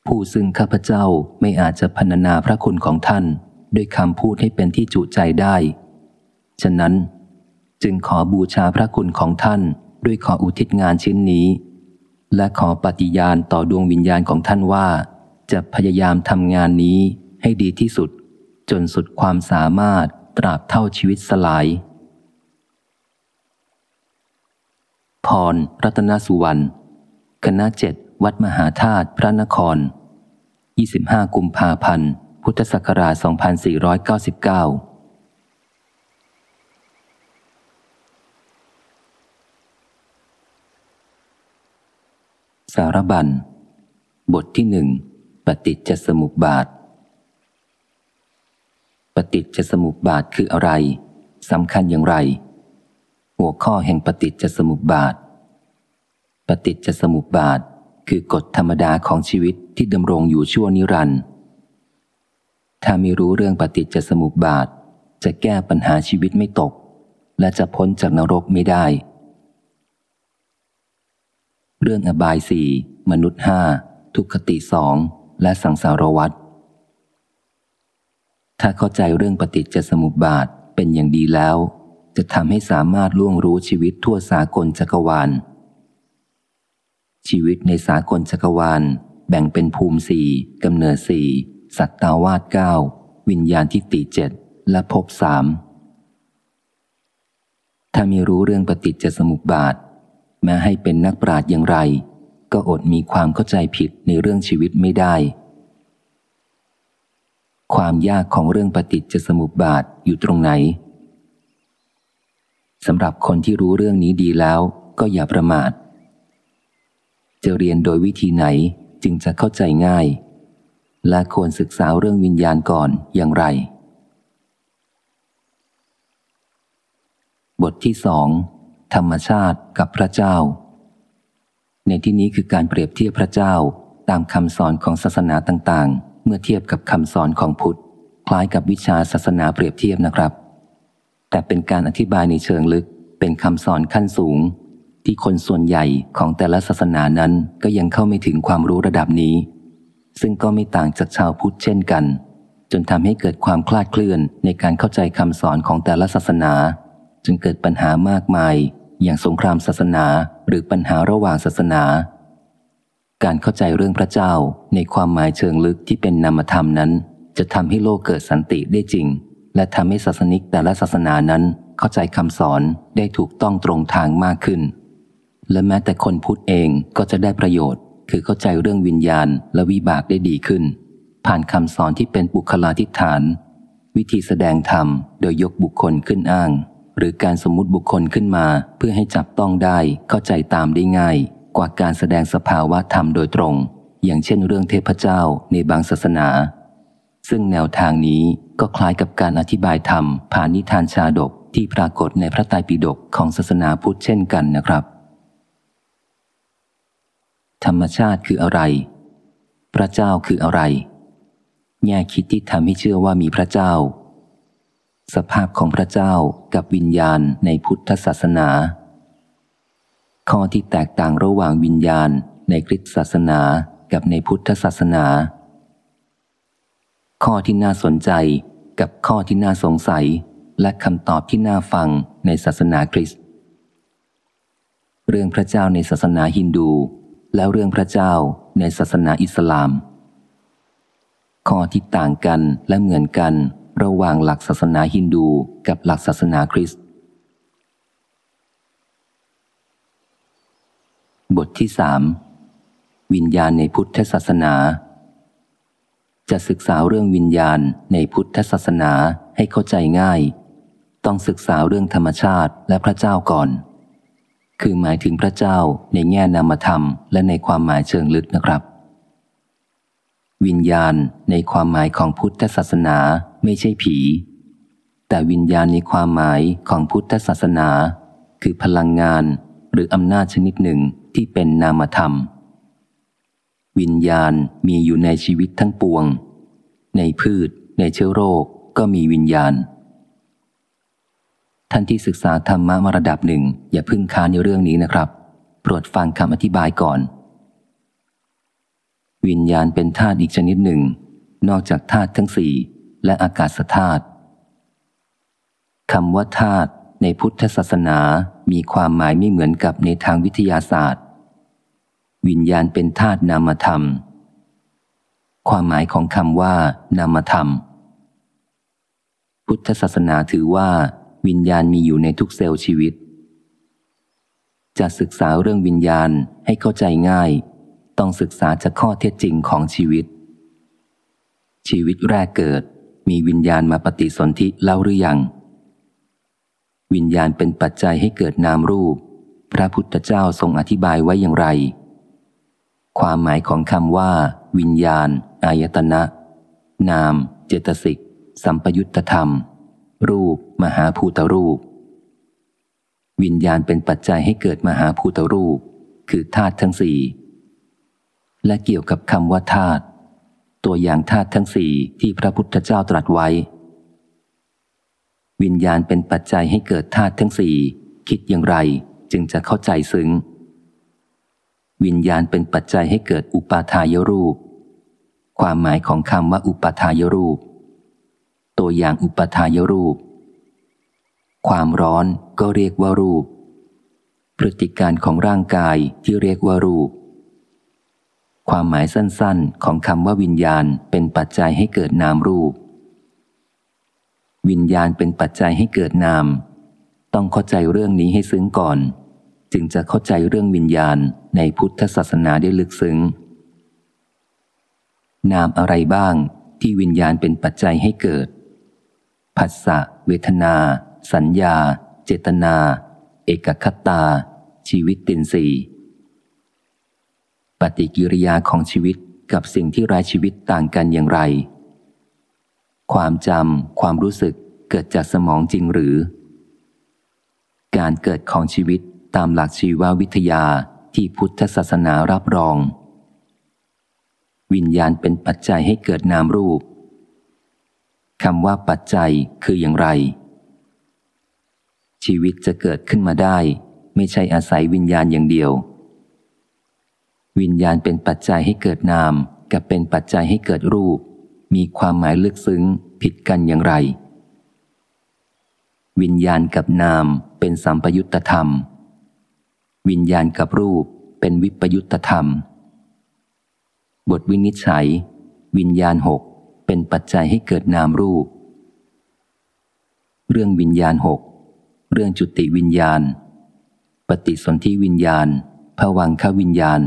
ผู้ซึ่งข้าพเจ้าไม่อาจจะพรรณนาพระคุณของท่าน ด้วยคำพูดให้เป็นที่จุใจได้ ฉะนั้น จึงขอบูชาพระคุณของท่าน ด้วยขออุทิศงานชิ้นนี้ และขอปฏิญาณต่อดวงวิญญาณของท่านว่า จะพยายามทำงานนี้ให้ดีที่สุด จนสุดความสามารถตราบเท่าชีวิตสลาย พร รัตนสุวรรณ คณะเจ็ดวัดมหาธาตุพระนคร 25 กุมภาพันธ์ พุทธศักราช 2499สารบัญ บทที่หนึ่ง ปฏิจจสมุปบาท ปฏิจจสมุปบาทคืออะไรสำคัญอย่างไร หัวข้อแห่งปฏิจจสมุปบาท ปฏิจจสมุปบาทคือกฎธรรมดาของชีวิตที่ดำรงอยู่ชั่วนิรันดร์ถ้าไม่รู้เรื่องปฏิจจสมุปบาท จะแก้ปัญหาชีวิตไม่ตก และจะพ้นจากนรกไม่ได้ เรื่องอบายสี่มนุษย์ห้าทุกขติสองและสังสารวัตร ถ้าเข้าใจเรื่องปฏิจจสมุปบาทเป็นอย่างดีแล้ว จะทำให้สามารถล่วงรู้ชีวิตทั่วสากลจักรวาล ชีวิตในสากลจักรวาล แบ่งเป็นภูมิสี่กำเนิดสี่สัตตาวาสเก้าวิญญาณทิฏฐิเจ็ดและภพสามถ้ามีรู้เรื่องปฏิจจสมุปบาท แม้ให้เป็นนักปราชญ์อย่างไร ก็อดมีความเข้าใจผิดในเรื่องชีวิตไม่ได้ ความยากของเรื่องปฏิจจสมุปบาทอยู่ตรงไหนสำหรับคนที่รู้เรื่องนี้ดีแล้วก็อย่าประมาท จะเรียนโดยวิธีไหนจึงจะเข้าใจง่าย และควรศึกษาเรื่องวิญญาณก่อนอย่างไร บทที่สองธรรมชาติกับพระเจ้า ในที่นี้คือการเปรียบเทียบพระเจ้าตามคำสอนของศาสนาต่างๆ มื่อเทียบกับคำสอนของพุทธ คล้ายกับวิชาศาสนาเปรียบเทียบนะครับ แต่เป็นการอธิบายในเชิงลึก เป็นคำสอนขั้นสูง ที่คนส่วนใหญ่ของแต่ละศาสนานั้นก็ยังเข้าไม่ถึงความรู้ระดับนี้ ซึ่งก็ไม่ต่างจากชาวพุทธเช่นกัน จนทำให้เกิดความคลาดเคลื่อนในการเข้าใจคำสอนของแต่ละศาสนาจึงเกิดปัญหามากมาย อย่างสงครามศาสนาหรือปัญหาระหว่างศาสนา การเข้าใจเรื่องพระเจ้าในความหมายเชิงลึกที่เป็นนามธรรมนั้น จะทำให้โลกเกิดสันติได้จริง และทำให้ศาสนิกแต่ละศาสนานั้นเข้าใจคำสอนได้ถูกต้องตรงทางมากขึ้น และแม้แต่คนพุทธเองก็จะได้ประโยชน์ คือเข้าใจเรื่องวิญญาณและวิบากได้ดีขึ้น ผ่านคำสอนที่เป็นบุคลาธิฐาน วิธีแสดงธรรมโดยยกบุคคลขึ้นอ้าง หรือการสมมติบุคคลขึ้นมาเพื่อให้จับต้องได้เข้าใจตามได้ง่าย กว่าการแสดงสภาวะธรรมโดยตรง อย่างเช่นเรื่องเทพเจ้าในบางศาสนา ซึ่งแนวทางนี้ก็คล้ายกับการอธิบายธรรมผ่านนิทานชาดกที่ปรากฏในพระไตรปิฎกของศาสนาพุทธเช่นกันนะครับ ธรรมชาติคืออะไร พระเจ้าคืออะไร แง่คิดที่ทำให้เชื่อว่ามีพระเจ้า สภาพของพระเจ้ากับวิญญาณในพุทธศาสนา ข้อที่แตกต่างระหว่างวิญญาณในคริสตศาสนากับในพุทธศาสนา ข้อที่น่าสนใจกับข้อที่น่าสงสัย และคำตอบที่น่าฟังในศาสนาคริสต์เรื่องพระเจ้าในศาสนาฮินดู แล้วเรื่องพระเจ้าในศาสนาอิสลาม ข้อที่ต่างกันและเหมือนกันระหว่างหลักศาสนาฮินดูกับหลักศาสนาคริสต บทที่สามวิญญาณในพุทธศาสนา จะศึกษาเรื่องวิญญาณในพุทธศาสนาให้เข้าใจง่าย ต้องศึกษาเรื่องธรรมชาติและพระเจ้าก่อน คือหมายถึงพระเจ้าในแง่นามธรรมและในความหมายเชิงลึกนะครับ วิญญาณในความหมายของพุทธศาสนาไม่ใช่ผี แต่วิญญาณในความหมายของพุทธศาสนา คือพลังงานหรืออำนาจชนิดหนึ่ง ที่เป็นนามธรรม วิญญาณมีอยู่ในชีวิตทั้งปวง ในพืช ในเชื้อโรคก็มีวิญญาณ ท่านที่ศึกษาธรรมะมาระดับหนึ่ง อย่าพึ่งค้านในเรื่องนี้นะครับ โปรดฟังคำอธิบายก่อน วิญญาณเป็นธาตุอีกชนิดหนึ่ง นอกจากธาตุทั้งสี่และอากาศธาตุคำว่าธาตุ ในพุทธศาสนามีความหมายไม่เหมือนกับในทางวิทยาศาสตร์ วิญญาณเป็นธาตุนามธรรม ความหมายของคำว่านามธรรม พุทธศาสนาถือว่า วิญญาณมีอยู่ในทุกเซลล์ชีวิต จะศึกษาเรื่องวิญญาณให้เข้าใจง่าย ต้องศึกษาจากข้อเท็จจริงของชีวิต ชีวิตแรกเกิด มีวิญญาณมาปฏิสนธิเล่าหรือยัง วิญญาณเป็นปัจจัยให้เกิดนามรูป พระพุทธเจ้าทรงอธิบายไว้อย่างไร ความหมายของคำว่า วิญญาณ อายตนะ นาม เจตสิก สัมปยุตธรรม รูป มหาภูตรูป วิญญาณเป็นปัจจัยให้เกิดมหาภูตรูป คือธาตุทั้งสี่ และเกี่ยวกับคำว่าธาตุตัวอย่างธาตุทั้งสี่ที่พระพุทธเจ้าตรัสไว้ วิญญาณเป็นปัจจัยให้เกิดธาตุทั้งสี่คิดอย่างไรจึงจะเข้าใจซึ้ง วิญญาณเป็นปัจจัยให้เกิดอุปาทายรูป ความหมายของคำว่าอุปาทายรูป ตัวอย่างอุปาทายรูป ความร้อนก็เรียกว่ารูป พฤติการของร่างกายที่เรียกว่ารูป ความหมายสั้นๆของคำว่าวิญญาณเป็นปัจจัยให้เกิดนามรูป วิญญาณเป็นปัจจัยให้เกิดนาม ต้องเข้าใจเรื่องนี้ให้ซึ้งก่อน จึงจะเข้าใจเรื่องวิญญาณในพุทธศาสนาได้ลึกซึ้ง นามอะไรบ้างที่วิญญาณเป็นปัจจัยให้เกิด ผัสสะ เวทนา สัญญา เจตนา เอกคตา ชีวิตตินสีปฏิกิริยาของชีวิตกับสิ่งที่ไร้ชีวิตต่างกันอย่างไร ความจำความรู้สึกเกิดจากสมองจริงหรือ การเกิดของชีวิตตามหลักชีววิทยาที่พุทธศาสนารับรอง วิญญาณเป็นปัจจัยให้เกิดนามรูปคำว่าปัจจัยคืออย่างไร ชีวิตจะเกิดขึ้นมาได้ ไม่ใช่อาศัยวิญญาณอย่างเดียว วิญญาณเป็นปัจจัยให้เกิดนาม กับเป็นปัจจัยให้เกิดรูป มีความหมายลึกซึ้งผิดกันอย่างไร วิญญาณกับนามเป็นสัมปยุตธรรม วิญญาณกับรูปเป็นวิปยุตธรรม บทวินิจฉัย วิญญาณหกเป็นปัจจัยให้เกิดนามรูป เรื่องวิญญาณหกเรื่องจุติวิญญาณ ปฏิสนธิวิญญาณผวังควิญญาณ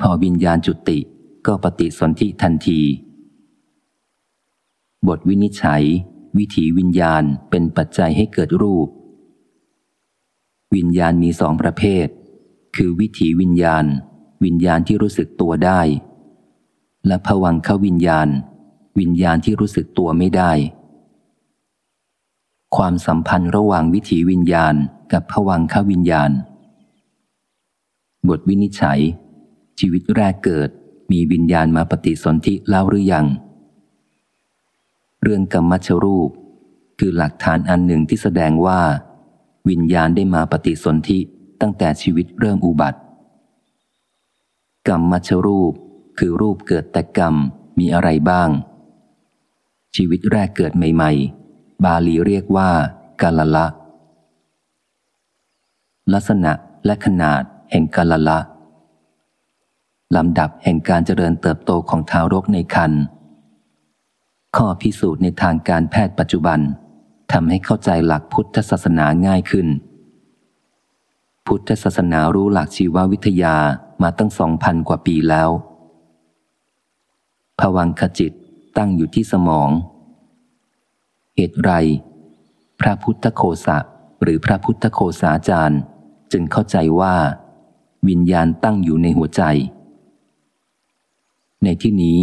พอวิญญาณจุติ ก็ปฏิสนธิทันที บทวินิจฉัย วิถีวิญญาณเป็นปัจจัยให้เกิดรูป วิญญาณมีสองประเภท คือวิถีวิญญาณ วิญญาณที่รู้สึกตัวได้ และผวังขวิญญาณ วิญญาณที่รู้สึกตัวไม่ได้ ความสัมพันธ์ระหว่างวิถีวิญญาณกับผวังขวิญญาณ บทวินิจฉัย ชีวิตแรกเกิด มีวิญญาณมาปฏิสนธิแล้วหรือยัง เรื่องกรรมชรูป คือหลักฐานอันหนึ่งที่แสดงว่า วิญญาณได้มาปฏิสนธิตั้งแต่ชีวิตเริ่มอุบัติ กรรมชรูป คือรูปเกิดแต่กรรมมีอะไรบ้าง ชีวิตแรกเกิดใหม่ ๆ บาลีเรียกว่ากาลละ ลักษณะและขนาดแห่งกาลละ ลำดับแห่งการเจริญเติบโตของทารกในครรภ์ข้อพิสูจน์ในทางการแพทย์ปัจจุบันทำให้เข้าใจหลักพุทธศาสนาง่ายขึ้น พุทธศาสนารู้หลักชีววิทยามาตั้งสองพันกว่าปีแล้วผวังขจิตตั้งอยู่ที่สมอง เหตุไร พระพุทธโคสะหรือพระพุทธโคสาจารย์ จึงเข้าใจว่า วิญญาณตั้งอยู่ในหัวใจ ในที่นี้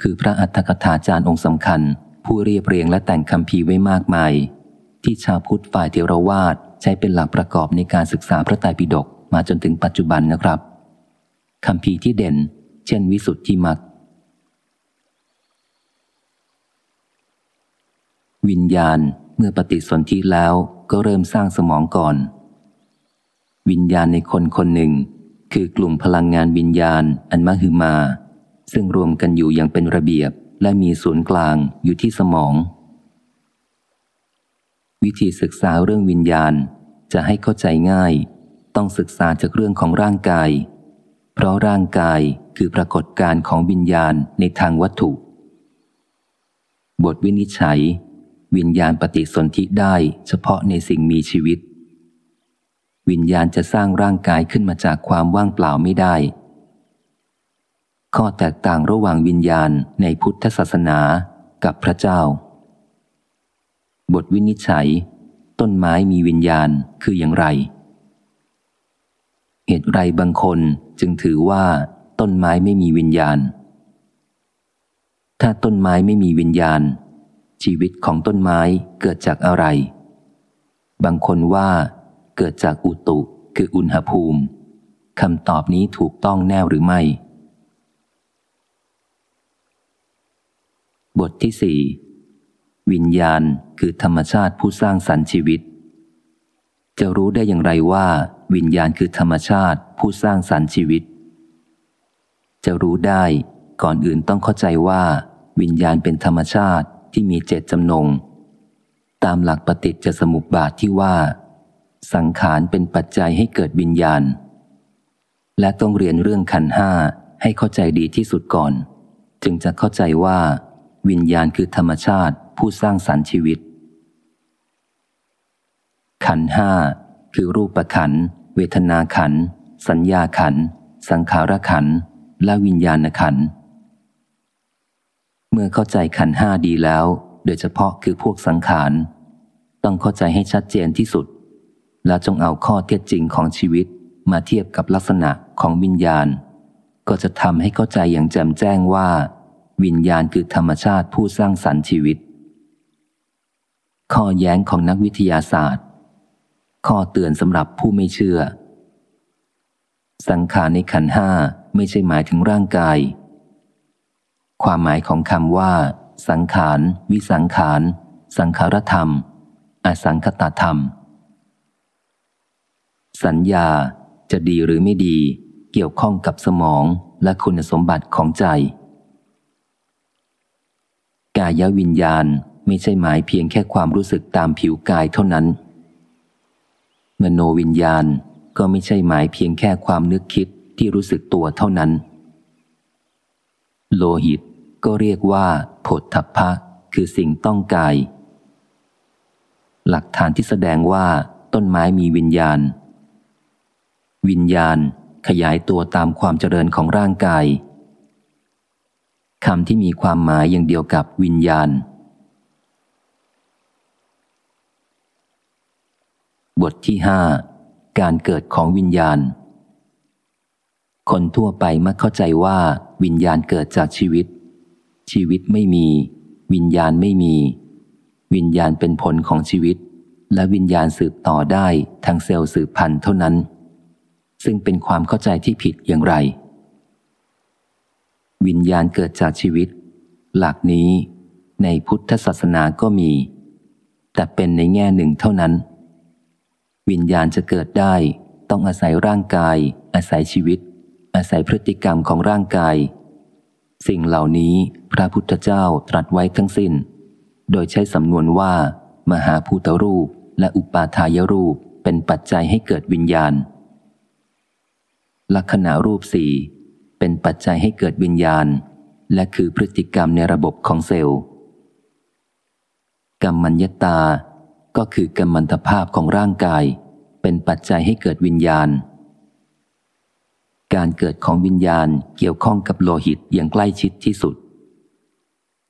คือพระอัฏฐกถาจารย์องค์สำคัญ ผู้เรียบเรียงและแต่งคำพีไว้มากมาย ที่ชาวพุทธฝ่ายเทรวาสใช้เป็นหลักประกอบในการศึกษาพระไตรปิฎกมาจนถึงปัจจุบันนะครับคำพีที่เด่น เช่นวิสุทธิมักวิญญาณเมื่อปฏิสนธิแล้วก็เริ่มสร้างสมองก่อน วิญญาณในคนคนหนึ่ง คือกลุ่มพลังงานวิญญาณอันมหึมา ซึ่งรวมกันอยู่อย่างเป็นระเบียบ และมีศูนย์กลางอยู่ที่สมอง วิธีศึกษาเรื่องวิญญาณจะให้เข้าใจง่าย ต้องศึกษาจากเรื่องของร่างกาย เพราะร่างกายคือปรากฏการของวิญญาณในทางวัตถุ บทวินิจฉัย วิญญาณปฏิสนธิได้เฉพาะในสิ่งมีชีวิต วิญญาณจะสร้างร่างกายขึ้นมาจากความว่างเปล่าไม่ได้ ข้อแตกต่างระหว่างวิญญาณในพุทธศาสนากับพระเจ้า บทวินิจฉัย ต้นไม้มีวิญญาณคืออย่างไร เหตุไรบางคนจึงถือว่า ต้นไม้ไม่มีวิญญาณ ถ้าต้นไม้ไม่มีวิญญาณ ชีวิตของต้นไม้เกิดจากอะไร บางคนว่า เกิดจากอุตุคืออุณหภูมิคำตอบนี้ถูกต้องแน่หรือไม่ บทที่สี่วิญญาณคือธรรมชาติผู้สร้างสรรค์ชีวิต จะรู้ได้อย่างไรว่า วิญญาณคือธรรมชาติผู้สร้างสรรค์ชีวิต จะรู้ได้ก่อนอื่นต้องเข้าใจว่า วิญญาณเป็นธรรมชาติที่มีเจตจำนง ตามหลักปฏิจจสมุปบาทที่ว่า สังขารเป็นปัจจัยให้เกิดวิญญาณ และต้องเรียนเรื่องขันห้าให้เข้าใจดีที่สุดก่อน จึงจะเข้าใจว่า วิญญาณคือธรรมชาติผู้สร้างสรรค์ชีวิต ขันห้าคือรูปขัน เวทนาขัน สัญญาขัน สังขารขัน และวิญญาณขัน เมื่อเข้าใจขันห้าดีแล้ว โดยเฉพาะคือพวกสังขาร ต้องเข้าใจให้ชัดเจนที่สุด และจงเอาข้อเท็จจริงของชีวิตมาเทียบกับลักษณะของวิญญาณ ก็จะทำให้เข้าใจอย่างแจ่มแจ้งว่า วิญญาณคือธรรมชาติผู้สร้างสรรค์ชีวิต ข้อแย้งของนักวิทยาศาสตร์ ข้อเตือนสำหรับผู้ไม่เชื่อ สังขารในขันห้าไม่ใช่หมายถึงร่างกาย ความหมายของคำว่า สังขาร วิสังขาร สังขารธรรม อสังคตธรรม สัญญาจะดีหรือไม่ดี เกี่ยวข้องกับสมองและคุณสมบัติของใจ กายวิญญาณไม่ใช่หมายเพียงแค่ความรู้สึกตามผิวกายเท่านั้น มโนวิญญาณก็ไม่ใช่หมายเพียงแค่ความนึกคิดที่รู้สึกตัวเท่านั้น โลหิตก็เรียกว่าผลทัพพะคือสิ่งต้องกาย หลักฐานที่แสดงว่า ต้นไม้มีวิญญาณ วิญญาณขยายตัวตามความเจริญของร่างกาย คำที่มีความหมายอย่างเดียวกับวิญญาณ บทที่ห้าการเกิดของวิญญาณ คนทั่วไปมักเข้าใจว่า วิญญาณเกิดจากชีวิต ชีวิตไม่มี วิญญาณไม่มี วิญญาณเป็นผลของชีวิต และวิญญาณสืบต่อได้ทางเซลล์สืบพันธุ์เท่านั้น ซึ่งเป็นความเข้าใจที่ผิดอย่างไร วิญญาณเกิดจากชีวิต หลักนี้ในพุทธศาสนาก็มี แต่เป็นในแง่หนึ่งเท่านั้น วิญญาณจะเกิดได้ต้องอาศัยร่างกาย อาศัยชีวิต อาศัยพฤติกรรมของร่างกาย สิ่งเหล่านี้พระพุทธเจ้าตรัสไว้ทั้งสิน้น โดยใช้สำนวนว่า มหาภูตรูปและอุปาทายรูปเป็นปัจจัยให้เกิดวิญญาณลักษณะรูปสี่ เป็นปัจจัยให้เกิดวิญญาณ และคือพฤติกรรมในระบบของเซลล์กรรมัญญตา ก็คือกรรมันตภาพของร่างกาย เป็นปัจจัยให้เกิดวิญญาณ การเกิดของวิญญาณเกี่ยวข้องกับโลหิตอย่างใกล้ชิดที่สุด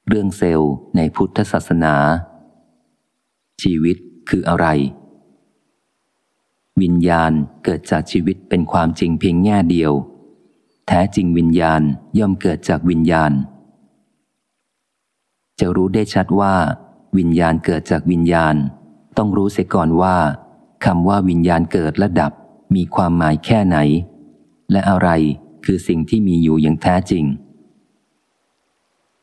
เรื่องเซลล์ในพุทธศาสนา ชีวิตคืออะไร วิญญาณเกิดจากชีวิตเป็นความจริงเพียงแง่เดียว แท้จริงวิญญาณย่อมเกิดจากวิญญาณ จะรู้ได้ชัดว่า วิญญาณเกิดจากวิญญาณ ต้องรู้เสียก่อนว่าคำว่าวิญญาณเกิดและดับมีความหมายแค่ไหน และอะไรคือสิ่งที่มีอยู่อย่างแท้จริง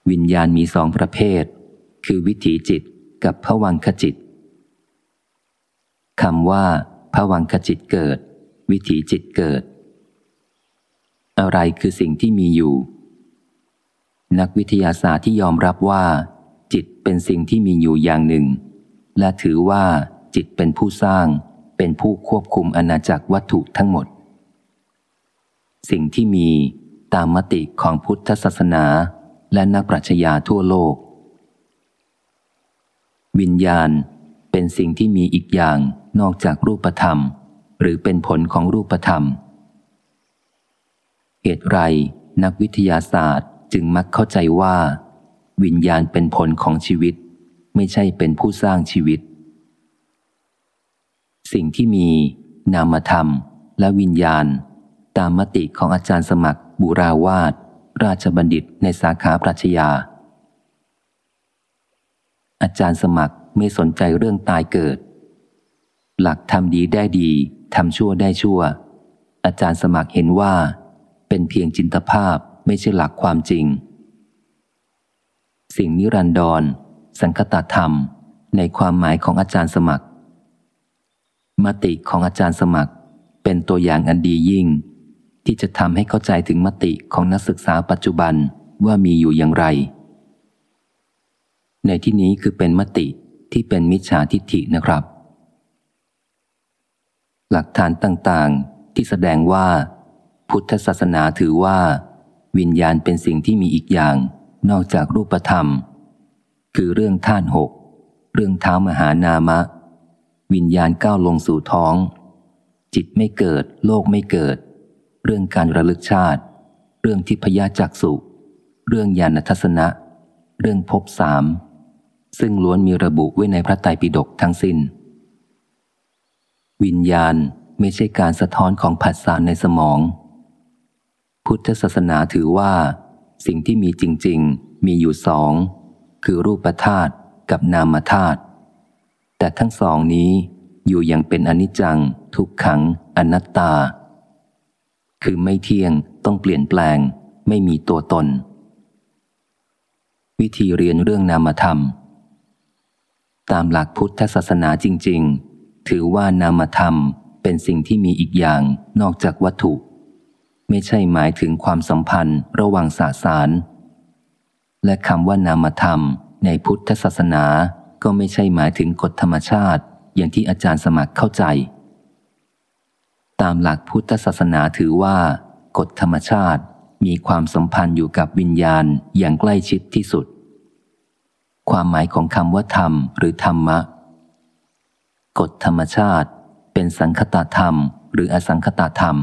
วิญญาณมีสองประเภท คือวิถีจิตกับผวังขจิตคำว่าผวังขจิตเกิด วิถีจิตเกิด อะไรคือสิ่งที่มีอยู่ นักวิทยาศาสตร์ที่ยอมรับว่า จิตเป็นสิ่งที่มีอยู่อย่างหนึ่ง และถือว่า จิตเป็นผู้สร้าง เป็นผู้ควบคุมอาณาจักรวัตถุทั้งหมด สิ่งที่มีตามมติของพุทธศาสนา และนักปรัชญาทั่วโลก วิญญาณเป็นสิ่งที่มีอีกอย่างนอกจากรูปธรรม หรือเป็นผลของรูปธรรม เหตุไรนักวิทยาศาสตร์จึงมักเข้าใจว่า วิญญาณเป็นผลของชีวิต ไม่ใช่เป็นผู้สร้างชีวิต สิ่งที่มี นามธรรม และวิญญาณ ตามมติของอาจารย์สมัคร บุราวาดราชบัณฑิตในสาขาปรัชญาอาจารย์สมัครไม่สนใจเรื่องตายเกิด หลักทำดีได้ดีทำชั่วได้ชั่ว อาจารย์สมัครเห็นว่า เป็นเพียงจินตภาพไม่ใช่หลักความจริง สิ่งนิรันดร สังคตธรรม ในความหมายของอาจารย์สมัคร มติของอาจารย์สมัคร เป็นตัวอย่างอันดียิ่ง ที่จะทำให้เข้าใจถึงมติของนักศึกษาปัจจุบันว่ามีอยู่อย่างไร ในที่นี้คือเป็นมติที่เป็นมิจฉาทิฏฐินะครับ หลักฐานต่างๆ ที่แสดงว่า พุทธศาสนาถือว่า วิญญาณเป็นสิ่งที่มีอีกอย่าง นอกจากรูปธรรม คือเรื่องท่านหก เรื่องเท้ามหานามะ วิญญาณก้าวลงสู่ท้อง จิตไม่เกิด โลกไม่เกิด เรื่องการระลึกชาติ เรื่องทิพยจักสุเรื่องญาณทัศนะ เรื่องภพสาม ซึ่งล้วนมีระบุไว้ในพระไตรปิฎกทั้งสิน้น วิญญาณไม่ใช่การสะท้อนของผัสสะในสมอง พุทธศาสนาถือว่า สิ่งที่มีจริง ๆ มีอยู่สอง คือรูปธาตุกับนามธาตุแต่ทั้งสองนี้อยู่อย่างเป็นอนิจจัง ทุกขัง อนัตตา คือไม่เที่ยงต้องเปลี่ยนแปลง ไม่มีตัวตน วิธีเรียนเรื่องนามธรรม ตามหลักพุทธศาสนาจริง ๆ ถือว่านามธรรมเป็นสิ่งที่มีอีกอย่างนอกจากวัตถุ ไม่ใช่หมายถึงความสัมพันธ์ระหว่างสาสาร และคำว่านามธรรม ในพุทธศาสนาก็ไม่ใช่หมายถึงกฎธรรมชาติ อย่างที่อาจารย์สมัครเข้าใจ ตามหลักพุทธศาสนาถือว่า กฎธรรมชาติมีความสัมพันธ์อยู่กับวิญญาณอย่างใกล้ชิดที่สุด ความหมายของคำว่าธรรมหรือธรรมะ กฎธรรมชาติเป็นสังคตธรรม หรืออสังคตธรรม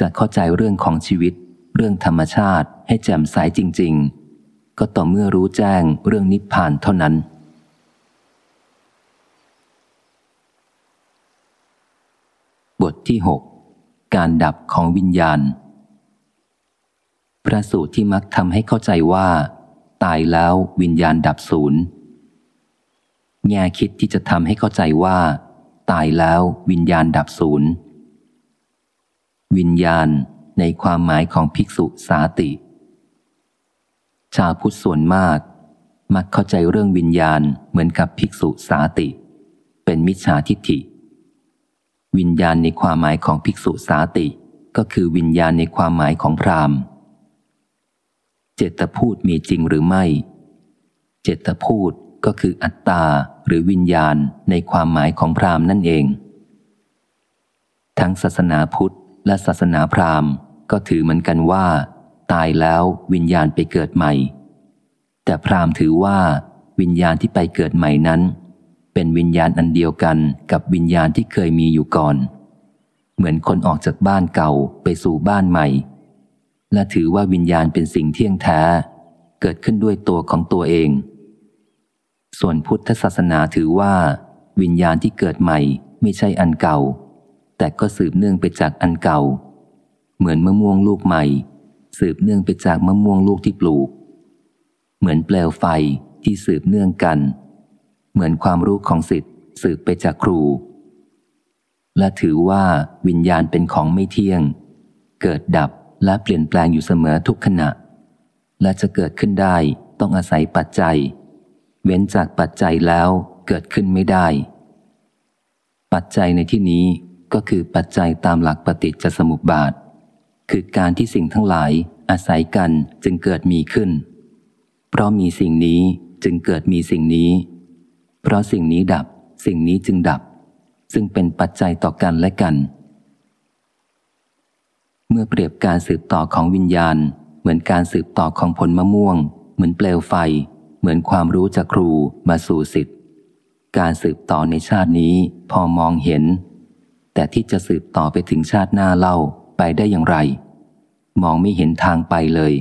จะเข้าใจเรื่องของชีวิต เรื่องธรรมชาติให้แจ่มใสจริง ๆ ก็ต่อเมื่อรู้แจ้งเรื่องนิพพานเท่านั้น บทที่ 6 การดับของวิญญาณ พระสูตรที่มักทำให้เข้าใจว่า ตายแล้ววิญญาณดับศูนย์แง่คิดที่จะทำให้เข้าใจว่า ตายแล้ววิญญาณดับศูนย์ วิญญาณในความหมายของภิกษุสาติ ชาวพุทธส่วนมาก มักเข้าใจเรื่องวิญญาณเหมือนกับภิกษุสาติ เป็นมิจฉาทิฏฐิ วิญญาณในความหมายของภิกษุสาติ ก็คือวิญญาณในความหมายของพราหมณ์ เจตพูดมีจริงหรือไม่ เจตพูดก็คืออัตตาหรือวิญญาณในความหมายของพราหมณ์นั่นเอง ทั้งศาสนาพุทธ และศาสนาพราหมณ์ ก็ถือเหมือนกันว่า ตายแล้ววิญญาณไปเกิดใหม่ แต่พราหมณ์ถือว่า วิญญาณที่ไปเกิดใหม่นั้น เป็นวิญญาณอันเดียวกันกับวิญญาณที่เคยมีอยู่ก่อน เหมือนคนออกจากบ้านเก่าไปสู่บ้านใหม่ และถือว่าวิญญาณเป็นสิ่งเที่ยงแท้ เกิดขึ้นด้วยตัวของตัวเอง ส่วนพุทธศาสนาถือว่า วิญญาณที่เกิดใหม่ไม่ใช่อันเก่า แต่ก็สืบเนื่องไปจากอันเก่า เหมือนมะม่วงลูกใหม่ สืบเนื่องไปจากมะม่วงลูกที่ปลูก เหมือนเปลวไฟที่สืบเนื่องกัน เหมือนความรู้ของสิทธิ์สืบไปจากครู และถือว่าวิญญาณเป็นของไม่เที่ยง เกิดดับและเปลี่ยนแปลงอยู่เสมอทุกขณะ และจะเกิดขึ้นได้ต้องอาศัยปัจจัย เว้นจากปัจจัยแล้วเกิดขึ้นไม่ได้ ปัจจัยในที่นี้ ก็คือปัจจัยตามหลักปฏิจจสมุปบาท คือการที่สิ่งทั้งหลายอาศัยกันจึงเกิดมีขึ้น เพราะมีสิ่งนี้จึงเกิดมีสิ่งนี้ เพราะสิ่งนี้ดับ สิ่งนี้จึงดับ ซึ่งเป็นปัจจัยต่อกันและกัน เมื่อเปรียบการสืบต่อของวิญญาณ เหมือนการสืบต่อของผลมะม่วง เหมือนเปลวไฟ เหมือนความรู้จากครูมาสู่สิทธิ์การสืบต่อในชาตินี้พอมองเห็น แต่ที่จะสืบต่อไปถึงชาติหน้าเล่าไปได้อย่างไร มองไม่เห็นทางไปเลย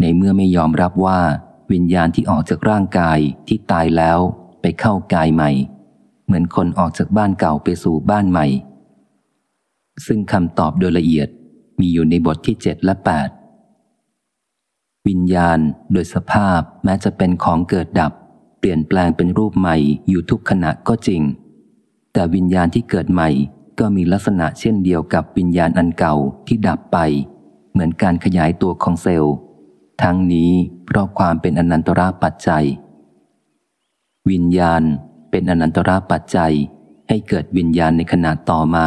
ในเมื่อไม่ยอมรับว่า วิญญาณที่ออกจากร่างกายที่ตายแล้วไปเข้ากายใหม่ เหมือนคนออกจากบ้านเก่าไปสู่บ้านใหม่ ซึ่งคำตอบโดยละเอียดมีอยู่ในบทที่เจ็ดและแปดวิญญาณโดยสภาพแม้จะเป็นของเกิดดับ เปลี่ยนแปลงเป็นรูปใหม่อยู่ทุกขณะก็จริง แต่วิญญาณที่เกิดใหม่ ก็มีลักษณะเช่นเดียวกับวิญญาณอันเก่าที่ดับไป เหมือนการขยายตัวของเซลล์ ทั้งนี้เพราะความเป็นอนันตระปัจจัย วิญญาณเป็นอนันตระปัจจัยให้เกิดวิญญาณในขณะต่อมา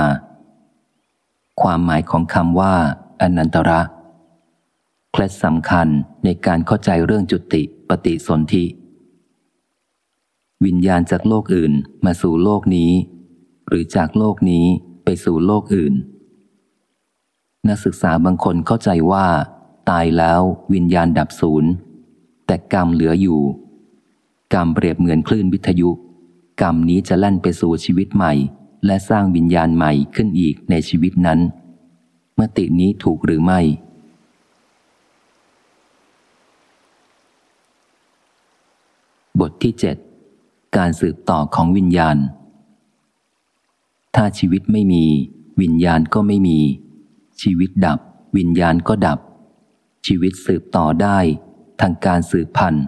ความหมายของคำว่า อนันตระเคล็ดสำคัญในการเข้าใจเรื่องจุติปฏิสนธิวิญญาณจากโลกอื่นมาสู่โลกนี้ หรือจากโลกนี้ไปสู่โลกอื่น นักศึกษาบางคนเข้าใจว่า ตายแล้ววิญญาณดับศูนย์ แต่กรรมเหลืออยู่ กรรมเปรียบเหมือนคลื่นวิทยุ กรรมนี้จะแล่นไปสู่ชีวิตใหม่ และสร้างวิญญาณใหม่ขึ้นอีกในชีวิตนั้น มตินี้ถูกหรือไม่บทที่เจ็ดการสืบต่อของวิญญาณ ถ้าชีวิตไม่มี วิญญาณก็ไม่มี ชีวิตดับ วิญญาณก็ดับ ชีวิตสืบต่อได้ ทางการสืบพันธุ์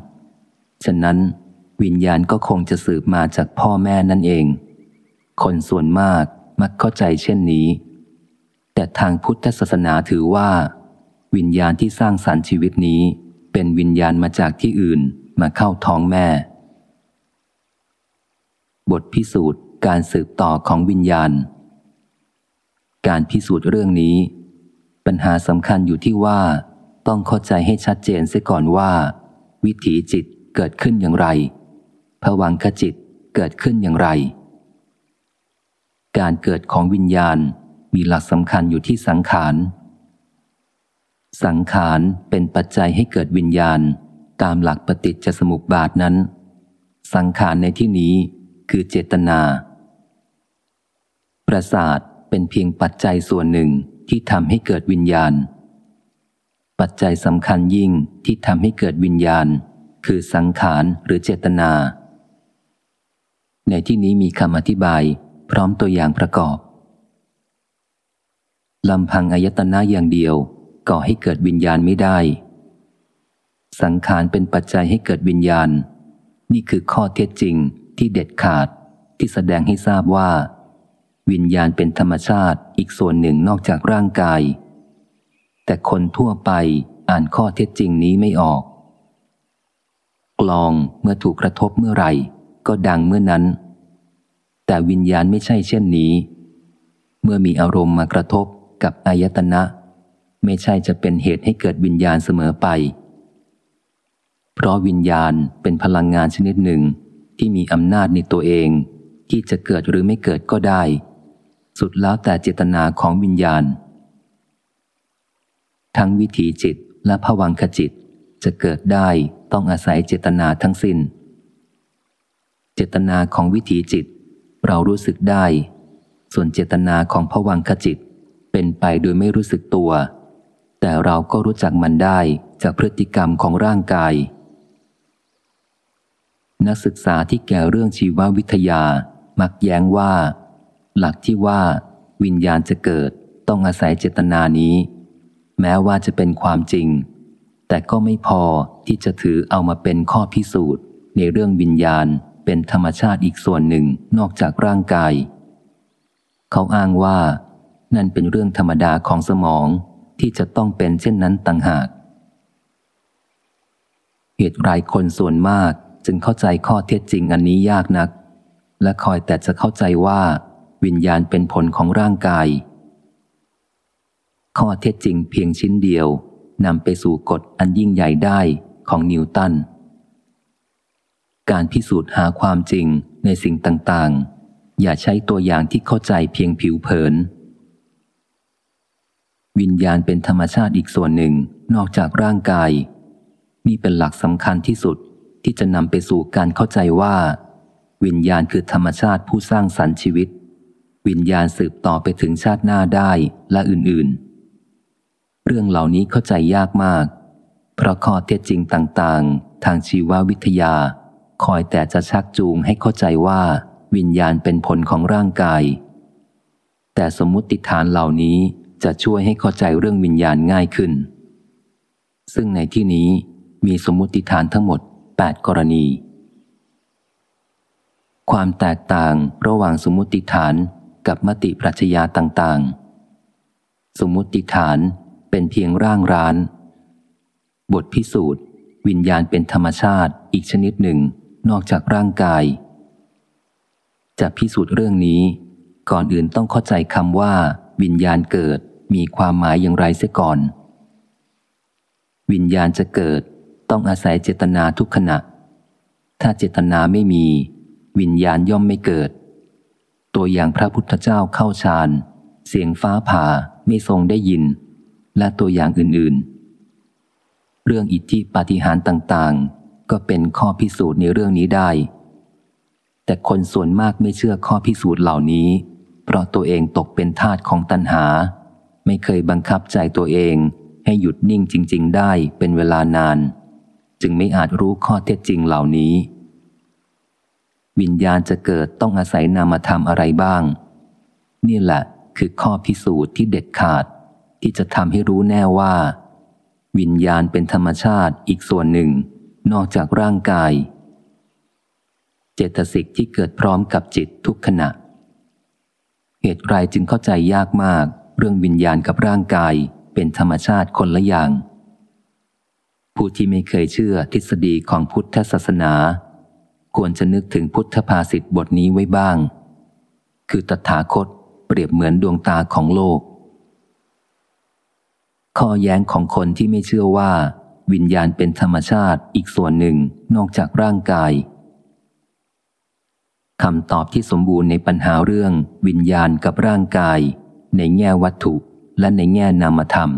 ฉะนั้น วิญญาณก็คงจะสืบมาจากพ่อแม่นั่นเอง คนส่วนมากมักเข้าใจเช่นนี้ แต่ทางพุทธศาสนาถือว่า วิญญาณที่สร้างสรรค์ชีวิตนี้ เป็นวิญญาณมาจากที่อื่นมาเข้าท้องแม่ บทพิสูจน์ การสืบต่อของวิญญาณ การพิสูจน์เรื่องนี้ ปัญหาสำคัญอยู่ที่ว่าต้องเข้าใจให้ชัดเจนเสียก่อนว่า วิถีจิตเกิดขึ้นอย่างไรผวังขจิตเกิดขึ้นอย่างไร การเกิดของวิญญาณมีหลักสำคัญอยู่ที่สังขาร สังขารเป็นปัจจัยให้เกิดวิญญาณตามหลักปฏิจจสมุปบาทนั้น สังขารในที่นี้คือเจตนา ประสาทเป็นเพียงปัจจัยส่วนหนึ่งที่ทำให้เกิดวิญญาณ ปัจจัยสำคัญยิ่งที่ทำให้เกิดวิญญาณ คือสังขารหรือเจตนา ในที่นี้มีคำอธิบายพร้อมตัวอย่างประกอบลำพังอายตนะอย่างเดียวก่อให้เกิดวิญญาณไม่ได้ สังขารเป็นปัจจัยให้เกิดวิญญาณ นี่คือข้อเท็จจริงที่เด็ดขาดที่แสดงให้ทราบว่า วิญญาณเป็นธรรมชาติอีกส่วนหนึ่งนอกจากร่างกาย แต่คนทั่วไปอ่านข้อเท็จจริงนี้ไม่ออก กลองเมื่อถูกกระทบเมื่อไหร่ ก็ดังเมื่อนั้น แต่วิญญาณไม่ใช่เช่นนี้ เมื่อมีอารมณ์มากระทบกับอายตนะ ไม่ใช่จะเป็นเหตุให้เกิดวิญญาณเสมอไป เพราะวิญญาณเป็นพลังงานชนิดหนึ่งที่มีอำนาจในตัวเองที่จะเกิดหรือไม่เกิดก็ได้ สุดแล้วแต่เจตนาของวิญญาณ ทั้งวิถีจิตและผวังขจิตจะเกิดได้ต้องอาศัยเจตนาทั้งสิน้น เจตนาของวิถีจิต เรารู้สึกได้ ส่วนเจตนาของผวังขจิต เป็นไปโดยไม่รู้สึกตัว แต่เราก็รู้จักมันได้จากพฤติกรรมของร่างกาย นักศึกษาที่แก่เรื่องชีววิทยา มักแย้งว่า หลักที่ว่า วิญญาณจะเกิดต้องอาศัยเจตนานี้ แม้ว่าจะเป็นความจริง แต่ก็ไม่พอที่จะถือเอามาเป็นข้อพิสูจน์ ในเรื่องวิญญาณเป็นธรรมชาติอีกส่วนหนึ่งนอกจากร่างกาย เขาอ้างว่า นั่นเป็นเรื่องธรรมดาของสมองที่จะต้องเป็นเช่นนั้นต่างหาก เหตุไรคนส่วนมากจึงเข้าใจข้อเท็จจริงอันนี้ยากนัก และคอยแต่จะเข้าใจว่า วิญญาณเป็นผลของร่างกาย ข้อเท็จจริงเพียงชิ้นเดียวนำไปสู่กฎอันยิ่งใหญ่ได้ของนิวตัน การพิสูจน์หาความจริงในสิ่งต่างๆ อย่าใช้ตัวอย่างที่เข้าใจเพียงผิวเผิน วิญญาณเป็นธรรมชาติอีกส่วนหนึ่งนอกจากร่างกาย นี่เป็นหลักสำคัญที่สุดที่จะนำไปสู่การเข้าใจว่า วิญญาณคือธรรมชาติผู้สร้างสรรค์ชีวิต วิญญาณสืบต่อไปถึงชาติหน้าได้และอื่นๆ เรื่องเหล่านี้เข้าใจยากมาก เพราะข้อเท็จจริงต่างๆ ทางชีววิทยา คอยแต่จะชักจูงให้เข้าใจว่า วิญญาณเป็นผลของร่างกาย แต่สมมติฐานเหล่านี้จะช่วยให้เข้าใจเรื่องวิญญาณง่ายขึ้น ซึ่งในที่นี้มีสมมติฐานทั้งหมด 8 กรณี ความแตกต่างระหว่างสมมติฐาน กับมติปรัชญาต่างๆ สมมุติฐานเป็นเพียงร่างร้าน บทพิสูจน์ วิญญาณเป็นธรรมชาติอีกชนิดหนึ่งนอกจากร่างกาย จะพิสูจน์เรื่องนี้ ก่อนอื่นต้องเข้าใจคำว่า วิญญาณเกิดมีความหมายอย่างไรเสียก่อน วิญญาณจะเกิดต้องอาศัยเจตนาทุกขณะ ถ้าเจตนาไม่มี วิญญาณย่อมไม่เกิด ตัวอย่างพระพุทธเจ้าเข้าฌาน เสียงฟ้าผ่าไม่ทรงได้ยิน และตัวอย่างอื่นๆ เรื่องอิทธิปาฏิหาริย์ต่างๆ ก็เป็นข้อพิสูจน์ในเรื่องนี้ได้ แต่คนส่วนมากไม่เชื่อข้อพิสูจน์เหล่านี้ เพราะตัวเองตกเป็นทาสของตัณหา ไม่เคยบังคับใจตัวเองให้หยุดนิ่งจริง ๆ ได้เป็นเวลานาน จึงไม่อาจรู้ข้อเท็จจริงเหล่านี้ วิญญาณจะเกิดต้องอาศัยนามธรรมอะไรบ้าง นี่แหละคือข้อพิสูจน์ที่เด็ดขาด ที่จะทำให้รู้แน่ว่า วิญญาณเป็นธรรมชาติอีกส่วนหนึ่ง นอกจากร่างกาย เจตสิกที่เกิดพร้อมกับจิตทุกขณะ เหตุไรจึงเข้าใจยากมาก เรื่องวิญญาณกับร่างกายเป็นธรรมชาติคนละอย่าง ผู้ที่ไม่เคยเชื่อทฤษฎีของพุทธศาสนา ควรจะนึกถึงพุทธภาษิตบทนี้ไว้บ้าง คือตถาคตเปรียบเหมือนดวงตาของโลก ข้อแย้งของคนที่ไม่เชื่อว่า วิญญาณเป็นธรรมชาติอีกส่วนหนึ่งนอกจากร่างกายคำตอบที่สมบูรณ์ในปัญหาเรื่อง วิญญาณกับร่างกาย ในแง่วัตถุและในแง่นามธรรม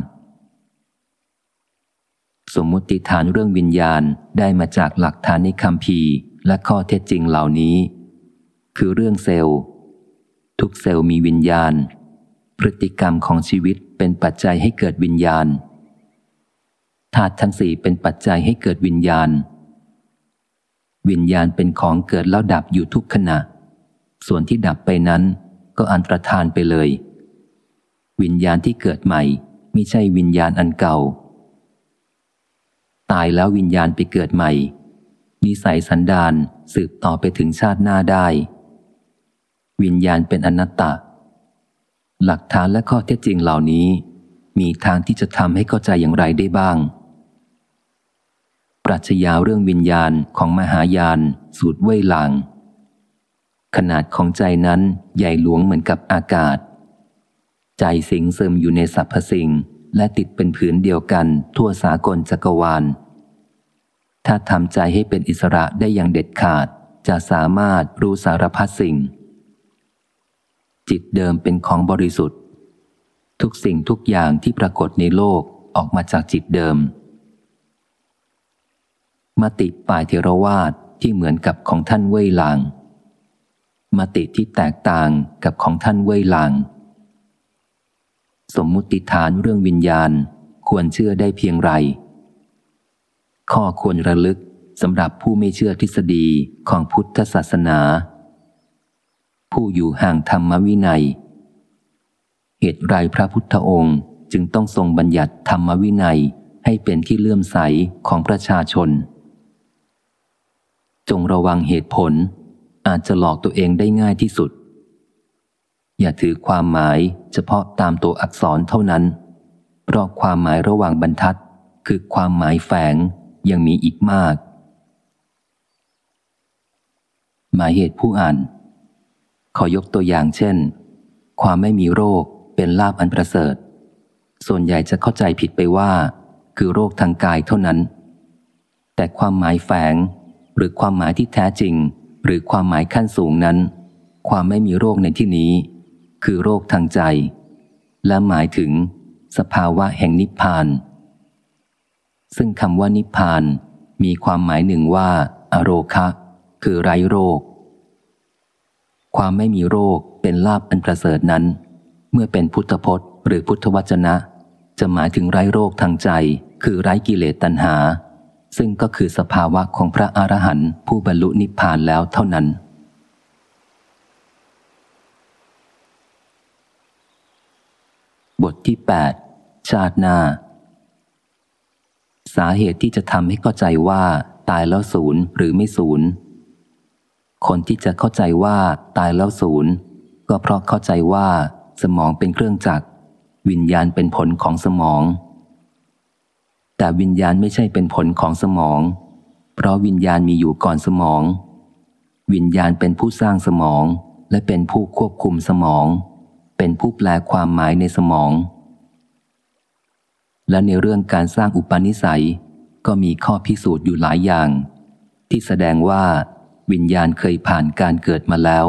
สมมุติฐานเรื่องวิญญาณได้มาจากหลักฐานในคำพี และข้อเท็จจริงเหล่านี้ คือเรื่องเซลล์ ทุกเซลล์มีวิญญาณ พฤติกรรมของชีวิตเป็นปัจจัยให้เกิดวิญญาณธาตุทั้งสี่เป็นปัจจัยให้เกิดวิญญาณ วิญญาณเป็นของเกิดแล้วดับอยู่ทุกขณะ ส่วนที่ดับไปนั้นก็อันตรธานไปเลย วิญญาณที่เกิดใหม่ไม่ใช่วิญญาณอันเก่า ตายแล้ววิญญาณไปเกิดใหม่ นิสัยสันดานสืบต่อไปถึงชาติหน้าได้ วิญญาณเป็นอนัตตา หลักฐานและข้อเท็จจริงเหล่านี้ มีทางที่จะทำให้เข้าใจอย่างไรได้บ้าง ปรัชญาเรื่องวิญญาณของมหายาน สูตรเว่ยหลังขนาดของใจนั้นใหญ่หลวงเหมือนกับอากาศ ใจสิงเสริมอยู่ในสรรพสิ่ง และติดเป็นผืนเดียวกันทั่วสากลจักรวาล ถ้าทำใจให้เป็นอิสระได้อย่างเด็ดขาด จะสามารถรู้สารพัดสิ่ง จิตเดิมเป็นของบริสุทธิ์ ทุกสิ่งทุกอย่างที่ปรากฏในโลกออกมาจากจิตเดิม มติป่ายเทรวาสที่เหมือนกับของท่านเว่ยหลางมติที่แตกต่างกับของท่านเว่ยหลาง สมมุติฐานเรื่องวิญญาณควรเชื่อได้เพียงไร ข้อควรระลึกสำหรับผู้ไม่เชื่อทฤษฎีของพุทธศาสนา ผู้อยู่ห่างธรรมวินัย เหตุไรพระพุทธองค์จึงต้องทรงบัญญัติธรรมวินัยให้เป็นที่เลื่อมใสของประชาชน จงระวังเหตุผลอาจจะหลอกตัวเองได้ง่ายที่สุด อย่าถือความหมายเฉพาะตามตัวอักษรเท่านั้น เพราะความหมายระหว่างบรรทัดคือความหมายแฝง ยังมีอีกมาก หมายเหตุผู้อ่าน ขอยกตัวอย่างเช่น ความไม่มีโรคเป็นลาบอันประเสริฐ ส่วนใหญ่จะเข้าใจผิดไปว่า คือโรคทางกายเท่านั้น แต่ความหมายแฝงหรือความหมายที่แท้จริง หรือความหมายขั้นสูงนั้น ความไม่มีโรคในที่นี้ คือโรคทางใจ และหมายถึงสภาวะแห่งนิพพาน ซึ่งคำว่านิพพาน มีความหมายหนึ่งว่า อโรคะ คือไร้โรค ความไม่มีโรคเป็นลาบอันประเสริฐนั้น เมื่อเป็นพุทธพจน์ หรือพุทธวจนะ จะหมายถึงไร้โรคทางใจ คือไร้กิเลสตัณหา ซึ่งก็คือสภาวะของพระอรหันต์ผู้บรรลุนิพพานแล้วเท่านั้นบทที่ 8 ชาติหน้า สาเหตุที่จะทำให้เข้าใจว่าตายแล้วศูนย์หรือไม่ศูนย์ คนที่จะเข้าใจว่าตายแล้วศูนย์ก็เพราะเข้าใจว่า สมองเป็นเครื่องจักร วิญญาณเป็นผลของสมอง แต่วิญญาณไม่ใช่เป็นผลของสมอง เพราะวิญญาณมีอยู่ก่อนสมอง วิญญาณเป็นผู้สร้างสมองและเป็นผู้ควบคุมสมอง เป็นผู้แปลความหมายในสมอง และในเรื่องการสร้างอุปนิสัย ก็มีข้อพิสูจน์อยู่หลายอย่าง ที่แสดงว่า วิญญาณเคยผ่านการเกิดมาแล้ว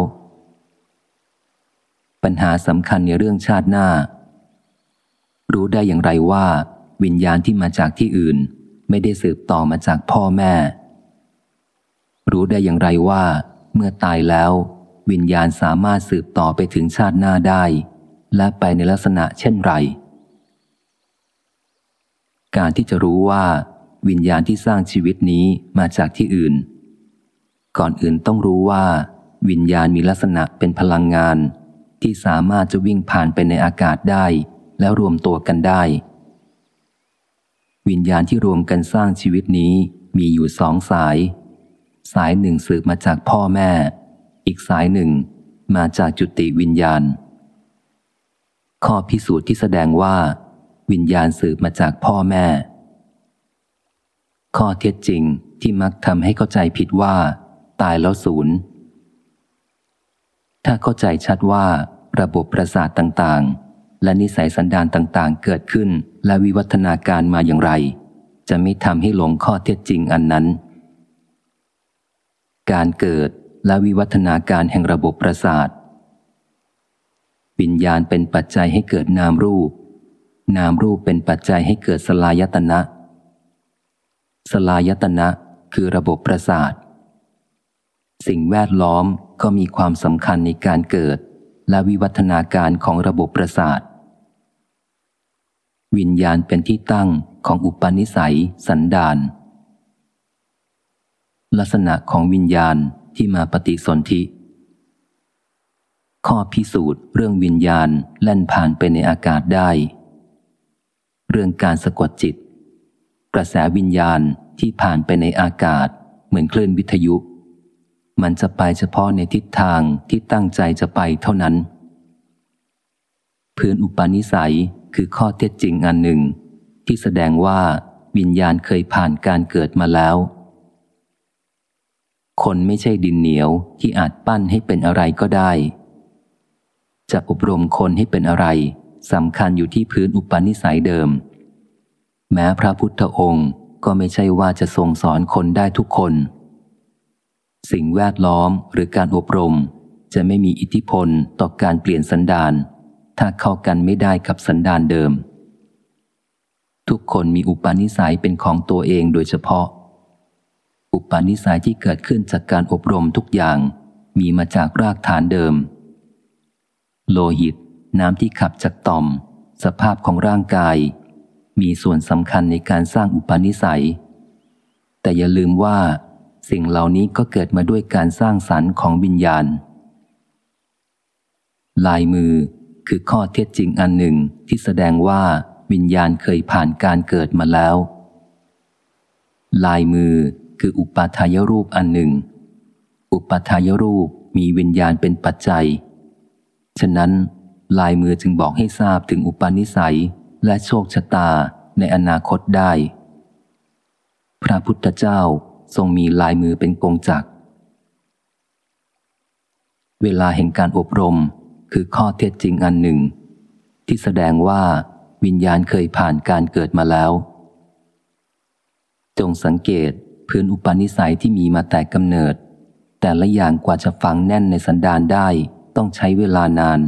ปัญหาสำคัญในเรื่องชาติหน้า รู้ได้อย่างไรว่า วิญญาณที่มาจากที่อื่น ไม่ได้สืบต่อมาจากพ่อแม่ รู้ได้อย่างไรว่า เมื่อตายแล้ว วิญญาณสามารถสืบต่อไปถึงชาติหน้าได้ และไปในลักษณะเช่นไร การที่จะรู้ว่า วิญญาณที่สร้างชีวิตนี้มาจากที่อื่น ก่อนอื่นต้องรู้ว่า วิญญาณมีลักษณะเป็นพลังงาน ที่สามารถจะวิ่งผ่านไปในอากาศได้ แล้วรวมตัวกันได้ วิญญาณที่รวมกันสร้างชีวิตนี้มีอยู่สองสาย สายหนึ่งสืบมาจากพ่อแม่ อีกสายหนึ่งมาจากจุติวิญญาณ ข้อพิสูจน์ที่แสดงว่า วิญญาณสืบมาจากพ่อแม่ ข้อเท็จจริงที่มักทำให้เข้าใจผิดว่า ตายแล้วศูนย์ถ้าเข้าใจชัดว่าระบบประสาทต่างๆ และนิสัยสันดานต่างๆ เกิดขึ้นและวิวัฒนาการมาอย่างไร จะไม่ทำให้หลงข้อเท็จจริงอันนั้น การเกิดและวิวัฒนาการแห่งระบบประสาทวิญญาณเป็นปัจจัยให้เกิดนามรูป นามรูปเป็นปัจจัยให้เกิดสลายตนะ สลายตนะคือระบบประสาท สิ่งแวดล้อมก็มีความสำคัญในการเกิด และวิวัฒนาการของระบบประสาท วิญญาณเป็นที่ตั้งของอุปนิสัย สันดาน ลักษณะของวิญญาณที่มาปฏิสนธิ ข้อพิสูจน์เรื่องวิญญาณแล่นผ่านไปในอากาศได้ เรื่องการสะกดจิต กระแสวิญญาณที่ผ่านไปในอากาศ เหมือนคลื่นวิทยุ มันจะไปเฉพาะในทิศทางที่ตั้งใจจะไปเท่านั้น พื้นอุปนิสัยคือข้อเท็จจริงอันหนึ่ง ที่แสดงว่าวิญญาณเคยผ่านการเกิดมาแล้ว คนไม่ใช่ดินเหนียวที่อาจปั้นให้เป็นอะไรก็ได้ จะอบรมคนให้เป็นอะไร สำคัญอยู่ที่พื้นอุปนิสัยเดิม แม้พระพุทธองค์ก็ไม่ใช่ว่าจะทรงสอนคนได้ทุกคน สิ่งแวดล้อมหรือการอบรมจะไม่มีอิทธิพลต่อการเปลี่ยนสันดาน ถ้าเข้ากันไม่ได้กับสันดานเดิม ทุกคนมีอุปนิสัยเป็นของตัวเองโดยเฉพาะ อุปนิสัยที่เกิดขึ้นจากการอบรมทุกอย่างมีมาจากรากฐานเดิม โลหิต น้ำที่ขับจากต่อม สภาพของร่างกาย มีส่วนสำคัญในการสร้างอุปนิสัย แต่อย่าลืมว่า สิ่งเหล่านี้ก็เกิดมาด้วยการสร้างสรรค์ของวิญญาณ ลายมือคือข้อเท็จจริงอันหนึ่งที่แสดงว่าวิญญาณเคยผ่านการเกิดมาแล้ว ลายมือคืออุปาทายรูปอันหนึ่ง อุปาทายรูปมีวิญญาณเป็นปัจจัย ฉะนั้น ลายมือจึงบอกให้ทราบถึงอุปนิสัยและโชคชะตาในอนาคตได้ พระพุทธเจ้าทรงมีลายมือเป็นกงจักร เวลาแห่งการอบรมคือข้อเท็จจริงอันหนึ่ง ที่แสดงว่าวิญญาณเคยผ่านการเกิดมาแล้ว จงสังเกตพื้นอุปนิสัยที่มีมาแต่กำเนิด แต่ละอย่างกว่าจะฝังแน่นในสันดานได้ต้องใช้เวลานาน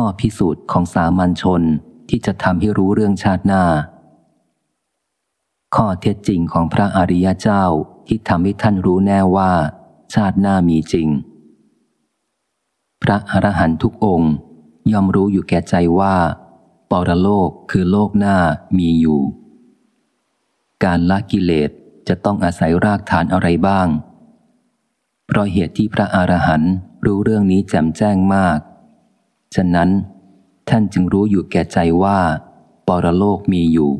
ข้อพิสูจน์ของสามัญชนที่จะทำให้รู้เรื่องชาติหน้า ข้อเท็จจริงของพระอริยเจ้าที่ทำให้ท่านรู้แน่ว่า ชาติหน้ามีจริง พระอรหันตุกองค์ย่อมรู้อยู่แก่ใจว่าปรโลกคือโลกหน้ามีอยู่ การละกิเลสจะต้องอาศัยรากฐานอะไรบ้าง เพราะเหตุที่พระอรหันต์รู้เรื่องนี้แจ่มแจ้งมาก ฉะนั้น ท่านจึงรู้อยู่แก่ใจว่า ปรโลกมีอยู่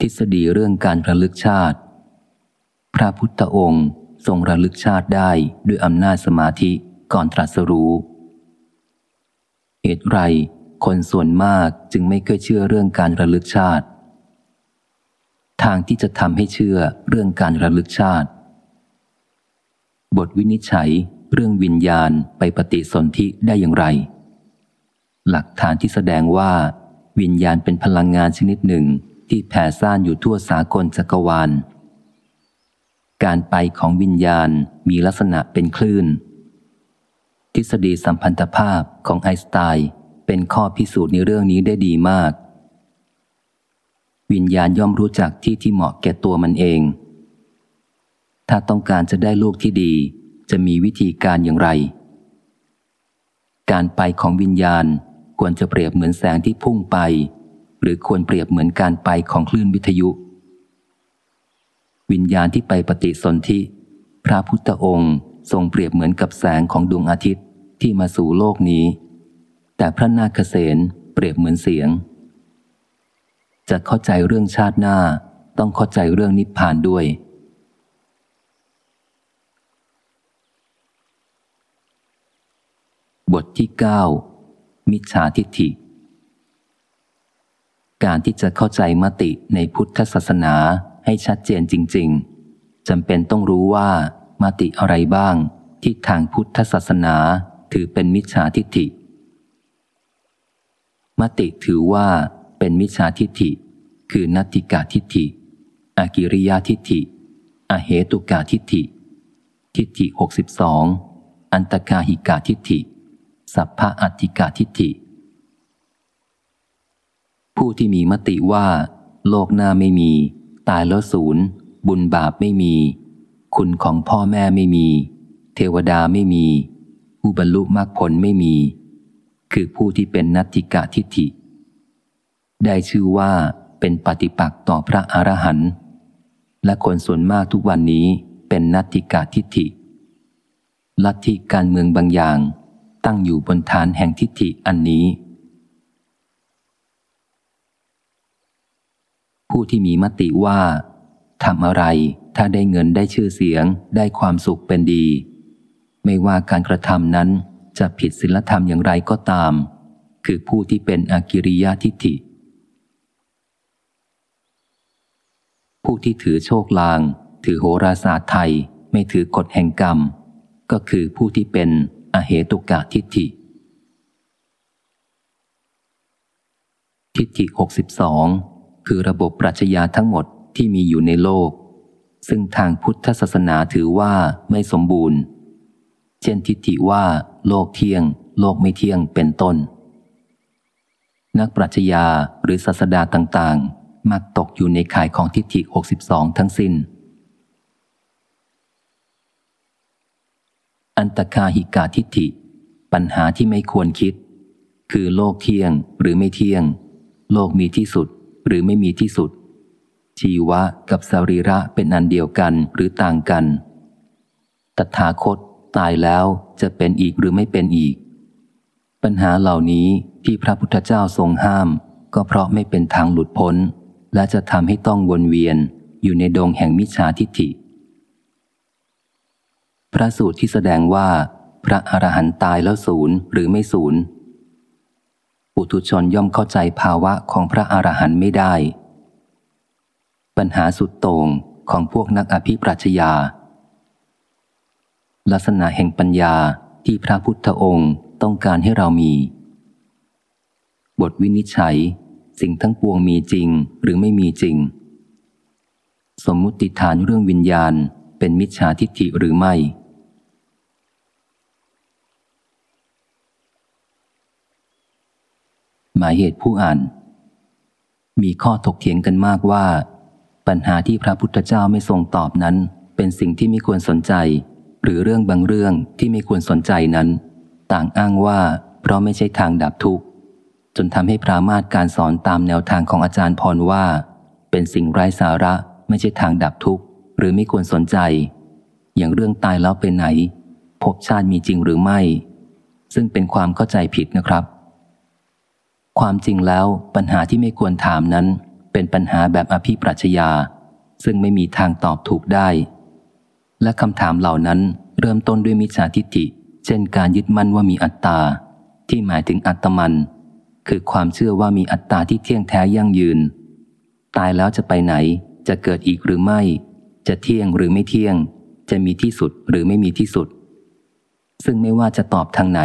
ทฤษฎีเรื่องการระลึกชาติ พระพุทธองค์ทรงระลึกชาติได้ด้วยอำนาจสมาธิก่อนตรัสรู้เหตุไรคนส่วนมากจึงไม่เคยเชื่อเรื่องการระลึกชาติ ทางที่จะทำให้เชื่อเรื่องการระลึกชาติ บทวินิจฉัย เรื่องวิญญาณไปปฏิสนธิได้อย่างไร หลักฐานที่แสดงว่า วิญญาณเป็นพลังงานชนิดหนึ่งที่แผ่ซ่านอยู่ทั่วสากลจักรวาล การไปของวิญญาณมีลักษณะเป็นคลื่น ทฤษฎีสัมพันธภาพของไอน์สไตน์เป็นข้อพิสูจน์ในเรื่องนี้ได้ดีมาก วิญญาณย่อมรู้จักที่ที่เหมาะแก่ตัวมันเอง ถ้าต้องการจะได้ลูกที่ดี จะมีวิธีการอย่างไร การไปของวิญญาณควรจะเปรียบเหมือนแสงที่พุ่งไป หรือควรเปรียบเหมือนการไปของคลื่นวิทยุ วิญญาณที่ไปปฏิสนธิพระพุทธองค์ทรงเปรียบเหมือนกับแสงของดวงอาทิตย์ที่มาสู่โลกนี้ แต่พระนาคเษนเปรียบเหมือนเสียง จะเข้าใจเรื่องชาติหน้าต้องเข้าใจเรื่องนิพพานด้วย บทที่ 9 มิจฉาทิฏฐิ การที่จะเข้าใจมติในพุทธศาสนาให้ชัดเจนจริง ๆจำเป็นต้องรู้ว่า มติอะไรบ้างที่ทางพุทธศาสนาถือเป็นมิจฉาทิฏฐิ มติถือว่าเป็นมิจฉาทิฏฐิ คือนัตติกาทิฏฐิ อากิริยาทิฏฐิ อเหตุกาทิฏฐิ ทิฏฐิหกสิบสองอันตกาหิกาทิฏฐิ สัพพะอัติกาทิฏฐิ ผู้ที่มีมติว่า โลกหน้าไม่มี ตายแล้วศูนย์ บุญบาปไม่มี คุณของพ่อแม่ไม่มี เทวดาไม่มี ผู้บรรลุมรรคผลไม่มี คือผู้ที่เป็นนัตติกาทิฏฐิ ได้ชื่อว่าเป็นปฏิปักษ์ต่อพระอรหันต์และคนส่วนมากทุกวันนี้เป็นนัตติกาทิฏฐิ ลัทธิการเมืองบางอย่าง ตั้งอยู่บนฐานแห่งทิฏฐิอันนี้ ผู้ที่มีมติว่าทำอะไรถ้าได้เงินได้ชื่อเสียง ได้ความสุขเป็นดี ไม่ว่าการกระทำนั้นจะผิดศีลธรรมอย่างไรก็ตาม คือผู้ที่เป็นอากิริยาทิฏฐิ ผู้ที่ถือโชคลาง ถือโหราศาสตร์ไทย ไม่ถือกฎแห่งกรรม ก็คือผู้ที่เป็น อเหตุกะทิฏฐิ ทิฏฐิ 62 คือระบบปรัชญาทั้งหมดที่มีอยู่ในโลก ซึ่งทางพุทธศาสนาถือว่าไม่สมบูรณ์ เช่นทิฏฐิว่า โลกเที่ยง โลกไม่เที่ยงเป็นต้น นักปรัชญาหรือศาสดาต่างๆ มักตกอยู่ในข่ายของทิฏฐิ 62 ทั้งสิน้น อันตคาหิกาทิฏฐิ ปัญหาที่ไม่ควรคิด คือโลกเที่ยงหรือไม่เที่ยง โลกมีที่สุดหรือไม่มีที่สุด ชีวะกับสรีระเป็นอันเดียวกันหรือต่างกัน ตถาคตตายแล้วจะเป็นอีกหรือไม่เป็นอีก ปัญหาเหล่านี้ที่พระพุทธเจ้าทรงห้าม ก็เพราะไม่เป็นทางหลุดพ้น และจะทำให้ต้องวนเวียนอยู่ในดงแห่งมิจฉาทิฏฐิ พระสูตรที่แสดงว่า พระอรหันต์ตายแล้วศูนย์หรือไม่ศูนย์ปุถุชนย่อมเข้าใจภาวะของพระอรหันต์ไม่ได้ ปัญหาสุดโต่งของพวกนักอภิปรัชญาลักษณะแห่งปัญญาที่พระพุทธองค์ต้องการให้เรามี บทวินิจฉัย สิ่งทั้งปวงมีจริงหรือไม่มีจริง สมมุติฐานเรื่องวิญญาณเป็นมิจฉาทิฏฐิหรือไม่ หมายเหตุผู้อ่าน มีข้อถกเถียงกันมากว่า ปัญหาที่พระพุทธเจ้าไม่ทรงตอบนั้น เป็นสิ่งที่ไม่ควรสนใจ หรือเรื่องบางเรื่องที่ไม่ควรสนใจนั้น ต่างอ้างว่าเพราะไม่ใช่ทางดับทุกข์ จนทำให้ปรามาสการสอนตามแนวทางของอาจารย์พรว่า เป็นสิ่งไร้สาระไม่ใช่ทางดับทุกข์ หรือไม่ควรสนใจ อย่างเรื่องตายแล้วเป็นไหนภพชาติมีจริงหรือไม่ ซึ่งเป็นความเข้าใจผิดนะครับ ความจริงแล้วปัญหาที่ไม่ควรถามนั้น เป็นปัญหาแบบอภิปรัชญา ซึ่งไม่มีทางตอบถูกได้ และคำถามเหล่านั้นเริ่มต้นด้วยมิจฉาทิฏฐิ เช่นการยึดมั่นว่ามีอัตตา ที่หมายถึงอัตมัน คือความเชื่อว่ามีอัตตาที่เที่ยงแท้ยั่งยืน ตายแล้วจะไปไหน จะเกิดอีกหรือไม่ จะเที่ยงหรือไม่เที่ยง จะมีที่สุดหรือไม่มีที่สุด ซึ่งไม่ว่าจะตอบทางไหน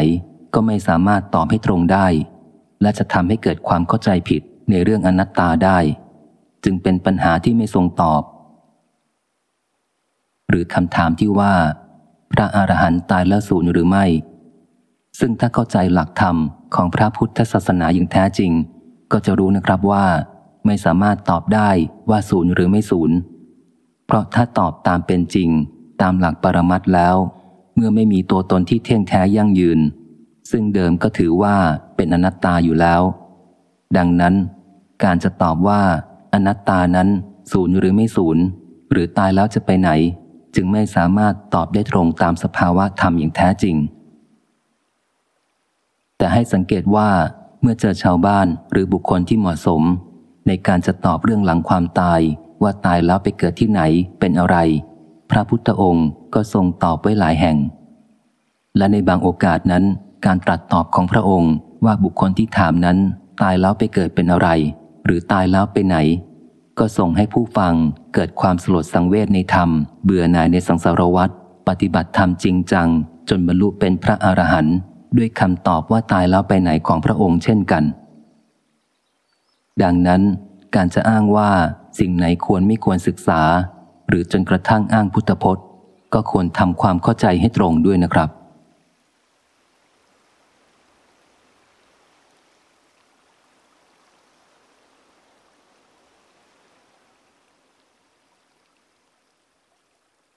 ก็ไม่สามารถตอบให้ตรงได้ และจะทำให้เกิดความเข้าใจผิดในเรื่องอนัตตาได้ จึงเป็นปัญหาที่ไม่ทรงตอบ หรือคำถามที่ว่า พระอรหันต์ตายแล้วสูญหรือไม่ ซึ่งถ้าเข้าใจหลักธรรมของพระพุทธศาสนาอย่างแท้จริง ก็จะรู้นะครับว่า ไม่สามารถตอบได้ว่าศูนย์หรือไม่ศูนย์เพราะถ้าตอบตามเป็นจริง ตามหลักปรมัตแล้ว เมื่อไม่มีตัวตนที่เที่ยงแท้ยั่งยืน ซึ่งเดิมก็ถือว่าเป็นอนัตตาอยู่แล้ว ดังนั้น การจะตอบว่าอนัตตานั้นศูนย์หรือไม่ศูนย์หรือตายแล้วจะไปไหน จึงไม่สามารถตอบได้ตรงตามสภาวะธรรมอย่างแท้จริง แต่ให้สังเกตว่าเมื่อเจอชาวบ้านหรือบุคคลที่เหมาะสม ในการจะตอบเรื่องหลังความตายว่าตายแล้วไปเกิดที่ไหนเป็นอะไร พระพุทธองค์ก็ทรงตอบไว้หลายแห่ง และในบางโอกาสนั้น การตรัสตอบของพระองค์ว่าบุคคลที่ถามนั้น ตายแล้วไปเกิดเป็นอะไร หรือตายแล้วไปไหน ก็ส่งให้ผู้ฟังเกิดความสลดสังเวชในธรรม เบื่อหน่ายในสังสารวัฏปฏิบัติธรรมจริงจัง จนบรรลุเป็นพระอรหันต์ด้วยคำตอบว่าตายแล้วไปไหนของพระองค์เช่นกัน ดังนั้น การจะอ้างว่าสิ่งไหนควรไม่ควรศึกษา หรือจนกระทั่งอ้างพุทธพจน์ ก็ควรทำความเข้าใจให้ตรงด้วยนะครับ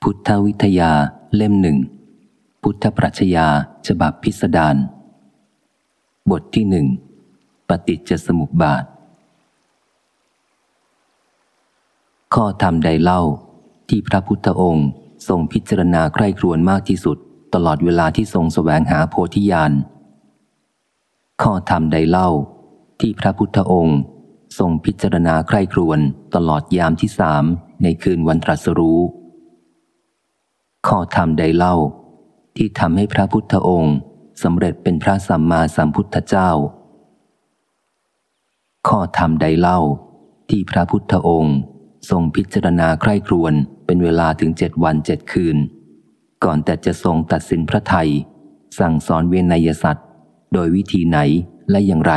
พุทธวิทยาเล่มหนึ่ง พุทธปรัชญาฉบับพิสดารบทที่หนึ่งปฏิจจสมุปบาท ข้อธรรมใดเล่าที่พระพุทธองค์ทรงพิจารณาใคร่ครวญมากที่สุด ตลอดเวลาที่ทรงสแสวงหาโพธิญาณข้อธรรมใดเล่า ที่พระพุทธองค์ทรงพิจารณาใคร่ครวญตลอดยามที่สามในคืนวันตรัสรู้ ข้อธรรมใดเล่า ที่ทำให้พระพุทธองค์สำเร็จเป็นพระสัมมาสัมพุทธเจ้า ข้อธรรมใดเล่า ที่พระพุทธองค์ทรงพิจารณาใคร่ครวญเป็นเวลาถึงเจ็ดวันเจ็ดคืน ก่อนแต่จะทรงตัดสินพระไทย สั่งสอนเวนยสัตว์ โดยวิธีไหนและอย่างไร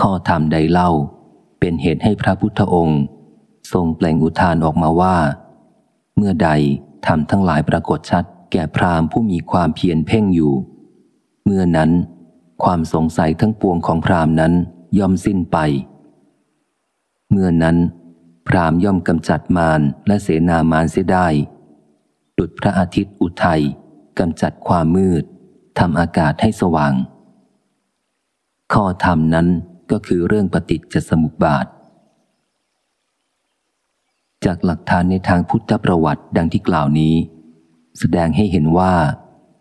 ข้อธรรมใดเล่า เป็นเหตุให้พระพุทธองค์ ทรงเปล่งอุทานออกมาว่า เมื่อใดทำทั้งหลายปรากฏชัด แก่พรามผู้มีความเพียรเพ่งอยู่ เมื่อนั้น ความสงสัยทั้งปวงของพรามนั้นย่อมสิ้นไป เมื่อนั้น พรามย่อมกำจัดมารและเสนามารเสียได้ดุดพระอาทิตย์อุทัยกำจัดความมืดทำอากาศให้สว่าง ข้อธรรมนั้นก็คือเรื่องปฏิจจสมุปบาท จากหลักฐานในทางพุทธประวัติดังที่กล่าวนี้ แสดงให้เห็นว่า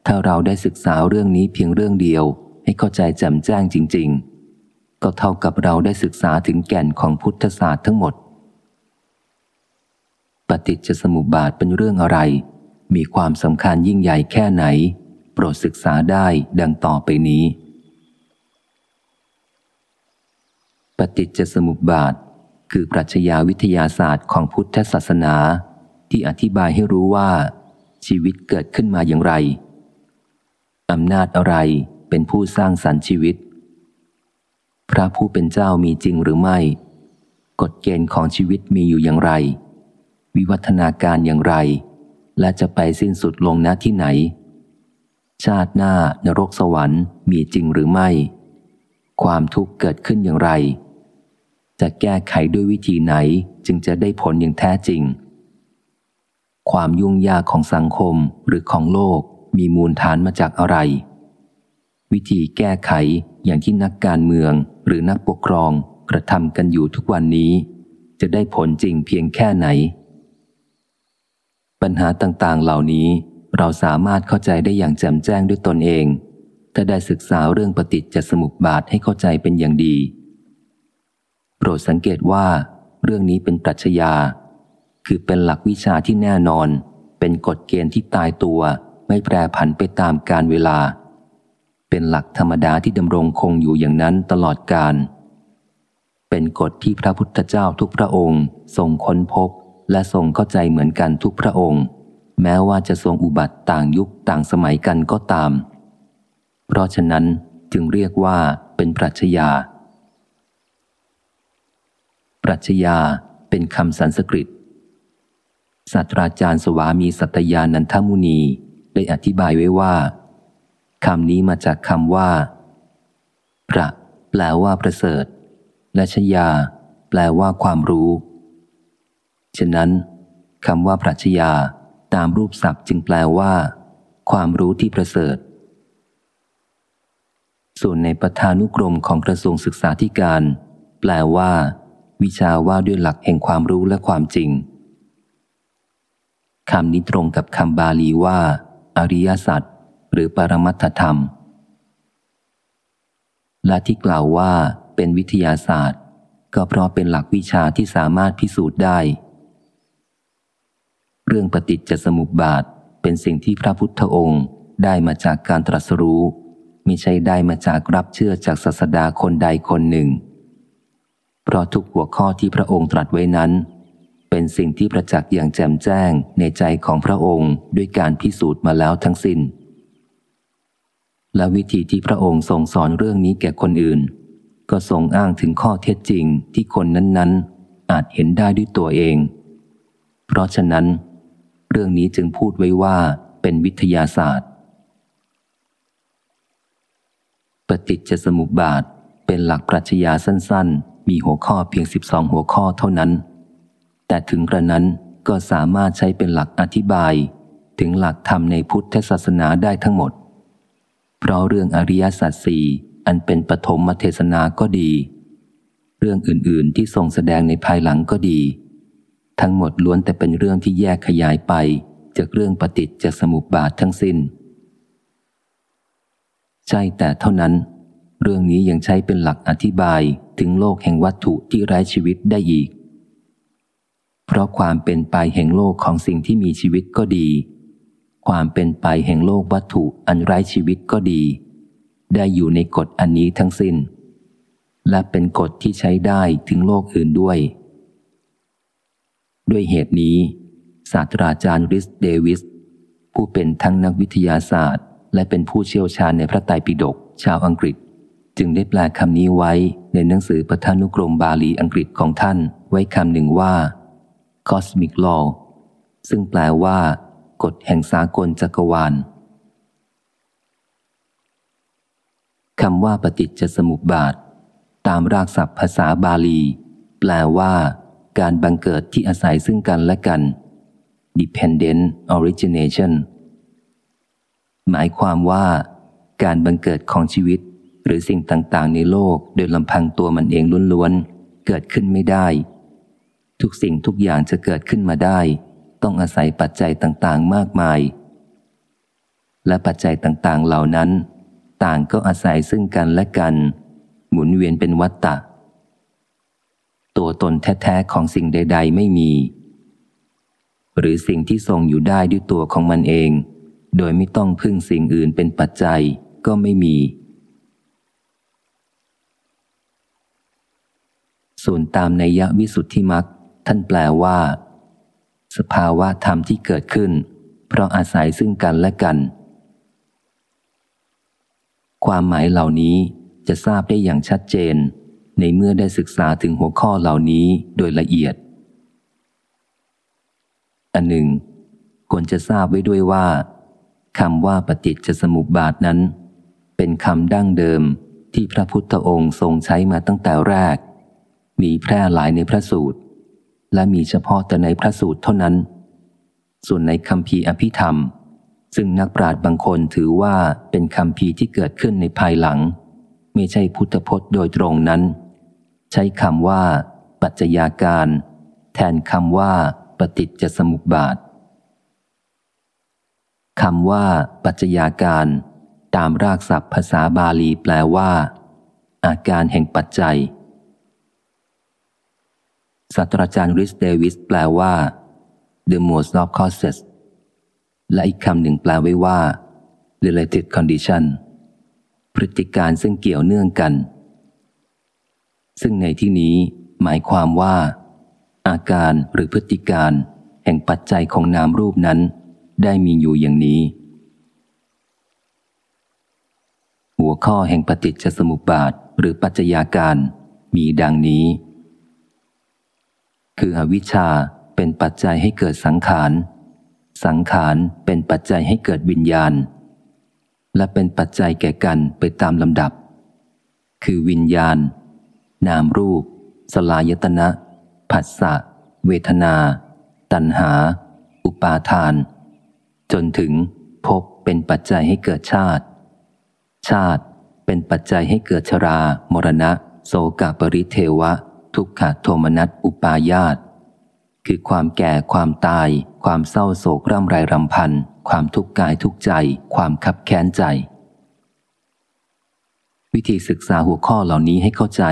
ถ้าเราได้ศึกษาเรื่องนี้เพียงเรื่องเดียว ให้เข้าใจแจ่มแจ้งจริง ๆ ก็เท่ากับเราได้ศึกษาถึงแก่นของพุทธศาสตร์ทั้งหมด ปฏิจจสมุปบาทเป็นเรื่องอะไร มีความสำคัญยิ่งใหญ่แค่ไหน โปรดศึกษาได้ดังต่อไปนี้ ปฏิจจสมุปบาท คือปรัชญาวิทยาศาสตร์ของพุทธศาสนา ที่อธิบายให้รู้ว่า ชีวิตเกิดขึ้นมาอย่างไร อำนาจอะไรเป็นผู้สร้างสรรค์ชีวิต พระผู้เป็นเจ้ามีจริงหรือไม่ กฎเกณฑ์ของชีวิตมีอยู่อย่างไร วิวัฒนาการอย่างไร และจะไปสิ้นสุดลงณที่ไหน ชาติหน้านรกสวรรค์มีจริงหรือไม่ ความทุกข์เกิดขึ้นอย่างไร จะแก้ไขด้วยวิธีไหนจึงจะได้ผลอย่างแท้จริง ความยุ่งยากของสังคมหรือของโลกมีมูลฐานมาจากอะไร วิธีแก้ไขอย่างที่นักการเมืองหรือนักปกครองกระทำกันอยู่ทุกวันนี้ จะได้ผลจริงเพียงแค่ไหน ปัญหาต่างๆเหล่านี้เราสามารถเข้าใจได้อย่างแจ่มแจ้งด้วยตนเอง ถ้าได้ศึกษาเรื่องปฏิจจสมุปบาทให้เข้าใจเป็นอย่างดี รดสังเกตว่า เรื่องนี้เป็นปรัชญา คือเป็นหลักวิชาที่แน่นอน เป็นกฎเกณฑ์ที่ตายตัวไม่แปรผันไปตามกาลเวลา เป็นหลักธรรมดาที่ดำรงคงอยู่อย่างนั้นตลอดกาลเป็นกฎที่พระพุทธเจ้าทุกพระองค์ ทรงค้นพบ และทรงเข้าใจเหมือนกันทุกพระองค์ แม้ว่าจะทรงอุบัติต่างยุคต่างสมัยกันก็ตาม เพราะฉะนั้นจึงเรียกว่าเป็นปรัชญา ปรัชญาเป็นคำสันสกฤต ศาสตราจารย์สวามีสัตยานันทมุนีได้อธิบายไว้ว่าคำนี้มาจากคำว่าพระแปลว่าประเสริฐ และชยา แปลว่าความรู้ ฉะนั้นคำว่าปรัชญาตามรูปศัพท์จึงแปลว่า ความรู้ที่ประเสริฐ ส่วนในประธานุกรมของกระทรวงศึกษาธิการ แปลว่า วิชาว่าด้วยหลักแห่งความรู้และความจริงคำนี้ตรงกับคำบาลีว่า อริยสัจหรือปรมัตถธรรม และที่กล่าวว่าเป็นวิทยาศาสตร์ ก็เพราะเป็นหลักวิชาที่สามารถพิสูจน์ได้ เรื่องปฏิจจสมุปบาทเป็นสิ่งที่พระพุทธองค์ได้มาจากการตรัสรู้มิใช่ได้มาจากรับเชื่อจากศาสดาคนใดคนหนึ่ง เพราะทุกหัวข้อที่พระองค์ตรัสไว้นั้น เป็นสิ่งที่ประจักษ์อย่างแจ่มแจ้งในใจของพระองค์ด้วยการพิสูจน์มาแล้วทั้งสิน้น และวิธีที่พระองค์ทรงสอนเรื่องนี้แก่คนอื่น ก็ทรงอ้างถึงข้อเท็จจริงที่คนนั้นๆ อาจเห็นได้ด้วยตัวเอง เพราะฉะนั้น เรื่องนี้จึงพูดไว้ว่าเป็นวิทยาศาสตร์ ปฏิจจสมุปบาทเป็นหลักปรัชญาสั้นๆ มีหัวข้อเพียงสิบองหัวข้อเท่านั้น แต่ถึงกระนั้นก็สามารถใช้เป็นหลักอธิบาย ถึงหลักธรรมในพุทธศาสนาได้ทั้งหมด เพราะเรื่องอริยสัจสี่อันเป็นปฐมเทศนาก็ดี เรื่องอื่น ๆ ที่ทรงแสดงในภายหลังก็ดี ทั้งหมดล้วนแต่เป็นเรื่องที่แยกขยายไป จากเรื่องปฏิจจสมุปบาททั้งสิน้น ใช่แต่เท่านั้น เรื่องนี้ยังใช้เป็นหลักอธิบาย ถึงโลกแห่งวัตถุที่ไร้ชีวิตได้อีก เพราะความเป็นไปแห่งโลกของสิ่งที่มีชีวิตก็ดี ความเป็นไปแห่งโลกวัตถุอันไร้ชีวิตก็ดี ได้อยู่ในกฎอันนี้ทั้งสิน้น และเป็นกฎที่ใช้ได้ถึงโลกอื่นด้วย ด้วยเหตุนี้ศาสตราจารย์ริสเดวิส ผู้เป็นทั้งนักวิทยาศาสตร์ และเป็นผู้เชี่ยวชาญในพระไตรปิฎกชาวอังกฤษ จึงได้แปลคำนี้ไว้ในหนังสือปทานุกรมบาลีอังกฤษของท่านไว้คำหนึ่งว่า cosmic law ซึ่งแปลว่า กฎแห่งสากลจักรวาลคำว่าปฏิจจสมุปบาท ตามรากศัพท์ภาษาบาลี แปลว่า การบังเกิดที่อาศัยซึ่งกันและกัน dependent origination หมายความว่า การบังเกิดของชีวิต หรือสิ่งต่างๆ ในโลกโดยลำพังตัวมันเองล้วนๆ เกิดขึ้นไม่ได้ ทุกสิ่งทุกอย่างจะเกิดขึ้นมาได้ ต้องอาศัยปัจจัยต่างๆ มากมาย และปัจจัยต่างๆ เหล่านั้น ต่างก็อาศัยซึ่งกันและกัน หมุนเวียนเป็นวัฏฏะตัวตนแท้ๆ ของสิ่งใด ๆ ไม่มี หรือสิ่งที่ทรงอยู่ได้ด้วยตัวของมันเอง โดยไม่ต้องพึ่งสิ่งอื่นเป็นปัจจัยก็ไม่มี ส่วนตามในยะวิสุทธิมักท่านแปลว่า สภาวะธรรมที่เกิดขึ้น เพราะอาศัยซึ่งกันและกัน ความหมายเหล่านี้จะทราบได้อย่างชัดเจน ในเมื่อได้ศึกษาถึงหัวข้อเหล่านี้โดยละเอียด อันหนึ่งควรจะทราบไว้ด้วยว่าคำว่าปฏิจจสมุปบาทนั้น เป็นคำดั้งเดิมที่พระพุทธองค์ทรงใช้มาตั้งแต่แรก มีแพร่หลายในพระสูตร และมีเฉพาะแต่ในพระสูตรเท่านั้น ส่วนในคำพีอภิธรรม ซึ่งนักปราชญ์บางคนถือว่าเป็นคำพีที่เกิดขึ้นในภายหลัง ไม่ใช่พุทธพจน์โดยตรงนั้น ใช้คำว่า ปัจจยาการ แทนคำว่า ปฏิจจสมุปบาทคำว่า ปัจจัยาการ ตามรากศัพท์ภาษาบาลีแปลว่า อาการแห่งปัจจัย ศาสตราจารย์ริสเดวิสแปลว่า the most of causes และอีกคำหนึ่งแปลไว้ว่า related condition พฤติการซึ่งเกี่ยวเนื่องกัน ซึ่งในที่นี้หมายความว่า อาการหรือพฤติการ แห่งปัจจัยของนามรูปนั้น ได้มีอยู่อย่างนี้ หัวข้อแห่งปฏิจจสมุปบาทหรือปัจจัยาการมีดังนี้ คืออวิชชาเป็นปัจจัยให้เกิดสังขาร สังขารเป็นปัจจัยให้เกิดวิญญาณ และเป็นปัจจัยแก่กันไปตามลำดับ คือวิญญาณ นามรูป สลายตนะ ผัสสะ เวทนา ตัณหา อุปาทาน จนถึงพบเป็นปัจจัยให้เกิดชาติ ชาติเป็นปัจจัยให้เกิดชรา มรณะ โสกปริเทวะ ทุกขโทมนัสอุปายาต คือความแก่ความตาย ความเศร้าโศกร่ำไรรำพัน ความทุกข์กายทุกใจ ความคับแค้นใจ วิธีศึกษาหัวข้อเหล่านี้ให้เข้าใจ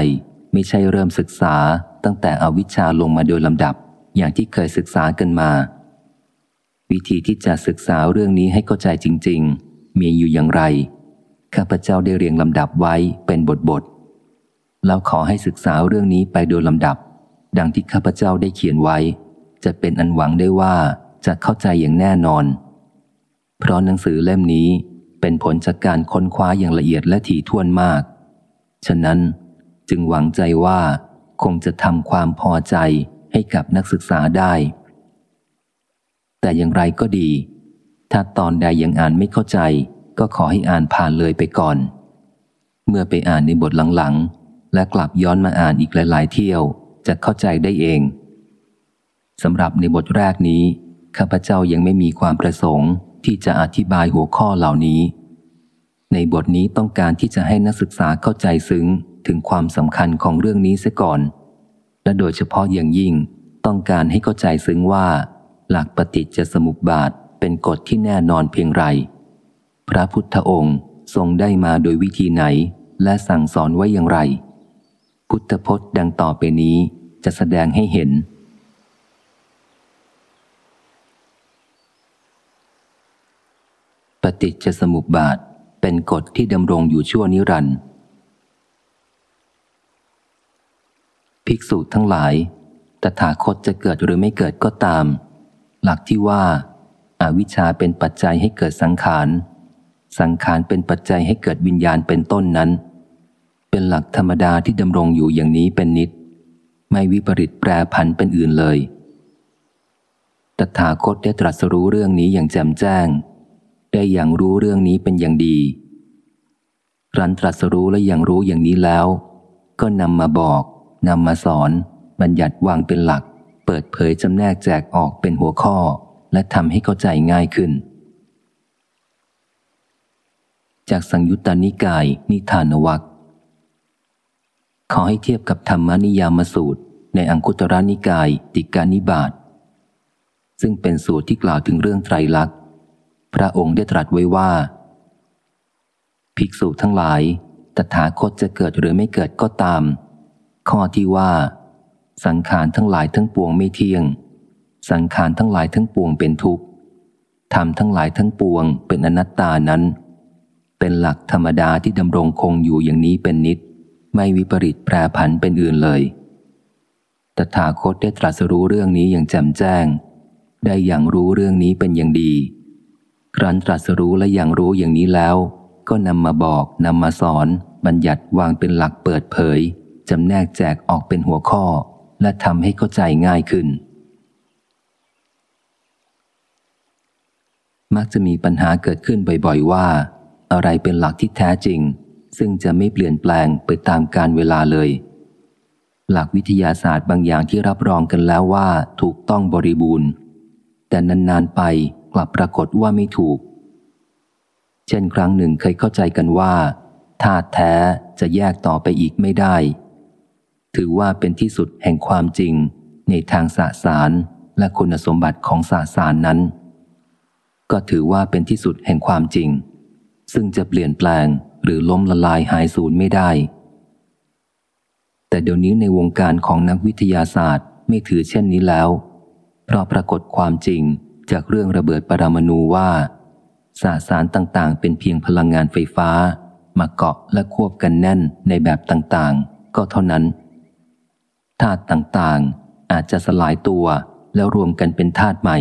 ไม่ใช่เริ่มศึกษาตั้งแต่อวิชชาลงมาโดยลำดับ อย่างที่เคยศึกษากันมา วิธีที่จะศึกษาเรื่องนี้ให้เข้าใจจริง ๆ มีอยู่อย่างไรข้าพเจ้าได้เรียงลำดับไว้เป็นบทบท แล้วขอให้ศึกษาเรื่องนี้ไปโดยลำดับ ดังที่ข้าพเจ้าได้เขียนไว้ จะเป็นอันหวังได้ว่าจะเข้าใจอย่างแน่นอน เพราะหนังสือเล่มนี้เป็นผลจากการค้นคว้าอย่างละเอียดและถี่ถ้วนมาก ฉะนั้นจึงหวังใจว่าคงจะทำความพอใจให้กับนักศึกษาได้ แต่อย่างไรก็ดี ถ้าตอนใดยังอ่านไม่เข้าใจ ก็ขอให้อ่านผ่านเลยไปก่อน เมื่อไปอ่านในบทหลังๆ และกลับย้อนมาอ่านอีกหลาย ๆ เที่ยวจะเข้าใจได้เองสำหรับในบทแรกนี้ ข้าพเจ้ายังไม่มีความประสงค์ ที่จะอธิบายหัวข้อเหล่านี้ ในบทนี้ต้องการที่จะให้นักศึกษาเข้าใจซึ้งถึงความสำคัญของเรื่องนี้เสียก่อน และโดยเฉพาะอย่างยิ่ง ต้องการให้เข้าใจซึ้งว่า หลักปฏิจจสมุปบาทเป็นกฎที่แน่นอนเพียงไร พระพุทธองค์ทรงได้มาโดยวิธีไหน และสั่งสอนไว้อย่างไร พุทธพจน์ดังต่อไปนี้จะแสดงให้เห็น ปฏิจจสมุปบาทเป็นกฎที่ดำรงอยู่ชั่วนิรันดร์ภิกษุทั้งหลาย ตถาคตจะเกิดหรือไม่เกิดก็ตาม หลักที่ว่าอาวิชชาเป็นปัจจัยให้เกิดสังขาร สังขารเป็นปัจจัยให้เกิดวิญญาณเป็นต้นนั้น เป็นหลักธรรมดาที่ดำรงอยู่อย่างนี้เป็นนิด ไม่วิปริตแปรพันเป็นอื่นเลย ตถาคตได้ตรัสรู้เรื่องนี้อย่างแจ่มแจ้ง ได้อย่างรู้เรื่องนี้เป็นอย่างดีรันตรัสรู้และอย่างรู้อย่างนี้แล้ว ก็นำมาบอกนำมาสอน บัญญัติวางเป็นหลัก เปิดเผยจำแนกแจกออกเป็นหัวข้อ และทำให้เข้าใจง่ายขึ้น จากสังยุตตานิกายนิทานวัก ขอให้เทียบกับธรรมนิยามสูตร ในอังคุตระนิกายติกานิบาตซึ่งเป็นสูตรที่กล่าวถึงเรื่องไตรลักษณ์ พระองค์ได้ตรัสไว้ว่า ภิกษุทั้งหลาย ตถาคตจะเกิดหรือไม่เกิดก็ตาม ข้อที่ว่า สังขารทั้งหลายทั้งปวงไม่เที่ยง สังขารทั้งหลายทั้งปวงเป็นทุกข์ธรรมทั้งหลายทั้งปวงเป็นอนัตตานั้น เป็นหลักธรรมดาที่ดำรงคงอยู่อย่างนี้เป็นนิด ไม่วิปริตแปรผันเป็นอื่นเลย ตถาคตได้ตรัสรู้เรื่องนี้อย่างแจ่มแจ้ง ได้อย่างรู้เรื่องนี้เป็นอย่างดี ครั้นตรัสรู้และอยังรู้อย่างนี้แล้ว ก็นำมาบอกนำมาสอน บัญญัติวางเป็นหลักเปิดเผยจำแนกแจกออกเป็นหัวข้อ และทำให้เข้าใจง่ายขึ้น มักจะมีปัญหาเกิดขึ้นบ่อยๆว่า อะไรเป็นหลักที่แท้จริง ซึ่งจะไม่เปลี่ยนแปลงไปตามการเวลาเลย หลักวิทยาศาสตร์บางอย่างที่รับรองกันแล้วว่าถูกต้องบริบูรณ์ แต่นานๆไปกลับปรากฏว่าไม่ถูก เช่นครั้งหนึ่งเคยเข้าใจกันว่าธาตุแท้จะแยกต่อไปอีกไม่ได้ ถือว่าเป็นที่สุดแห่งความจริงในทางสสารและคุณสมบัติของสสารนั้น ก็ถือว่าเป็นที่สุดแห่งความจริง ซึ่งจะเปลี่ยนแปลง หรือล้มละลายหายสูญไม่ได้ แต่เดี๋ยวนี้ในวงการของนักวิทยาศาสตร์ไม่ถือเช่นนี้แล้ว เพราะปรากฏความจริงจากเรื่องระเบิดปรมาณูว่า สาสารต่างๆ เป็นเพียงพลังงานไฟฟ้า มาเกาะและควบกันแน่นในแบบต่างๆ ก็เท่านั้นธาตุต่างๆ อาจจะสลายตัวแล้วรวมกันเป็นธาตุใหม่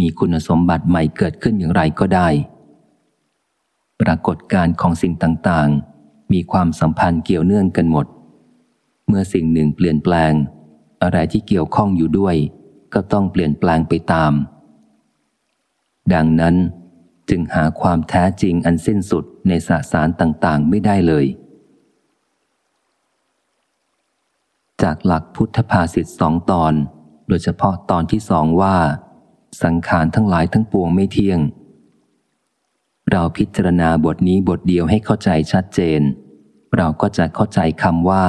มีคุณสมบัติใหม่เกิดขึ้นอย่างไรก็ได้ ปรากฏการของสิ่งต่างๆ มีความสัมพันธ์เกี่ยวเนื่องกันหมด เมื่อสิ่งหนึ่งเปลี่ยนแปลง อะไรที่เกี่ยวข้องอยู่ด้วย ก็ต้องเปลี่ยนแปลงไปตาม ดังนั้นจึงหาความแท้จริงอันสิ้นสุดในสสารต่างๆ ไม่ได้เลย จากหลักพุทธภาษิตสองตอน โดยเฉพาะตอนที่สองว่า สังขารทั้งหลายทั้งปวงไม่เที่ยง เราพิจารณาบทนี้บทเดียวให้เข้าใจชัดเจน เราก็จะเข้าใจคำว่า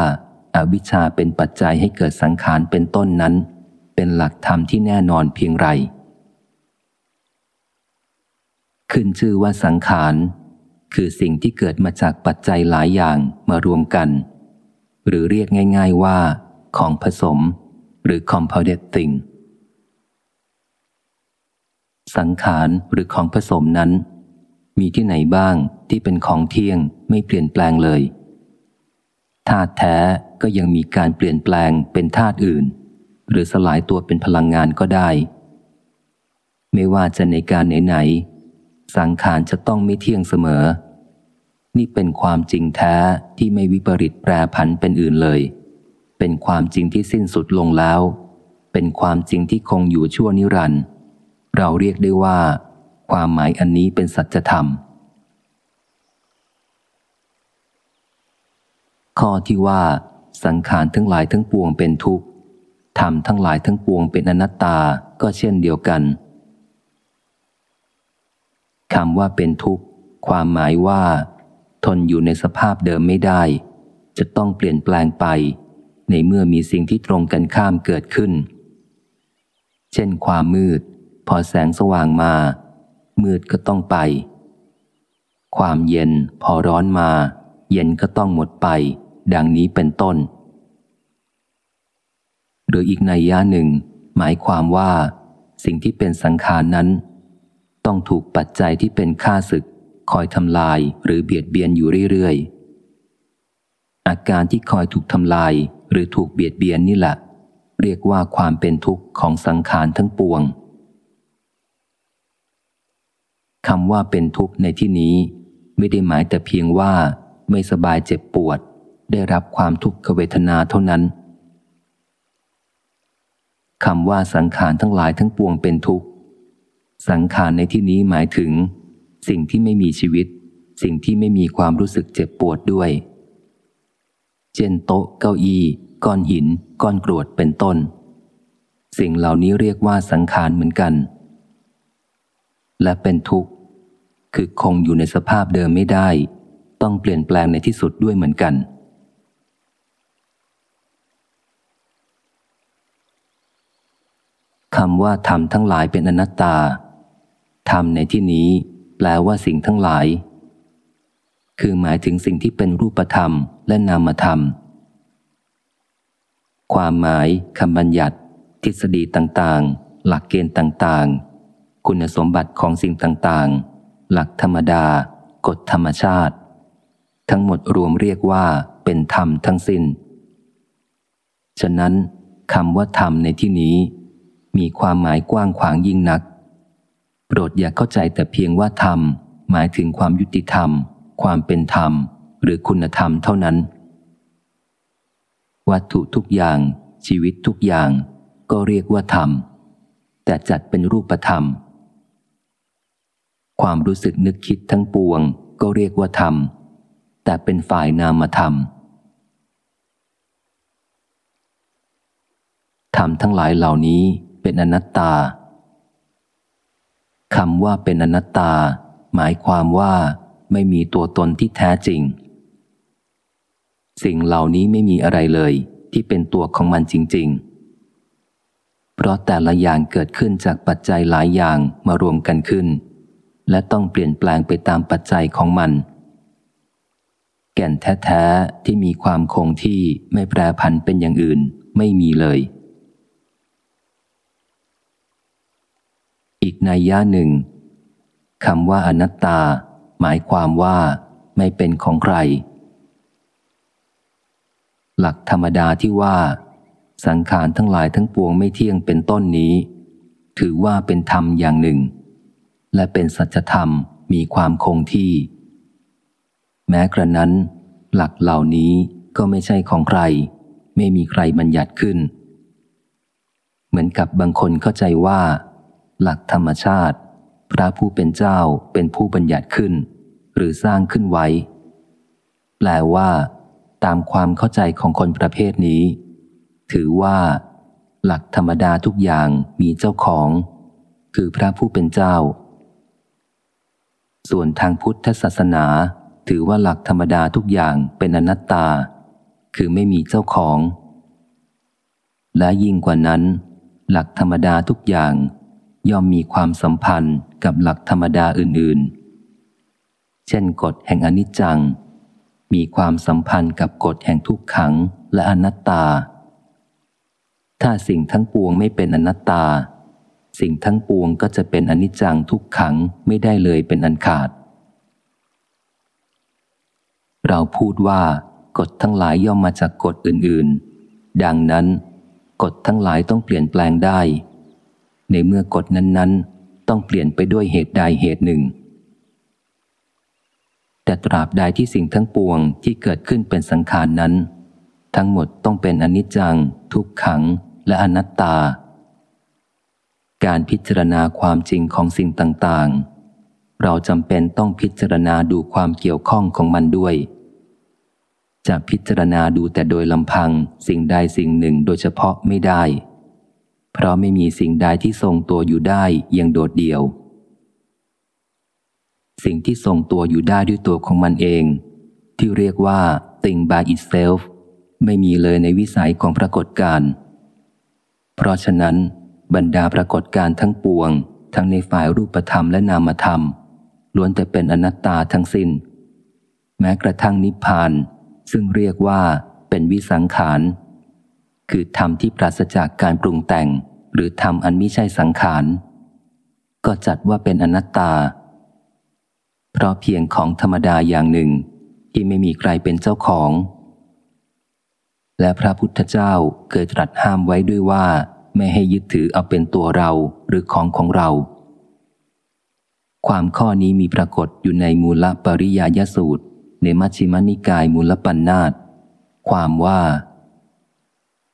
อาวิชชาเป็นปัจจัยให้เกิดสังขารเป็นต้นนั้น เป็นหลักธรรมที่แน่นอนเพียงไร ขึ้นชื่อว่าสังขาร คือสิ่งที่เกิดมาจากปัจจัยหลายอย่างมารวมกัน หรือเรียกง่าย ๆว่า ของผสม หรือ compounded thing สังขารหรือของผสมนั้น มีที่ไหนบ้างที่เป็นของเที่ยงไม่เปลี่ยนแปลงเลยธาตุแท้ก็ยังมีการเปลี่ยนแปลงเป็นธาตุอื่น หรือสลายตัวเป็นพลังงานก็ได้ ไม่ว่าจะในการไหนๆสังขารจะต้องไม่เที่ยงเสมอ นี่เป็นความจริงแท้ที่ไม่วิปริตแปรผันเป็นอื่นเลย เป็นความจริงที่สิ้นสุดลงแล้ว เป็นความจริงที่คงอยู่ชั่วนิรันดร์เราเรียกได้ว่า ความหมายอันนี้เป็นสัจธรรม ข้อที่ว่าสังขารทั้งหลายทั้งปวงเป็นทุกข์ธรรมทั้งหลายทั้งปวงเป็นอนัตตาก็เช่นเดียวกันคำว่าเป็นทุกข์ ความหมายว่า ทนอยู่ในสภาพเดิมไม่ได้ จะต้องเปลี่ยนแปลงไป ในเมื่อมีสิ่งที่ตรงกันข้ามเกิดขึ้น เช่นความมืด พอแสงสว่างมา มืดก็ต้องไป ความเย็นพอร้อนมา เย็นก็ต้องหมดไป ดังนี้เป็นต้น หรืออีกในย่าหนึ่ง หมายความว่า สิ่งที่เป็นสังขารนั้น ต้องถูกปัจจัยที่เป็นค่าศึก คอยทำลายหรือเบียดเบียนอยู่เรื่อยๆ อาการที่คอยถูกทำลายหรือถูกเบียดเบียนนี่แหละ เรียกว่าความเป็นทุกข์ของสังขารทั้งปวง คำว่าเป็นทุกข์ในที่นี้ ไม่ได้หมายแต่เพียงว่าไม่สบายเจ็บปวด ได้รับความทุกขเวทนาเท่านั้นคำว่าสังขารทั้งหลายทั้งปวงเป็นทุกข์ สังขารในที่นี้หมายถึง สิ่งที่ไม่มีชีวิต สิ่งที่ไม่มีความรู้สึกเจ็บปวดด้วย เช่นโต๊ะเก้าอี้ก้อนหิน ก้อนกรวดเป็นต้น สิ่งเหล่านี้เรียกว่าสังขารเหมือนกัน และเป็นทุกข์ คือคงอยู่ในสภาพเดิมไม่ได้ ต้องเปลี่ยนแปลงในที่สุดด้วยเหมือนกัน คำว่าธรรมทั้งหลายเป็นอนัตตา ธรรมในที่นี้ แปลว่าสิ่งทั้งหลาย คือหมายถึงสิ่งที่เป็นรูปธรรมและนามธรรม ความหมายคำบัญญัติ ทฤษฎีต่างๆ หลักเกณฑ์ต่างๆ คุณสมบัติของสิ่งต่างๆ หลักธรรมดา กฎธรรมชาติ ทั้งหมดรวมเรียกว่าเป็นธรรมทั้งสิน้น ฉะนั้นคำว่าธรรมในที่นี้ มีความหมายกว้างขวางยิ่งนัก โปรดอย่าเข้าใจแต่เพียงว่าธรรม หมายถึงความยุติธรรม ความเป็นธรรม หรือคุณธรรมเท่านั้น วัตถุทุกอย่าง ชีวิตทุกอย่าง ก็เรียกว่าธรรม แต่จัดเป็นรูปธรรม ความรู้สึกนึกคิดทั้งปวง ก็เรียกว่าธรรม แต่เป็นฝ่ายนามธรรม ธรรมทั้งหลายเหล่านี้เป็นอนัตตาคำว่าเป็นอนัตตา หมายความว่าไม่มีตัวตนที่แท้จริง สิ่งเหล่านี้ไม่มีอะไรเลยที่เป็นตัวของมันจริง ๆ เพราะแต่ละอย่างเกิดขึ้นจากปัจจัยหลายอย่างมารวมกันขึ้น และต้องเปลี่ยนแปลงไปตามปัจจัยของมัน แก่นแท้ๆที่มีความคงที่ไม่แปรผันเป็นอย่างอื่นไม่มีเลย อีกนัยยะหนึ่งคำว่าอนัตตา หมายความว่าไม่เป็นของใคร หลักธรรมดาที่ว่า สังขารทั้งหลายทั้งปวงไม่เที่ยงเป็นต้นนี้ ถือว่าเป็นธรรมอย่างหนึ่ง และเป็นสัจธรรมมีความคงที่ แม้กระนั้น หลักเหล่านี้ก็ไม่ใช่ของใคร ไม่มีใครบัญญัติขึ้น เหมือนกับบางคนเข้าใจว่า หลักธรรมชาติ พระผู้เป็นเจ้าเป็นผู้บัญญัติขึ้น หรือสร้างขึ้นไว้ แปลว่า ตามความเข้าใจของคนประเภทนี้ ถือว่า หลักธรรมดาทุกอย่างมีเจ้าของ คือพระผู้เป็นเจ้า ส่วนทางพุทธศาสนา ถือว่าหลักธรรมดาทุกอย่างเป็นอนัตตา คือไม่มีเจ้าของ และยิ่งกว่านั้น หลักธรรมดาทุกอย่าง ย่อมมีความสัมพันธ์กับหลักธรรมดาอื่น ๆ เช่นกฎแห่งอนิจจัง มีความสัมพันธ์กับกฎแห่งทุกขังและอนัตตา ถ้าสิ่งทั้งปวงไม่เป็นอนัตตา สิ่งทั้งปวงก็จะเป็นอนิจจังทุกขังไม่ได้เลยเป็นอันขาด เราพูดว่ากฎทั้งหลายย่อมมาจากกฎอื่นๆ ดังนั้น กฎทั้งหลายต้องเปลี่ยนแปลงได้ ในเมื่อกฎนั้นๆ ต้องเปลี่ยนไปด้วยเหตุใดเหตุหนึ่ง แต่ตราบใดที่สิ่งทั้งปวงที่เกิดขึ้นเป็นสังขารนนั้น ทั้งหมดต้องเป็นอนิจจัง ทุกขังและอนัตตา การพิจารณาความจริงของสิ่งต่างๆ เราจำเป็นต้องพิจารณาดูความเกี่ยวข้องของมันด้วย จะพิจารณาดูแต่โดยลำพังสิ่งใดสิ่งหนึ่งโดยเฉพาะไม่ได้ เพราะไม่มีสิ่งใดที่ทรงตัวอยู่ได้อย่างโดดเดี่ยว สิ่งที่ทรงตัวอยู่ได้ด้วยตัวของมันเอง ที่เรียกว่า thing by itself ไม่มีเลยในวิสัยของปรากฏการ เพราะฉะนั้น บรรดาปรากฏการทั้งปวง ทั้งในฝ่ายรูปธรรมและนามธรรม ล้วนแต่เป็นอนัตตาทั้งสิน้น แม้กระทั่งนิพพาน ซึ่งเรียกว่าเป็นวิสังขาร คือธรรมที่ปราศจากการปรุงแต่ง หรือธรรมอันม่ใช่สังขาร ก็จัดว่าเป็นอนัตตา เพราะเพียงของธรรมดาอย่างหนึ่ง ที่ไม่มีใครเป็นเจ้าของ และพระพุทธเจ้าเคยตรัสห้ามไว้ด้วยว่า ไม่ให้ยึดถือเอาเป็นตัวเราหรือของของเรา ความข้อนี้มีปรากฏอยู่ในมูลปริยายสูตร ในมัชฌิมนิกายมูลปัญนาตความว่า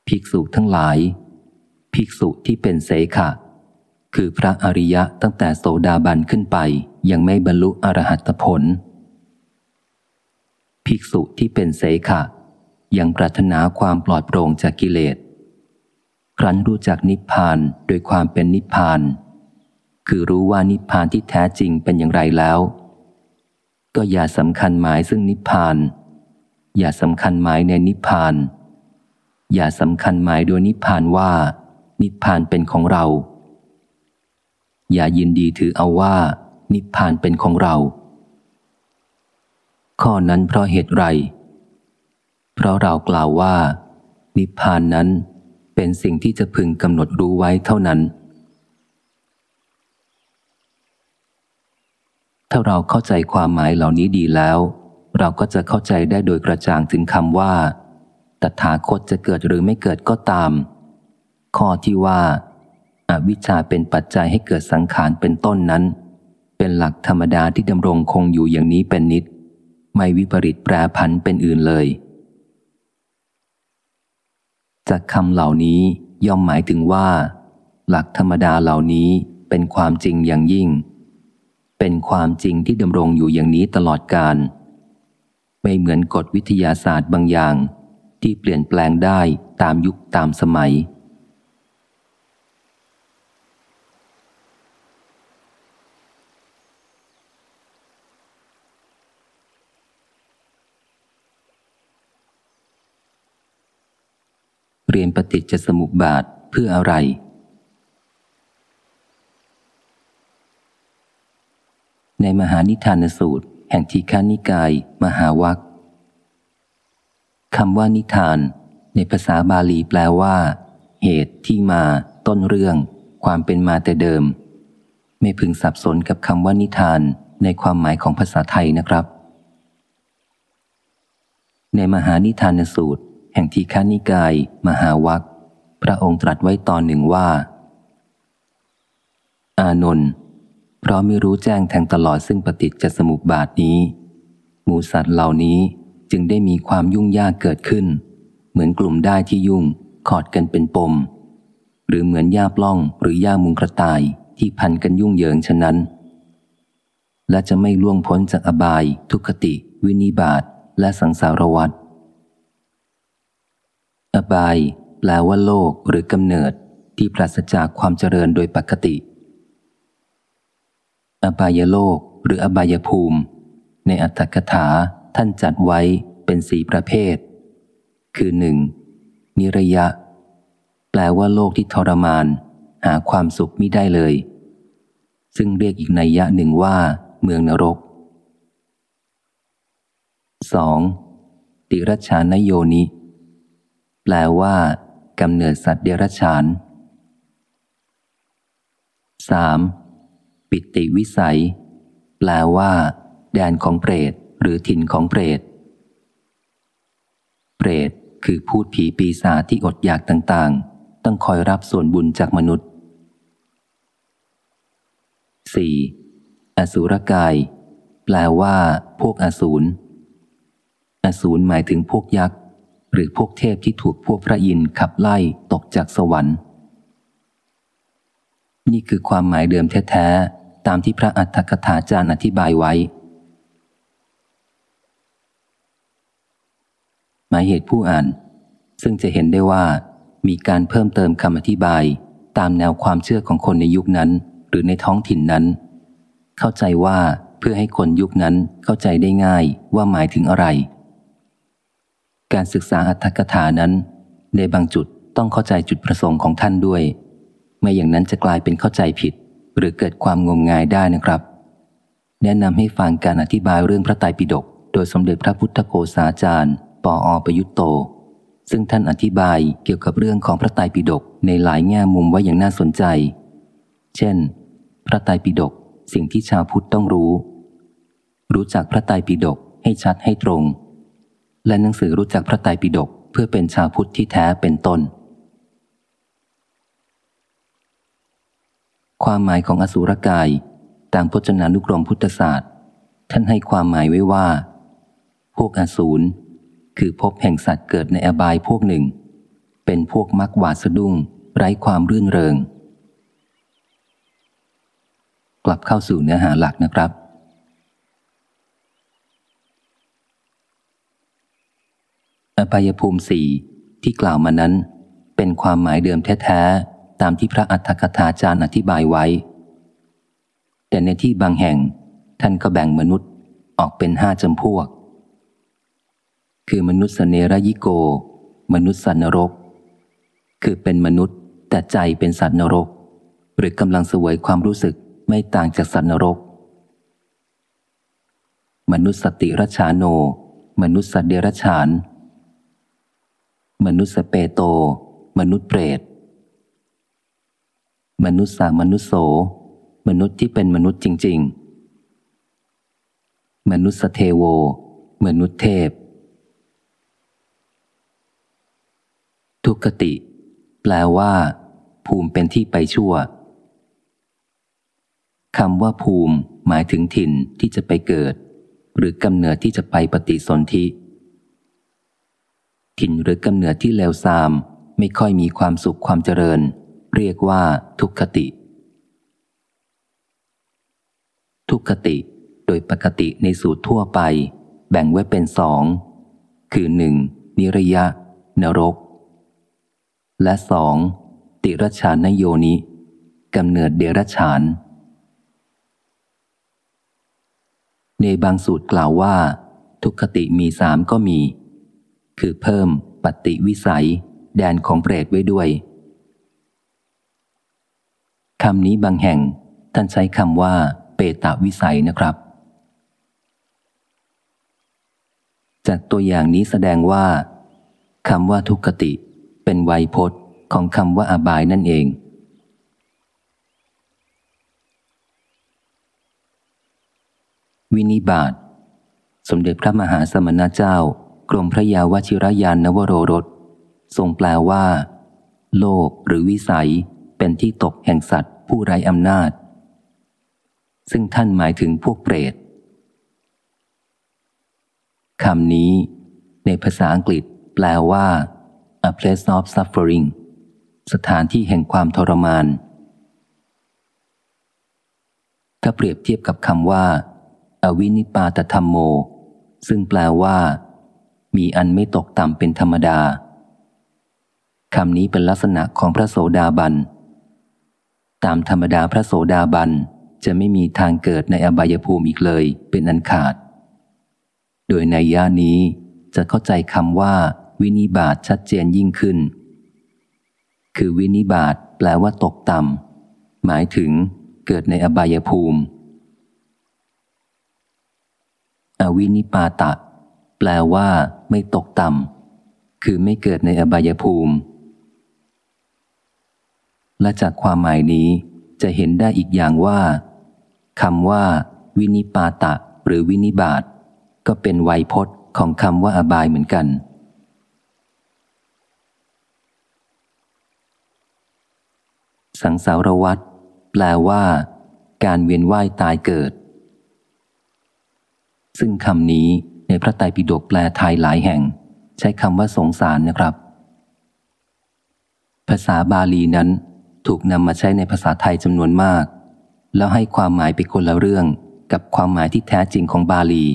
ภิกษุทั้งหลาย ภิกษุที่เป็นเสขะ คือพระอริยะตั้งแต่โสดาบันขึ้นไป ยังไม่บรรลุอรหัตผล ภิกษุที่เป็นเสขะ ยังปรารถนาความปลอดโปร่งจากกิเลส ครั้นรู้จักนิพพานโดยความเป็นนิพพาน คือรู้ว่านิพพานที่แท้จริงเป็นอย่างไรแล้ว ก็อย่าสำคัญหมายซึ่งนิพพาน อย่าสำคัญหมายในนิพพาน อย่าสำคัญหมายโดยนิพพานว่า นิพพานเป็นของเรา อย่ายินดีถือเอาว่า นิพพานเป็นของเรา ข้อนั้นเพราะเหตุไร เพราะเรากล่าวว่า นิพพานนั้น เป็นสิ่งที่จะพึงกำหนดรู้ไว้เท่านั้น ถ้าเราเข้าใจความหมายเหล่านี้ดีแล้ว เราก็จะเข้าใจได้โดยกระจ่างถึงคำว่า ตถาคตจะเกิดหรือไม่เกิดก็ตาม ข้อที่ว่าอาวิชชาเป็นปัจจัยให้เกิดสังขารเป็นต้นนั้น เป็นหลักธรรมดาที่ดำรงคงอยู่อย่างนี้เป็นนิด ไม่วิปริตแปรผันเป็นอื่นเลย จากคำเหล่านี้ย่อมหมายถึงว่า หลักธรรมดาเหล่านี้เป็นความจริงอย่างยิ่ง เป็นความจริงที่ดำรงอยู่อย่างนี้ตลอดกาลไม่เหมือนกฎวิทยาศาสตร์บางอย่าง ที่เปลี่ยนแปลงได้ตามยุคตามสมัย เรียนปฏิจจสมุปบาทเพื่ออะไร ในมหานิทานสูตร แห่งทีฆานิกาย มหาวัคคำว่านิทาน ในภาษาบาลีแปลว่า เหตุที่มา ต้นเรื่อง ความเป็นมาแต่เดิม ไม่พึงสับสนกับคำว่านิทานในความหมายของภาษาไทยนะครับ ในมหานิทานสูตร แห่งทีฆานิกาย มหาวัคพระองค์ตรัสไว้ตอนหนึ่งว่า อานนท์เพราะไม่รู้แจ้งแทงตลอดซึ่งปฏิจจสมุปบาทนี้หมูสัตว์เหล่านี้จึงได้มีความยุ่งยากเกิดขึ้น เหมือนกลุ่มได้ที่ยุ่งขอดกันเป็นปม หรือเหมือนหญ้าปล้องหรือหญ้ามุงกระต่ายที่พันกันยุ่งเหยิงฉะนั้น และจะไม่ล่วงพ้นจากอบาย ทุคติ วินิบาตและสังสารวัฏ อบาย แปลว่าโลกหรือกำเนิดที่ปราศจากความเจริญโดยปกติ อบายโลกหรืออบายภูมิ ในอัตถกถาท่านจัดไว้เป็นสี่ประเภท คือหนึ่งนิระยะ แปลว่าโลกที่ทรมาน หาความสุขไม่ได้เลย ซึ่งเรียกอีกนัยยะหนึ่งว่า เมืองนรก 2. ติรชานโยนิ แปลว่ากำเนิดสัตว์เดรัจฉาน 3. ปิติวิสัย แปลว่า แดนของเปรต หรือถิ่นของเปรต เปรต คือพูดผีปีศาจที่อดอยากต่างๆ ต้องคอยรับส่วนบุญจากมนุษย์ 4. อสูรกาย แปลว่า พวกอสูร อสูรหมายถึงพวกยักษ์ หรือพวกเทพที่ถูกพวกพระอินทร์ขับไล่ตกจากสวรรค์ นี่คือความหมายเดิมแท้ๆ ตามที่พระอัฏฐกถาจารย์อธิบายไว้ หมายเหตุผู้อ่าน ซึ่งจะเห็นได้ว่ามีการเพิ่มเติมคำอธิบาย ตามแนวความเชื่อของคนในยุคนั้น หรือในท้องถิ่นนั้น เข้าใจว่าเพื่อให้คนยุคนั้นเข้าใจได้ง่ายว่าหมายถึงอะไร การศึกษาอัตถกถานั้น ในบางจุดต้องเข้าใจจุดประสงค์ของท่านด้วย ไม่อย่างนั้นจะกลายเป็นเข้าใจผิด หรือเกิดความงมงายได้นะครับ แนะนำให้ฟังการอธิบายเรื่องพระไตรปิฎกโดยสมเด็จพระพุทธโฆษาจารย์ ปออประยุตโต ซึ่งท่านอธิบายเกี่ยวกับเรื่องของพระไตรปิฎกในหลายแง่มุมไว้อย่างน่าสนใจ เช่น พระไตรปิฎกสิ่งที่ชาวพุทธต้องรู้ รู้จักพระไตรปิฎกให้ชัดให้ตรง และหนังสือรู้จักพระไตรปิฎกเพื่อเป็นชาวพุทธที่แท้เป็นต้น ความหมายของอสุรกาย ตามพจนานุกรมพุทธศาสตร์ ท่านให้ความหมายไว้ว่า พวกอสูรคือพบแห่งสัตว์เกิดในอบายพวกหนึ่ง เป็นพวกมักหวาดสะดุ้ง ไร้ความรื่นเริง กลับเข้าสู่เนื้อหาหลักนะครับ อบายภูมิสี่ที่กล่าวมานั้น เป็นความหมายเดิมแท้ๆตามที่พระอัฏฐกถาจารย์อธิบายไว้ แต่ในที่บางแห่งท่านก็แบ่งมนุษย์ออกเป็นห้าจำพวก คือมนุษย์เนรยิโก มนุษย์สัตว์นรก คือเป็นมนุษย์แต่ใจเป็นสัตว์นรก หรือกำลังเสวยความรู้สึกไม่ต่างจากสัตว์นรก มนุษย์สติรชาโน มนุษย์สัตเดรัจฉาน มนุษย์สเปโต มนุษย์เปรต มนุษย์สามนุษย์โส มนุษย์ที่เป็นมนุษย์จริง ๆ มนุษย์สเทโว มนุษย์เทพ ทุกติ แปลว่า ภูมิเป็นที่ไปชั่วคำว่าภูมิหมายถึงถิ่นที่จะไปเกิด หรือกำเนิดที่จะไปปฏิสนธิ ถิ่นหรือกำเนิดที่เลวทราม ไม่ค่อยมีความสุขความเจริญ เรียกว่าทุกขติ ทุกขติ โดยปกติในสูตรทั่วไป แบ่งไว้เป็นสอง คือหนึ่งนิรยะ นรก และสองติรชานโยนิกำเนิดเดรฉาน ในบางสูตรกล่าวว่า ทุกขติมีสามก็มี คือเพิ่มปฏิวิสัย แดนของเปรตไว้ด้วยคำนี้บางแห่งท่านใช้คำว่า เปตาวิสัยนะครับ จากตัวอย่างนี้แสดงว่าคำว่าทุกขติ เป็นไวยพจน์ของคำว่าอบายนั่นเอง วินิบาต สมเด็จพระมหาสมณเจ้า กรมพระยาวชิรยานนวโรรสทรงแปลว่า โลกหรือวิสัยเป็นที่ตกแห่งสัตว์ผู้ไร้อำนาจ ซึ่งท่านหมายถึงพวกเปรตคำนี้ ในภาษาอังกฤษแปลว่า a place of suffering สถานที่แห่งความทรมาน ถ้าเปรียบเทียบกับคำว่า อวินิปาตธรรมโม ซึ่งแปลว่า มีอันไม่ตกต่ำเป็นธรรมดาคำนี้เป็นลักษณะของพระโสดาบัน ตามธรรมดาพระโสดาบันจะไม่มีทางเกิดในอบายภูมิอีกเลยเป็นอันขาด โดยในย่านี้จะเข้าใจคำว่า วินิบาตชัดเจนยิ่งขึ้น คือวินิบาตแปลว่าตกต่ำหมายถึงเกิดในอบายภูมิ อวินิปาตะ แปลว่า ไม่ตกต่ำคือไม่เกิดในอบายภูมิ และจากความหมายนี้จะเห็นได้อีกอย่างว่าคำว่า วินิปาตะ หรือวินิบาตก็เป็นไวยพจน์ของคำว่าอบายเหมือนกัน สังสารวัตรแปลว่า การเวียนว่ายตายเกิด ซึ่งคำนี้ ในพระไตรปิฎกแปลไทยหลายแห่ง ใช้คำว่าสงสารนะครับ ภาษาบาลีนั้นถูกนำมาใช้ในภาษาไทยจำนวนมาก แล้วให้ความหมายไปคนละเรื่องกับความหมายที่แท้จริงของบาลี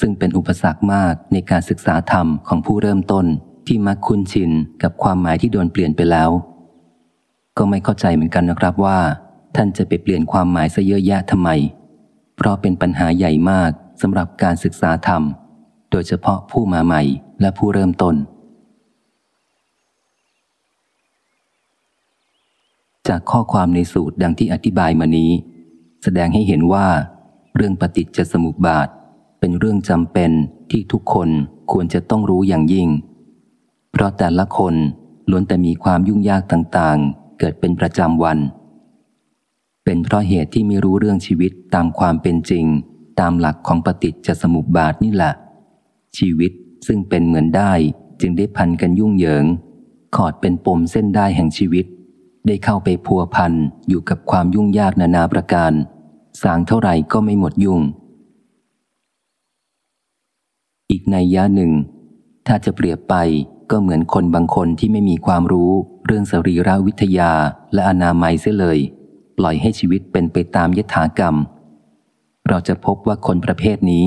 ซึ่งเป็นอุปสรรคมากในการศึกษาธรรมของผู้เริ่มต้นที่มักคุ้นชินกับความหมายที่โดนเปลี่ยนไปแล้ว ก็ไม่เข้าใจเหมือนกันนะครับว่า ท่านจะไปเปลี่ยนความหมายซะเยอะแยะทำไม เพราะเป็นปัญหาใหญ่มาก สำหรับการศึกษาธรรม โดยเฉพาะผู้มาใหม่และผู้เริ่มต้น จากข้อความในสูตรดังที่อธิบายมานี้ แสดงให้เห็นว่า เรื่องปฏิจจสมุปบาท เป็นเรื่องจำเป็นที่ทุกคนควรจะต้องรู้อย่างยิ่ง เพราะแต่ละคนล้วนแต่มีความยุ่งยากต่างๆ เกิดเป็นประจำวัน เป็นเพราะเหตุที่ไม่รู้เรื่องชีวิตตามความเป็นจริง ตามหลักของปฏิจจสมุปบาทนี่แหละ ชีวิตซึ่งเป็นเหมือนได้จึงได้พันกันยุ่งเหยิง ขอดเป็นปมเส้นได้แห่งชีวิต ได้เข้าไปพัวพันอยู่กับความยุ่งยากนานาประการ สางเท่าไหร่ก็ไม่หมดยุ่ง อีกในยะหนึ่ง ถ้าจะเปรียบไปก็เหมือนคนบางคนที่ไม่มีความรู้เรื่องสรีรวิทยาและอนามัยเสียเลย ปล่อยให้ชีวิตเป็นไปตามยถากรรม เราจะพบว่าคนประเภทนี้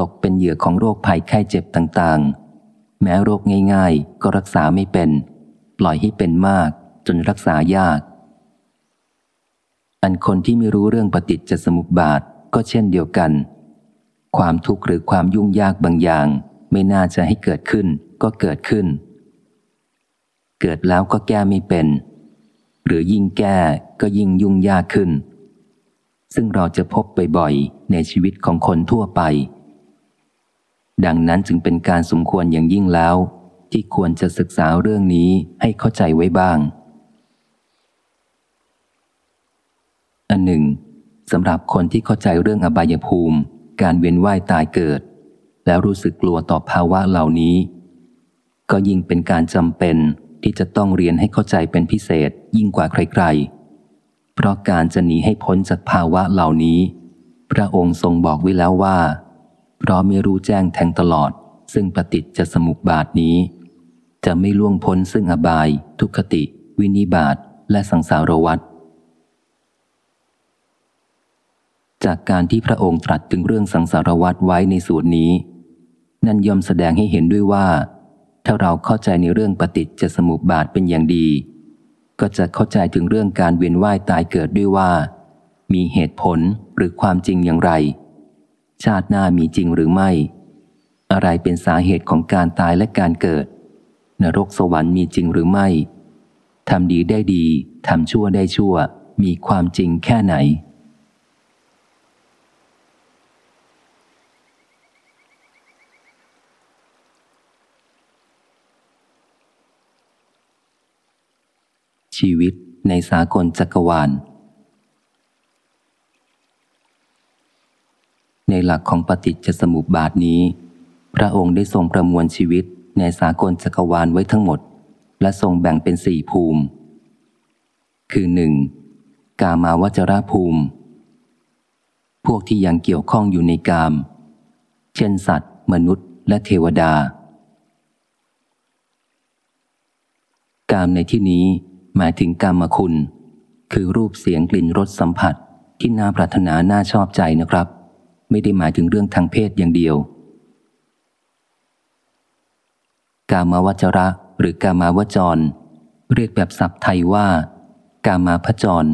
ตกเป็นเหยื่อของโรคภัยไข้เจ็บต่างๆ แม้โรคง่าย ๆ ก็รักษาไม่เป็น ปล่อยให้เป็นมากจนรักษายาก อันคนที่ไม่รู้เรื่องปฏิจจสมุปบาทก็เช่นเดียวกัน ความทุกข์หรือความยุ่งยากบางอย่าง ไม่น่าจะให้เกิดขึ้นก็เกิดขึ้น เกิดแล้วก็แก้ไม่เป็น หรือยิ่งแก้ก็ยิ่งยุ่งยากขึ้น ซึ่งเราจะพบบ่อยๆ ในชีวิตของคนทั่วไป ดังนั้นจึงเป็นการสมควรอย่างยิ่งแล้ว ที่ควรจะศึกษาเรื่องนี้ให้เข้าใจไว้บ้าง อันหนึ่งสำหรับคนที่เข้าใจเรื่องอบายภูมิ การเวียนว่ายตายเกิด แล้วรู้สึกกลัวต่อภาวะเหล่านี้ ก็ยิ่งเป็นการจำเป็นที่จะต้องเรียนให้เข้าใจเป็นพิเศษยิ่งกว่าใครๆ เพราะการจะหนีให้พ้นจากภาวะเหล่านี้ พระองค์ทรงบอกไว้แล้วว่า เพราะไม่รู้แจ้งแทงตลอด ซึ่งปฏิจจสมุปบาทนี้ จะไม่ล่วงพ้นซึ่งอบาย ทุกขติ วินิบาตและสังสารวัฏจากการที่พระองค์ตรัสถึงเรื่องสังสารวัฏไว้ในสูตรนี้ นั่นย่อมแสดงให้เห็นด้วยว่า ถ้าเราเข้าใจในเรื่องปฏิจจสมุปบาทเป็นอย่างดี ก็จะเข้าใจถึงเรื่องการเวียนว่ายตายเกิดด้วยว่า มีเหตุผลหรือความจริงอย่างไร ชาติหน้ามีจริงหรือไม่ อะไรเป็นสาเหตุของการตายและการเกิด นรกสวรรค์มีจริงหรือไม่ทำดีได้ดีทำชั่วได้ชั่ว มีความจริงแค่ไหน ชีวิตในสากลจักรวาล ในหลักของปฏิจจสมุปบาทนี้ พระองค์ได้ทรงประมวลชีวิตในสากลจักรวาลไว้ทั้งหมด และทรงแบ่งเป็นสี่ภูมิ คือหนึ่งกามาวจรภูมิ พวกที่ยังเกี่ยวข้องอยู่ในกาม เช่นสัตว์ มนุษย์ และเทวดา กามในที่นี้ หมายถึงกรรมคุณ คือรูปเสียงกลิ่นรสสัมผัสที่น่าปรารถนาน่าชอบใจนะครับ ไม่ได้หมายถึงเรื่องทางเพศอย่างเดียว กามาวจระหรือกามาวจร เรียกแบบศัพท์ไทยว่า กามาพจร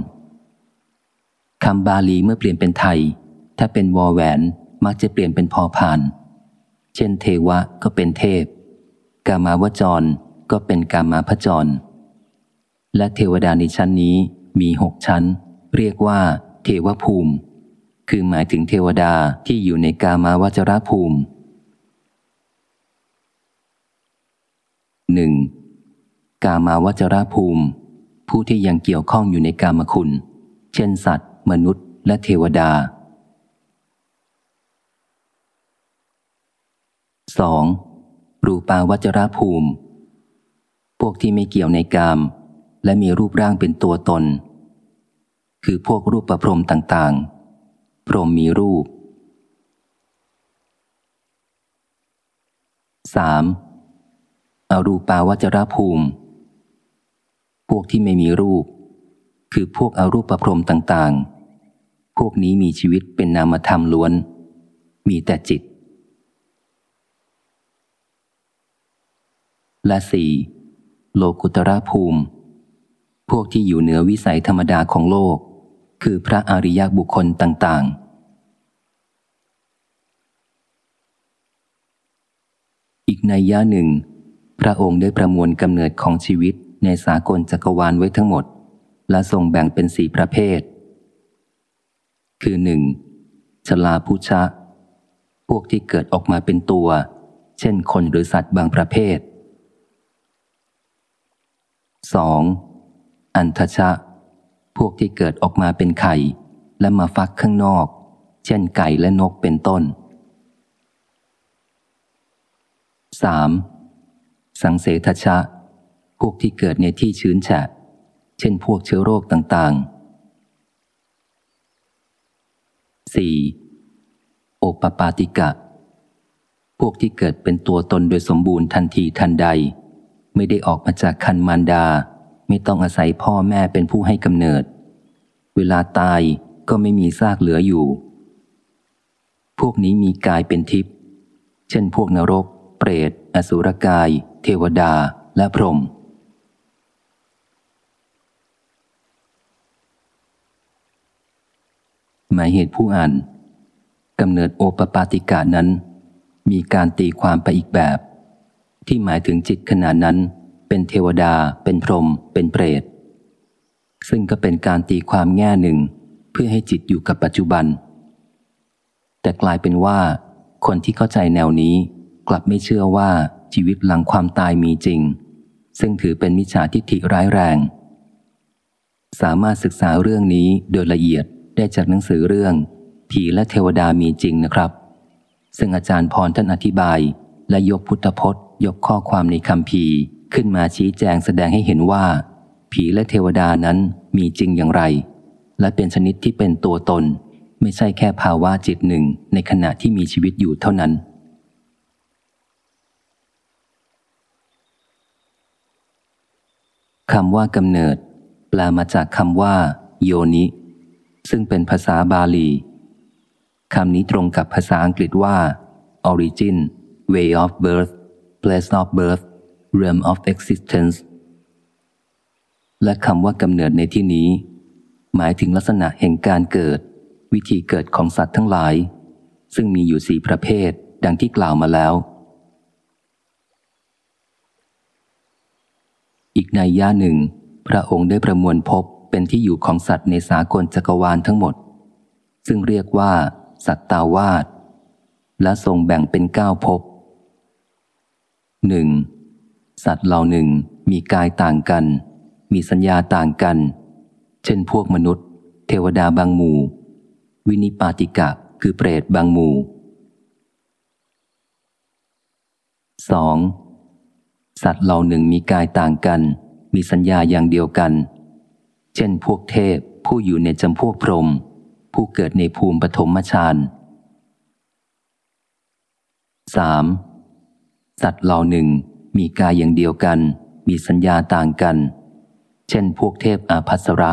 คำบาลีเมื่อเปลี่ยนเป็นไทย ถ้าเป็นวอแหวน มักจะเปลี่ยนเป็นพอผ่าน เช่นเทวะก็เป็นเทพ กามาวจรก็เป็นกามาพจร และเทวดาในชั้นนี้มีหกชั้น เรียกว่า เทวภูมิ คือหมายถึงเทวดาที่อยู่ในกามาวจรภูมิหนึ่งกามาวจรภูมิ ผู้ที่ยังเกี่ยวข้องอยู่ในกามคุณ เช่นสัตว์ มนุษย์ และเทวดา 2. รูปาวจรภูมิ พวกที่ไม่เกี่ยวในกาม และมีรูปร่างเป็นตัวตน คือพวกรูปประพรมต่างๆ พรมมีรูป 3. อารูปาวจรภูมิ พวกที่ไม่มีรูป คือพวกอารูปประพรมต่างๆ พวกนี้มีชีวิตเป็นนามธรรมล้วน มีแต่จิต และสี่โลกุตระภูมิ พวกที่อยู่เหนือวิสัยธรรมดาของโลก คือพระอริยบุคคลต่าง ๆ อีกในย่าหนึ่ง พระองค์ได้ประมวลกำเนิดของชีวิตในสากลจักรวาลไว้ทั้งหมด และทรงแบ่งเป็นสี่ประเภท คือหนึ่งชลาพุชะ พวกที่เกิดออกมาเป็นตัว เช่นคนหรือสัตว์บางประเภท 2. อันทชะ พวกที่เกิดออกมาเป็นไข่ และมาฟักข้างนอก เช่นไก่และนกเป็นต้น 3. สังเสทชะ พวกที่เกิดในที่ชื้นแฉะ เช่นพวกเชื้อโรคต่างๆ 4. โอปปาติกะ พวกที่เกิดเป็นตัวตนโดยสมบูรณ์ทันทีทันใด ไม่ได้ออกมาจากคันมารดา ไม่ต้องอาศัยพ่อแม่เป็นผู้ให้กำเนิด เวลาตายก็ไม่มีซากเหลืออยู่ พวกนี้มีกายเป็นทิพย์ เช่นพวกนรก เปรต อสุรกาย เทวดา และพรหม หมายเหตุผู้อ่านกำเนิดโอปปาติกานั้น มีการตีความไปอีกแบบ ที่หมายถึงจิตขณะนั้น เป็นเทวดา เป็นพรหมเป็นเปรต ซึ่งก็เป็นการตีความแง่หนึ่ง เพื่อให้จิตอยู่กับปัจจุบัน แต่กลายเป็นว่า คนที่เข้าใจแนวนี้กลับไม่เชื่อว่าชีวิตหลังความตายมีจริง ซึ่งถือเป็นมิจฉาทิฏฐิร้ายแรง สามารถศึกษาเรื่องนี้โดยละเอียดได้จากหนังสือเรื่อง ผีและเทวดามีจริงนะครับ ซึ่งอาจารย์พรท่านอธิบายและยกพุทธพจน์ ยกข้อความในคำพี ขึ้นมาชี้แจงแสดงให้เห็นว่า ผีและเทวดานั้นมีจริงอย่างไร และเป็นชนิดที่เป็นตัวตน ไม่ใช่แค่ภาวะจิตหนึ่งในขณะที่มีชีวิตอยู่เท่านั้น คำว่ากำเนิด แปลมาจากคำว่า โยนิ ซึ่งเป็นภาษาบาลีคำนี้ตรงกับภาษาอังกฤษว่า origin way of birth place of birth realm of existence และคำว่ากำเนิดในที่นี้ หมายถึงลักษณะแห่งการเกิด วิธีเกิดของสัตว์ทั้งหลาย ซึ่งมีอยู่สี่ประเภทดังที่กล่าวมาแล้ว อีกในย่าหนึ่ง พระองค์ได้ประมวลพบเป็นที่อยู่ของสัตว์ในสากลจักรวาลทั้งหมด ซึ่งเรียกว่า สัตตาวาสและทรงแบ่งเป็นเก้าภพหนึ่ง สัตว์เหล่าหนึ่งมีกายต่างกัน มีสัญญาต่างกัน เช่นพวกมนุษย์ เทวดาบางหมู่ วินิปาติกะคือเปรตบางหมู่สองสัตว์เหล่าหนึ่งมีกายต่างกัน มีสัญญาอย่างเดียวกัน เช่นพวกเทพผู้อยู่ในจำพวกพรหมผู้เกิดในภูมิปฐมฌานสามสัตว์เหล่าหนึ่ง มีกายอย่างเดียวกัน มีสัญญาต่างกัน เช่นพวกเทพอาภัสระ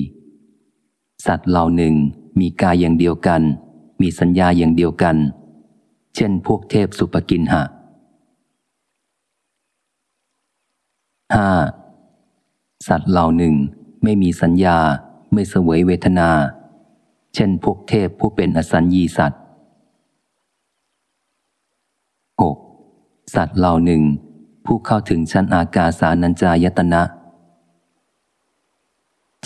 4. สัตว์เหล่าหนึ่งมีกายอย่างเดียวกัน มีสัญญาอย่างเดียวกัน เช่นพวกเทพสุปกินหะ 5. สัตว์เหล่าหนึ่งไม่มีสัญญาไม่เสวยเวทนา เช่นพวกเทพผู้เป็นอสัญญีสัตว์ 6. สัตว์เหล่าหนึ่ง ผู้เข้าถึงชั้นอากาสานัญจายตนะ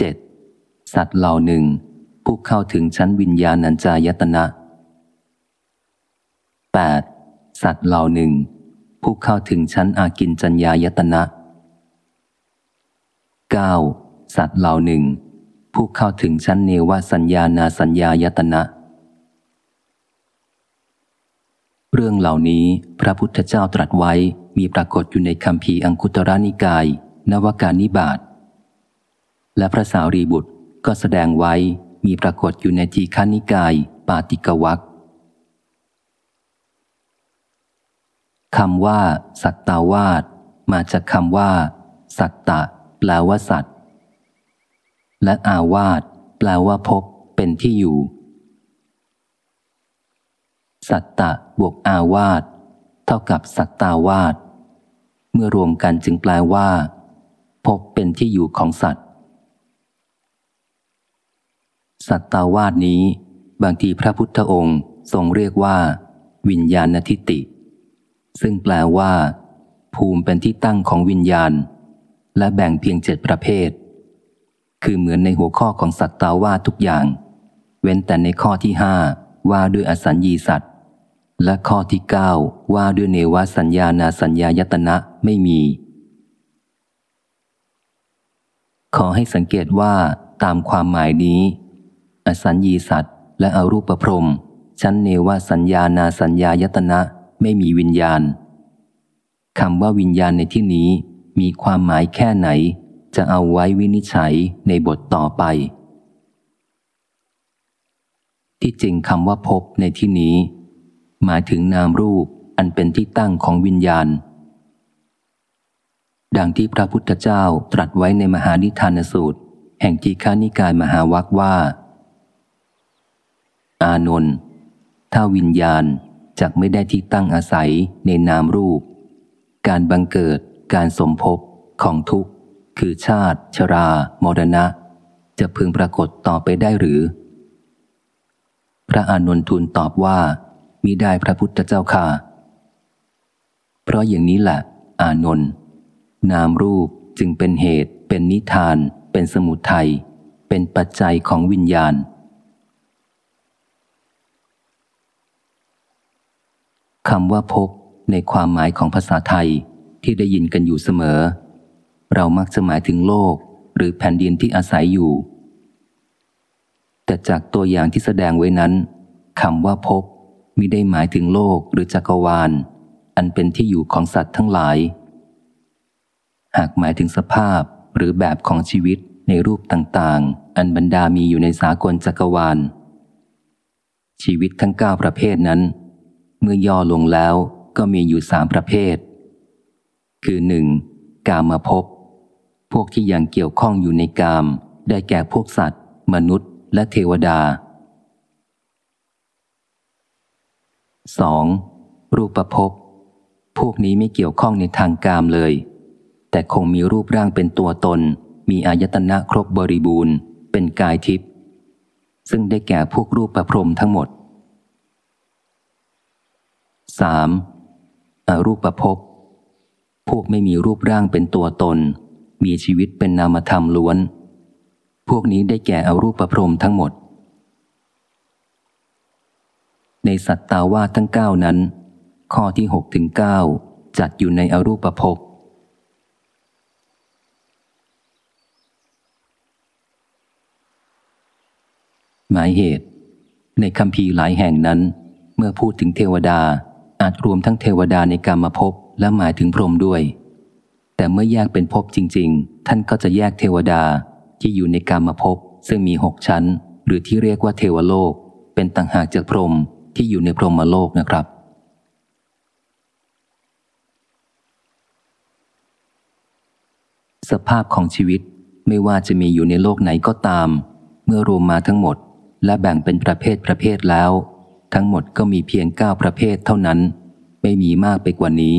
7. สัตว์เหล่าหนึ่ง ผู้เข้าถึงชั้นวิญญาณัญจายตนะ 8. สัตว์เหล่าหนึ่ง ผู้เข้าถึงชั้นอากินจัญญายตนะ 9. สัตว์เหล่าหนึ่ง ผู้เข้าถึงชั้นเนวสัญญานาสัญญายตนะ เรื่องเหล่านี้พระพุทธเจ้าตรัสไว้มีปรากฏอยู่ในคำพีอังคุตระนิกาย นวการนิบาตและพระสารีบุตรก็แสดงไว้มีปรากฏอยู่ในทีฆานิกาย ปาติกวักคำว่า สัตตาวาสมาจากคำว่า สัตตะ แปลว่าสัตว์ และอาวาสแปลว่าพบเป็นที่อยู่ สัตตะบวกอาวาสเท่ากับสัตตาวาสเมื่อรวมกันจึงแปลว่าพบเป็นที่อยู่ของสัตว์ สัตตาวาสนี้ บางทีพระพุทธองค์ทรงเรียกว่า วิญญาณทิติ ซึ่งแปลว่า ภูมิเป็นที่ตั้งของวิญญาณ และแบ่งเพียงเจ็ดประเภท คือเหมือนในหัวข้อของสัตตาวาสทุกอย่าง เว้นแต่ในข้อที่ห้าว่าด้วยอสัญญีสัตว์ และข้อที่เก้าว่าด้วยเนวสัญญานาสัญญายตนะไม่มี ขอให้สังเกตว่าตามความหมายนี้ อสัญญีสัตว์ และอรูปพรมชั้นเนวสัญญานาสัญญายตนะไม่มีวิญญาณคำว่าวิญญาณในที่นี้มีความหมายแค่ไหน จะเอาไว้วินิจฉัยในบทต่อไป ที่จริงคำว่าพบในที่นี้ หมายถึงนามรูปอันเป็นที่ตั้งของวิญญาณ ดังที่พระพุทธเจ้าตรัสไว้ในมหานิทานสูตร แห่งจีฆานิกายมหาวักว่า อานนท์ถ้าวิญญาณจักไม่ได้ที่ตั้งอาศัยในนามรูป การบังเกิด การสมภพของทุกข์ คือชาติ ชรามรณะ จะพึงปรากฏต่อไปได้หรือ พระอานนท์ทูลตอบว่า มิได้พระพุทธเจ้าค่ะ เพราะอย่างนี้แหละอานนท์นามรูปจึงเป็นเหตุ เป็นนิทาน เป็นสมุทัยเป็นปัจจัยของวิญญาณ คำว่าพบในความหมายของภาษาไทยที่ได้ยินกันอยู่เสมอ เรามักจะหมายถึงโลกหรือแผ่นดินที่อาศัยอยู่ แต่จากตัวอย่างที่แสดงไว้นั้นคำว่าพบ มิได้หมายถึงโลกหรือจักรวาล อันเป็นที่อยู่ของสัตว์ทั้งหลาย หากหมายถึงสภาพหรือแบบของชีวิตในรูปต่างๆ อันบรรดามีอยู่ในสากลจักรวาล ชีวิตทั้งเก้าประเภทนั้น เมื่อย่อลงแล้วก็มีอยู่สามประเภท คือหนึ่งกามาพบ พวกที่ยังเกี่ยวข้องอยู่ในกาม ได้แก่พวกสัตว์ มนุษย์ และเทวดา 2. รูปประพบพวกนี้ไม่เกี่ยวข้องในทางกามเลย แต่คงมีรูปร่างเป็นตัวตน มีอายตนะครบบริบูรณ์ เป็นกายทิพย์ซึ่งได้แก่พวกรูปประพรมทั้งหมด 3. อรูปประพบพวกไม่มีรูปร่างเป็นตัวตน มีชีวิตเป็นนามธรรมล้วน พวกนี้ได้แก่อรูปประพรมทั้งหมด ในสัตตาวาทั้งเก้านั้น ข้อที่หกถึงเก้าจัดอยู่ในอรูปภพหมายเหตุ ในคำพีหลายแห่งนั้น เมื่อพูดถึงเทวดาอาจรวมทั้งเทวดาในกรรมภพและหมายถึงพรหมด้วย แต่เมื่อแยกเป็นภพจริง ๆ ท่านก็จะแยกเทวดาที่อยู่ในกรรมภพซึ่งมีหกชั้น หรือที่เรียกว่าเทวโลก เป็นต่างหากจากพรหม ที่อยู่ในพรหมโลกนะครับ สภาพของชีวิตไม่ว่าจะมีอยู่ในโลกไหนก็ตาม เมื่อรวมมาทั้งหมด และแบ่งเป็นประเภทประเภทแล้ว ทั้งหมดก็มีเพียงเก้าประเภทเท่านั้น ไม่มีมากไปกว่านี้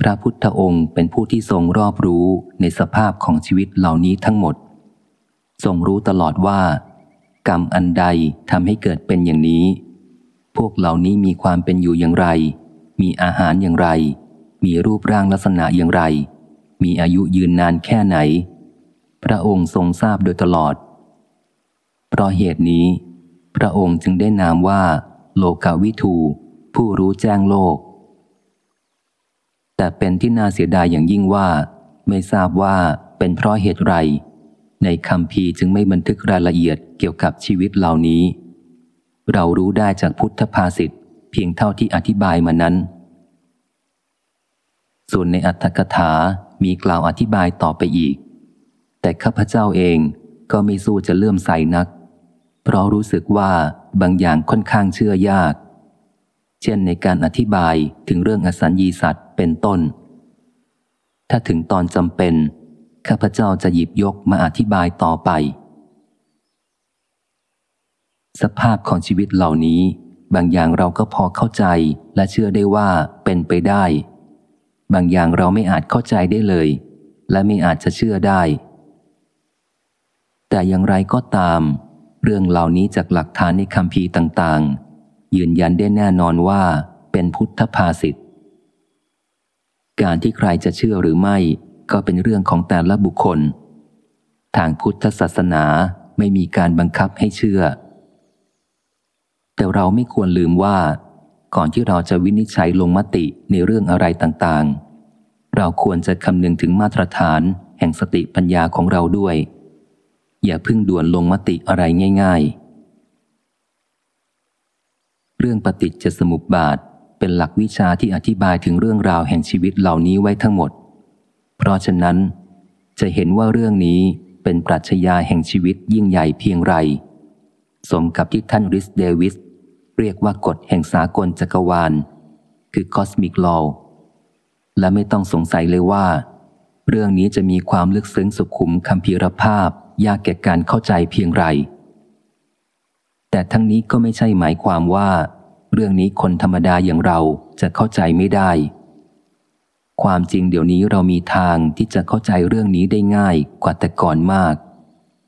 พระพุทธองค์เป็นผู้ที่ทรงรอบรู้ในสภาพของชีวิตเหล่านี้ทั้งหมด ทรงรู้ตลอดว่า กรรมอันใดทำให้เกิดเป็นอย่างนี้ พวกเหล่านี้มีความเป็นอยู่อย่างไร มีอาหารอย่างไร มีรูปร่างลักษณะอย่างไร มีอายุยืนนานแค่ไหน พระองค์ทรงทราบโดยตลอด เพราะเหตุนี้ พระองค์จึงได้นามว่า โลกาวิทู ผู้รู้แจ้งโลก แต่เป็นที่น่าเสียดายอย่างยิ่งว่า ไม่ทราบว่าเป็นเพราะเหตุไร ในคำพีจึงไม่บันทึกรายละเอียดเกี่ยวกับชีวิตเหล่านี้ เรารู้ได้จากพุทธภาษิตเพียงเท่าที่อธิบายมานั้น ส่วนในอัตถกถามีกล่าวอธิบายต่อไปอีก แต่ข้าพเจ้าเองก็ไม่สู้จะเลื่อมใสนัก เพราะรู้สึกว่าบางอย่างค่อนข้างเชื่อยาก เช่นในการอธิบายถึงเรื่องอสัญญีสัตว์เป็นต้น ถ้าถึงตอนจำเป็น ข้าพเจ้าจะหยิบยกมาอธิบายต่อไป สภาพของชีวิตเหล่านี้ บางอย่างเราก็พอเข้าใจและเชื่อได้ว่าเป็นไปได้ บางอย่างเราไม่อาจเข้าใจได้เลย และไม่อาจจะเชื่อได้ แต่อย่างไรก็ตาม เรื่องเหล่านี้จากหลักฐานในคำพีต่างๆ ยืนยันได้แน่นอนว่าเป็นพุทธภาษิตการที่ใครจะเชื่อหรือไม่ก็เป็นเรื่องของแต่ละบุคคล ทางพุทธศาสนาไม่มีการบังคับให้เชื่อ แต่เราไม่ควรลืมว่า ก่อนที่เราจะวินิจฉัยลงมติในเรื่องอะไรต่างๆ เราควรจะคำนึงถึงมาตรฐาน แห่งสติปัญญาของเราด้วย อย่าพึ่งด่วนลงมติอะไรง่าย ๆ เรื่องปฏิจจสมุปบาทเป็นหลักวิชาที่อธิบายถึงเรื่องราวแห่งชีวิตเหล่านี้ไว้ทั้งหมด เพราะฉะนั้น จะเห็นว่าเรื่องนี้เป็นปรัชญาแห่งชีวิตยิ่งใหญ่เพียงไร สมกับที่ท่านริสเดวิส เรียกว่ากฎแห่งสากลจักรวาล คือ cosmic law และไม่ต้องสงสัยเลยว่า เรื่องนี้จะมีความลึกซึ้งสุขุมคำพีรภาพ ยากแก่การเข้าใจเพียงไร แต่ทั้งนี้ก็ไม่ใช่หมายความว่า เรื่องนี้คนธรรมดาอย่างเราจะเข้าใจไม่ได้ ความจริงเดี๋ยวนี้เรามีทางที่จะเข้าใจเรื่องนี้ได้ง่ายกว่าแต่ก่อนมาก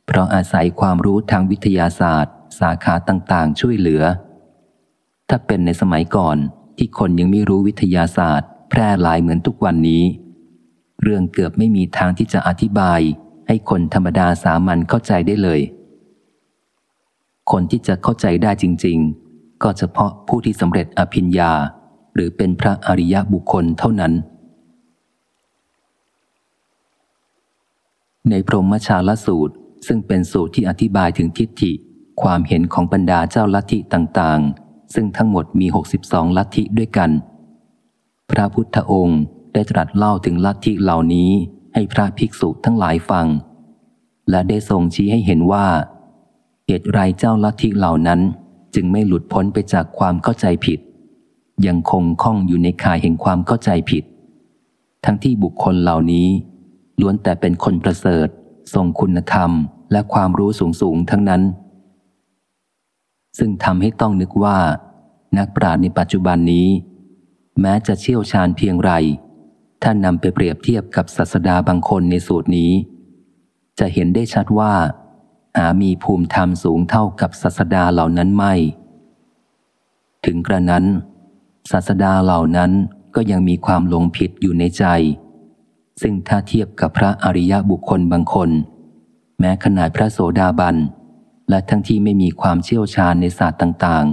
เพราะอาศัยความรู้ทางวิทยาศาสตร์ สาขาต่างๆ ช่วยเหลือ ถ้าเป็นในสมัยก่อนที่คนยังไม่รู้วิทยาศาสตร์ แพร่หลายเหมือนทุกวันนี้ เรื่องเกือบไม่มีทางที่จะอธิบาย ให้คนธรรมดาสามัญเข้าใจได้เลย คนที่จะเข้าใจได้จริง ๆ ก็เฉพาะผู้ที่สำเร็จอภิญญา หรือเป็นพระอริยบุคคลเท่านั้น ในพรหมชาลสูตรซึ่งเป็นสูตรที่อธิบายถึงทิฏฐิ ความเห็นของบรรดาเจ้าลัทธิต่างๆ ซึ่งทั้งหมดมี 62 ลัทธิด้วยกัน พระพุทธองค์ได้ตรัสเล่าถึงลัทธิเหล่านี้ให้พระภิกษุทั้งหลายฟัง และได้ทรงชี้ให้เห็นว่า เหตุไรเจ้าลัทธิเหล่านั้นจึงไม่หลุดพ้นไปจากความเข้าใจผิด ยังคงคล้องอยู่ในข่ายแห่งความเข้าใจผิด ทั้งที่บุคคลเหล่านี้ ล้วนแต่เป็นคนประเสริฐทรงคุณธรรมและความรู้สูงสูงทั้งนั้น ซึ่งทำให้ต้องนึกว่า นักปราชญ์ในปัจจุบันนี้ แม้จะเชี่ยวชาญเพียงไรท่านนำไปเปรียบเทียบกับศาสดาบางคนในสูตรนี้ จะเห็นได้ชัดว่า หามีภูมิธรรมสูงเท่ากับศาสดาเหล่านั้นไม่ ถึงกระนั้น ศาสดาเหล่านั้นก็ยังมีความหลงผิดอยู่ในใจ ซึ่งถ้าเทียบกับพระอริยบุคคลบางคน แม้ขนาดพระโสดาบัน และทั้งที่ไม่มีความเชี่ยวชาญในศาสตร์ต่าง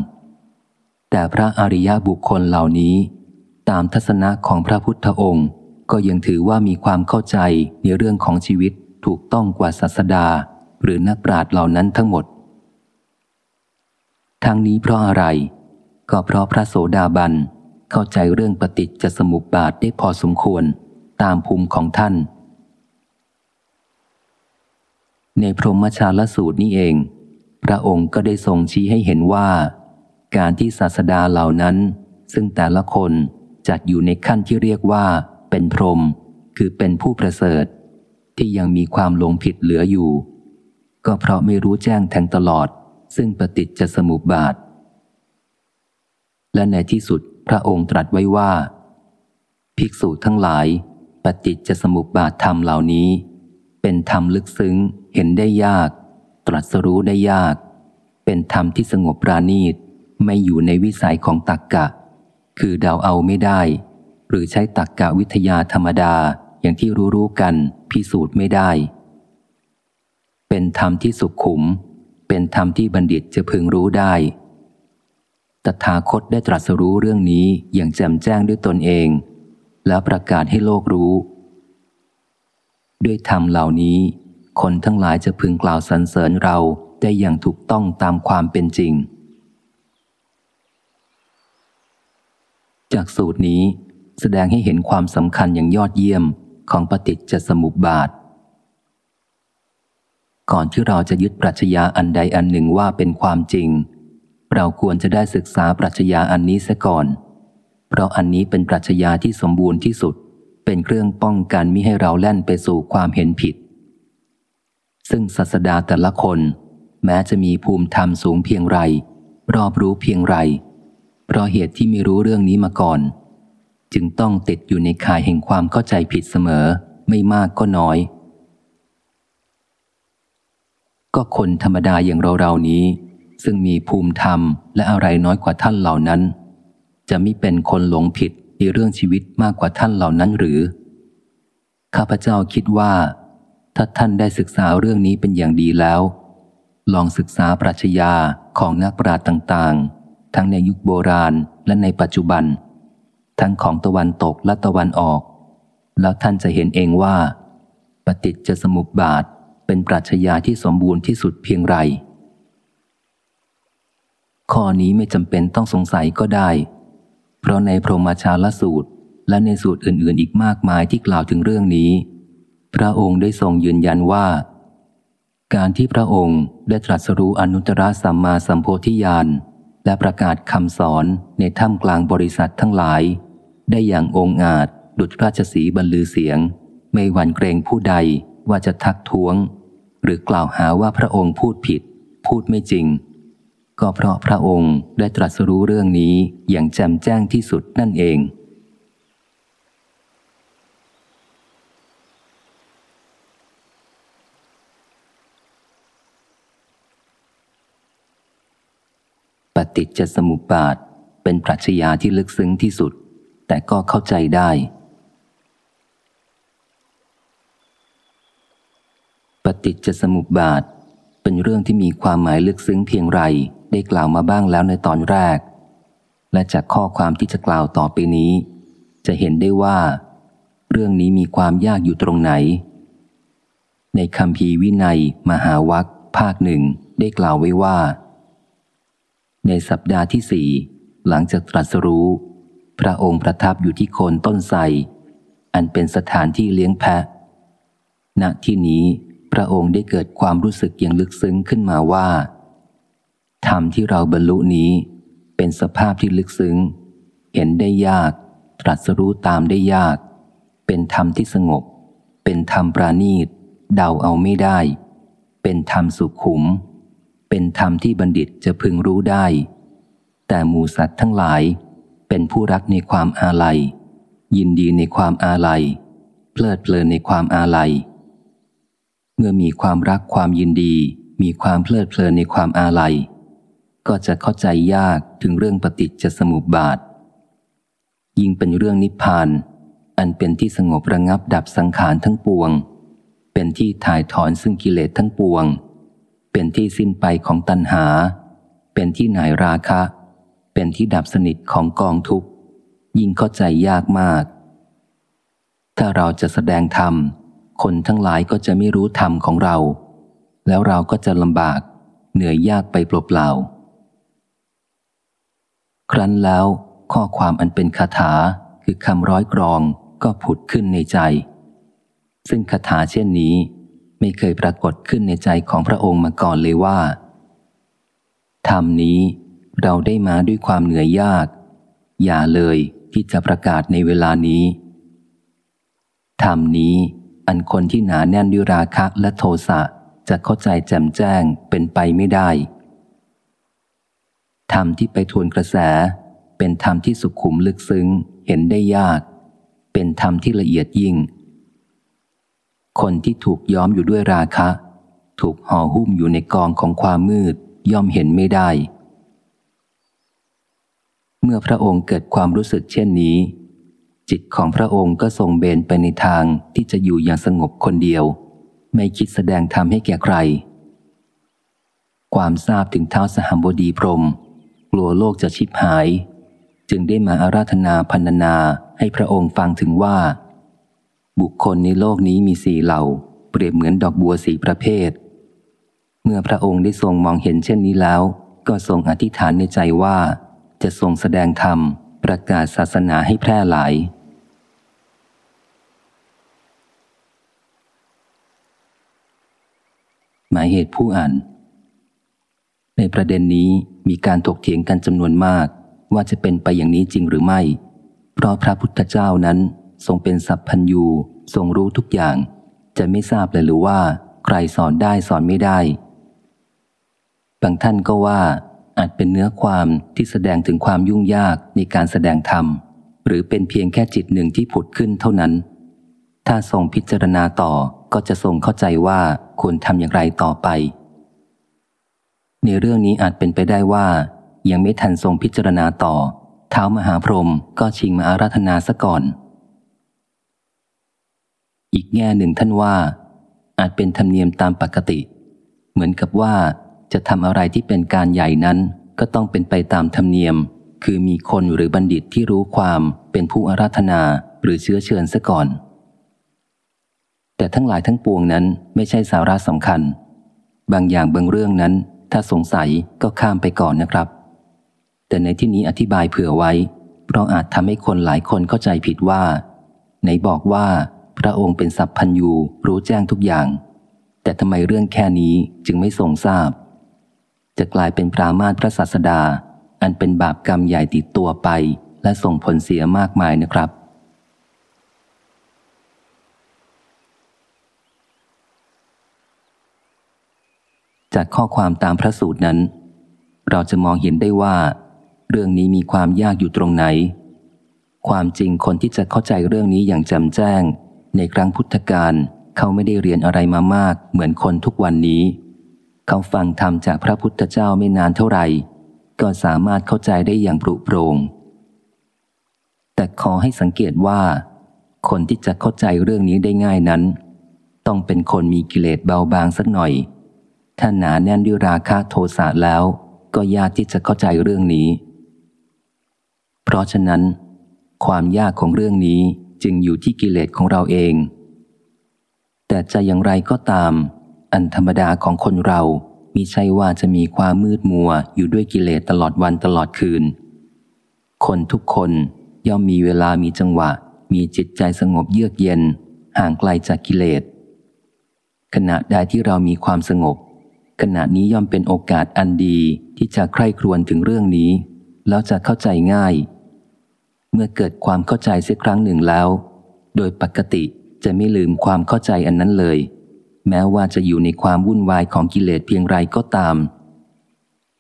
ๆ แต่พระอริยบุคคลเหล่านี้ ตามทัศนะของพระพุทธองค์ ก็ยังถือว่ามีความเข้าใจในเรื่องของชีวิตถูกต้องกว่าศาสดา หรือนักปราชญ์เหล่านั้นทั้งหมด ทั้งนี้เพราะอะไร ก็เพราะพระโสดาบันเข้าใจเรื่องปฏิจจสมุปบาทได้พอสมควรตามภูมิของท่าน ในพรหมชาลสูตรนี้เอง พระองค์ก็ได้ทรงชี้ให้เห็นว่า การที่ศาสดาเหล่านั้น ซึ่งแต่ละคนจัดอยู่ในขั้นที่เรียกว่าเป็นพรหมคือเป็นผู้ประเสริฐ ที่ยังมีความหลงผิดเหลืออยู่ ก็เพราะไม่รู้แจ้งแทงตลอด ซึ่งปฏิจจสมุปบาท และในที่สุดพระองค์ตรัสไว้ว่า ภิกษุทั้งหลาย ปฏิจจสมุปบาทธรรมเหล่านี้ เป็นธรรมลึกซึ้งเห็นได้ยาก ตรัสรู้ได้ยาก เป็นธรรมที่สงบปราณีตไม่อยู่ในวิสัยของตักกะ คือเดาเอาไม่ได้ หรือใช้ตักกะวิทยาธรรมดาอย่างที่รู้รู้กันพิสูจน์ไม่ได้ เป็นธรรมที่สุขขุม เป็นธรรมที่บัณฑิตจะพึงรู้ได้ ตถาคตได้ตรัสรู้เรื่องนี้อย่างแจ่มแจ้งด้วยตนเอง แล้วประกาศให้โลกรู้ ด้วยธรรมเหล่านี้ คนทั้งหลายจะพึงกล่าวสรรเสริญเราได้อย่างถูกต้องตามความเป็นจริง จากสูตรนี้แสดงให้เห็นความสำคัญอย่างยอดเยี่ยมของปฏิจจสมุปบาท ก่อนที่เราจะยึดปรัชญาอันใดอันหนึ่งว่าเป็นความจริง เราควรจะได้ศึกษาปรัชญาอันนี้เสียก่อน เพราะอันนี้เป็นปรัชญาที่สมบูรณ์ที่สุด เป็นเครื่องป้องกันมิให้เราแล่นไปสู่ความเห็นผิด ซึ่งศาสดาแต่ละคน แม้จะมีภูมิธรรมสูงเพียงไร รอบรู้เพียงไร เพราะเหตุที่ไม่รู้เรื่องนี้มาก่อน จึงต้องติดอยู่ในข่ายแห่งความเข้าใจผิดเสมอ ไม่มากก็น้อย ก็คนธรรมดาอย่างเราเรานี้ ซึ่งมีภูมิธรรมและอะไรน้อยกว่าท่านเหล่านั้น จะไม่เป็นคนหลงผิดในเรื่องชีวิตมากกว่าท่านเหล่านั้นหรือ ข้าพเจ้าคิดว่า ถ้าท่านได้ศึกษาเรื่องนี้เป็นอย่างดีแล้ว ลองศึกษาปรัชญาของนักปราชญ์ต่างๆ ทั้งในยุคโบราณและในปัจจุบัน ทั้งของตะวันตกและตะวันออก แล้วท่านจะเห็นเองว่า ปฏิจจสมุปบาทเป็นปรัชญาที่สมบูรณ์ที่สุดเพียงไร ข้อนี้ไม่จำเป็นต้องสงสัยก็ได้ เพราะในพรหมชาลสูตรและในสูตรอื่นๆ อีกมากมายที่กล่าวถึงเรื่องนี้ พระองค์ได้ทรงยืนยันว่า การที่พระองค์ได้ตรัสรู้อนุตตรสัมมาสัมโพธิญาณและประกาศคำสอนในถ้ำกลางบริษัททั้งหลาย ได้อย่างองอาจดุจราชสีบรรลือเสียง ไม่หวั่นเกรงผู้ใดว่าจะทักท้วง หรือกล่าวหาว่าพระองค์พูดผิด พูดไม่จริง ก็เพราะพระองค์ได้ตรัสรู้เรื่องนี้อย่างแจ่มแจ้งที่สุดนั่นเอง ปฏิจจสมุปบาทเป็นปรัชญาที่ลึกซึ้งที่สุด แต่ก็เข้าใจได้ ปฏิจจสมุปบาท เป็นเรื่องที่มีความหมายลึกซึ้งเพียงไรได้กล่าวมาบ้างแล้วในตอนแรก และจากข้อความที่จะกล่าวต่อไปนี้ จะเห็นได้ว่า เรื่องนี้มีความยากอยู่ตรงไหน ในคำพีวินัย มหาวัคภาคหนึ่งได้กล่าวไว้ว่า ในสัปดาห์ที่สี่หลังจากตรัสรู้ พระองค์ประทับอยู่ที่โคนต้นไทรอันเป็นสถานที่เลี้ยงแพะ ณที่นี้พระองค์ได้เกิดความรู้สึกอย่างลึกซึ้งขึ้นมาว่า ธรรมที่เราบรรลุนี้ เป็นสภาพที่ลึกซึ้ง เห็นได้ยาก ตรัสรู้ตามได้ยาก เป็นธรรมที่สงบ เป็นธรรมปราณีต เดาเอาไม่ได้ เป็นธรรมสุขุม เป็นธรรมที่บัณฑิตจะพึงรู้ได้ แต่หมูสัตว์ทั้งหลาย เป็นผู้รักในความอาลัย ยินดีในความอาลัย เพลิดเพลินในความอาลัย เมื่อมีความรักความยินดี มีความเพลิดเพลินในความอาลัย ก็จะเข้าใจยากถึงเรื่องปฏิจจสมุปบาท ยิ่งเป็นเรื่องนิพพาน อันเป็นที่สงบระงับดับสังขารทั้งปวง เป็นที่ถ่ายถอนซึ่งกิเลสทั้งปวง เป็นที่สิ้นไปของตัณหา เป็นที่หนราคะ เป็นที่ดับสนิทของกองทุกข์ ยิ่งเข้าใจยากมาก ถ้าเราจะแสดงธรรม คนทั้งหลายก็จะไม่รู้ธรรมของเรา แล้วเราก็จะลำบาก เหนื่อยยากไปเปล่าๆครั้นแล้วข้อความอันเป็นคาถาคือคำร้อยกรองก็ผุดขึ้นในใจ ซึ่งคาถาเช่นนี้ ไม่เคยปรากฏขึ้นในใจของพระองค์มาก่อนเลยว่าธรรมนี้เราได้มาด้วยความเหนื่อยยาก อย่าเลยที่จะประกาศในเวลานี้ธรรมนี้อันคนที่หนาแน่นด้วยราคะและโทสะจะเข้าใจแจ่มแจ้งเป็นไปไม่ได้ธรรมที่ไปทวนกระแส เป็นธรรมที่สุขุมลึกซึ้งเห็นได้ยาก เป็นธรรมที่ละเอียดยิ่ง คนที่ถูกย้อมอยู่ด้วยราคะ ถูกห่อหุ้มอยู่ในกองของความมืดย่อมเห็นไม่ได้ เมื่อพระองค์เกิดความรู้สึกเช่นนี้ จิตของพระองค์ก็ทรงเบนไปในทางที่จะอยู่อย่างสงบคนเดียว ไม่คิดแสดงธรรมให้แก่ใคร ความทราบถึงเท้าสหัมบดีพรม กลัวโลกจะชิบหาย จึงได้มาอาราธนาพันนาให้พระองค์ฟังถึงว่า บุคคลในโลกนี้มีสี่เหล่า เปรียบเหมือนดอกบัวสีประเภท เมื่อพระองค์ได้ทรงมองเห็นเช่นนี้แล้ว ก็ทรงอธิษฐานในใจว่า จะทรงแสดงธรรม ประกาศศาสนาให้แพร่หลาย หมายเหตุผู้อ่าน ในประเด็นนี้มีการถกเถียงกันจำนวนมาก ว่าจะเป็นไปอย่างนี้จริงหรือไม่ เพราะพระพุทธเจ้านั้น ทรงเป็นสัพพัญญูทรงรู้ทุกอย่าง จะไม่ทราบเลยหรือว่า ใครสอนได้สอนไม่ได้ บางท่านก็ว่า อาจเป็นเนื้อความที่แสดงถึงความยุ่งยากในการแสดงธรรม หรือเป็นเพียงแค่จิตหนึ่งที่ผุดขึ้นเท่านั้น ถ้าทรงพิจารณาต่อก็จะทรงเข้าใจว่าควรทำอย่างไรต่อไป ในเรื่องนี้อาจเป็นไปได้ว่า ยังไม่ทันทรงพิจารณาต่อ เท้ามหาพรหมก็ชิงมาอาราธนาซะก่อน อีกแง่หนึ่งท่านว่า อาจเป็นธรรมเนียมตามปกติ เหมือนกับว่าจะทำอะไรที่เป็นการใหญ่นั้น ก็ต้องเป็นไปตามธรรมเนียม คือมีคนหรือบัณฑิตที่รู้ความเป็นผู้อาราธนาหรือเชื้อเชิญซะก่อน แต่ทั้งหลายทั้งปวงนั้นไม่ใช่สาระสำคัญ บางอย่างบางเรื่องนั้น ถ้าสงสัยก็ข้ามไปก่อนนะครับ แต่ในที่นี้อธิบายเผื่อไว้ เพราะอาจทำให้คนหลายคนเข้าใจผิดว่า ไหนบอกว่า ระองค์เป็นสัพพัญยูรู้แจ้งทุกอย่าง แต่ทำไมเรื่องแค่นี้จึงไม่ทรงทราบ จะกลายเป็นปรามาตพระศาสดา อันเป็นบาปกรรมใหญ่ติดตัวไป และส่งผลเสียมากมายนะครับจากข้อความตามพระสูตรนั้น เราจะมองเห็นได้ว่า เรื่องนี้มีความยากอยู่ตรงไหน ความจริงคนที่จะเข้าใจเรื่องนี้อย่างจ่มแจ้ง ในครั้งพุทธกาลเขาไม่ได้เรียนอะไรมามากเหมือนคนทุกวันนี้ เขาฟังธรรมจากพระพุทธเจ้าไม่นานเท่าไหร่ ก็สามารถเข้าใจได้อย่างปรุโปรงแต่ขอให้สังเกตว่า คนที่จะเข้าใจเรื่องนี้ได้ง่ายนั้น ต้องเป็นคนมีกิเลสเบาบางสักหน่อย ถ้าหนาแน่นด้วยราคะโทสะแล้ว ก็ยากที่จะเข้าใจเรื่องนี้ เพราะฉะนั้น ความยากของเรื่องนี้ จึงอยู่ที่กิเลสของเราเอง แต่จะอย่างไรก็ตาม อันธรรมดาของคนเรามิใช่ว่าจะมีความมืดมัวอยู่ด้วยกิเลสตลอดวันตลอดคืน คนทุกคนย่อมมีเวลามีจังหวะ มีจิตใจสงบเยือกเย็น ห่างไกลจากกิเลส ขณะใดที่เรามีความสงบ ขณะนี้ย่อมเป็นโอกาสอันดีที่จะใคร่ครวญถึงเรื่องนี้ แล้วจะเข้าใจง่าย เมื่อเกิดความเข้าใจสักครั้งหนึ่งแล้ว โดยปกติจะไม่ลืมความเข้าใจอันนั้นเลย แม้ว่าจะอยู่ในความวุ่นวายของกิเลสเพียงไรก็ตาม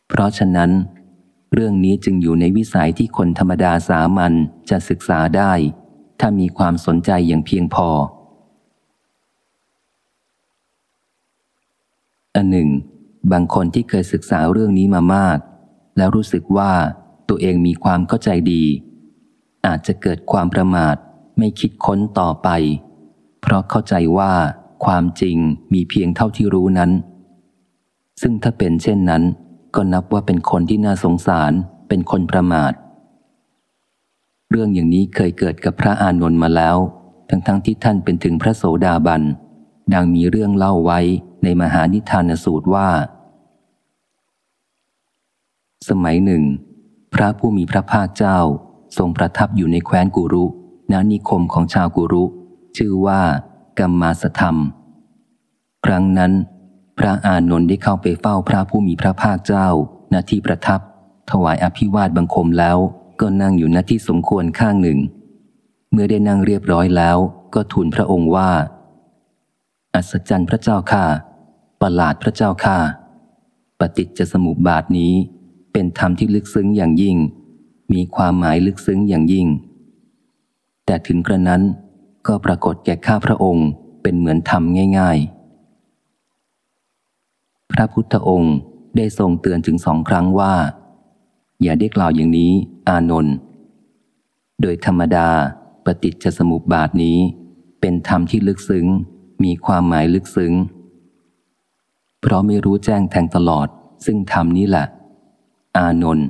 เพราะฉะนั้น เรื่องนี้จึงอยู่ในวิสัยที่คนธรรมดาสามัญจะศึกษาได้ ถ้ามีความสนใจอย่างเพียงพออันหนึ่ง บางคนที่เคยศึกษาเรื่องนี้มามาก แล้วรู้สึกว่าตัวเองมีความเข้าใจดี อาจจะเกิดความประมาทไม่คิดค้นต่อไป เพราะเข้าใจว่าความจริงมีเพียงเท่าที่รู้นั้น ซึ่งถ้าเป็นเช่นนั้น ก็นับว่าเป็นคนที่น่าสงสารเป็นคนประมาท เรื่องอย่างนี้เคยเกิดกับพระอานนท์มาแล้ว ทั้งๆทที่ท่านเป็นถึงพระโสดาบัน ดังมีเรื่องเล่าไว้ในมหานิทานสูตรว่า สมัยหนึ่ง พระผู้มีพระภาคเจ้า ทรงประทับอยู่ในแคว้นกุรุณนิคมของชาวกุรุ ชื่อว่า กัมมาสธรรม ครั้งนั้น พระอานนท์ได้เข้าไปเฝ้าพระผู้มีพระภาคเจ้าณที่ประทับ ถวายอภิวาทบังคมแล้ว ก็นั่งอยู่ณที่สมควรข้างหนึ่ง เมื่อได้นั่งเรียบร้อยแล้ว ก็ทูลพระองค์ว่า อัศจรรย์พระเจ้าข้าประหลาดพระเจ้าค่าปฏิจจสมุปบาทนี้เป็นธรรมที่ลึกซึ้งอย่างยิ่ง มีความหมายลึกซึ้งอย่างยิ่ง แต่ถึงกระนั้นก็ปรากฏแก่ข้าพระองค์เป็นเหมือนธรรมง่าย ๆ พระพุทธองค์ได้ทรงเตือนถึงสองครั้งว่า อย่าได้กล่าวอย่างนี้ อานนท์โดยธรรมดาปฏิจจสมุปบาทนี้ เป็นธรรมที่ลึกซึ้ง มีความหมายลึกซึ้ง เพราะไม่รู้แจ้งแทงตลอด ซึ่งธรรมนี้แหละ อานนท์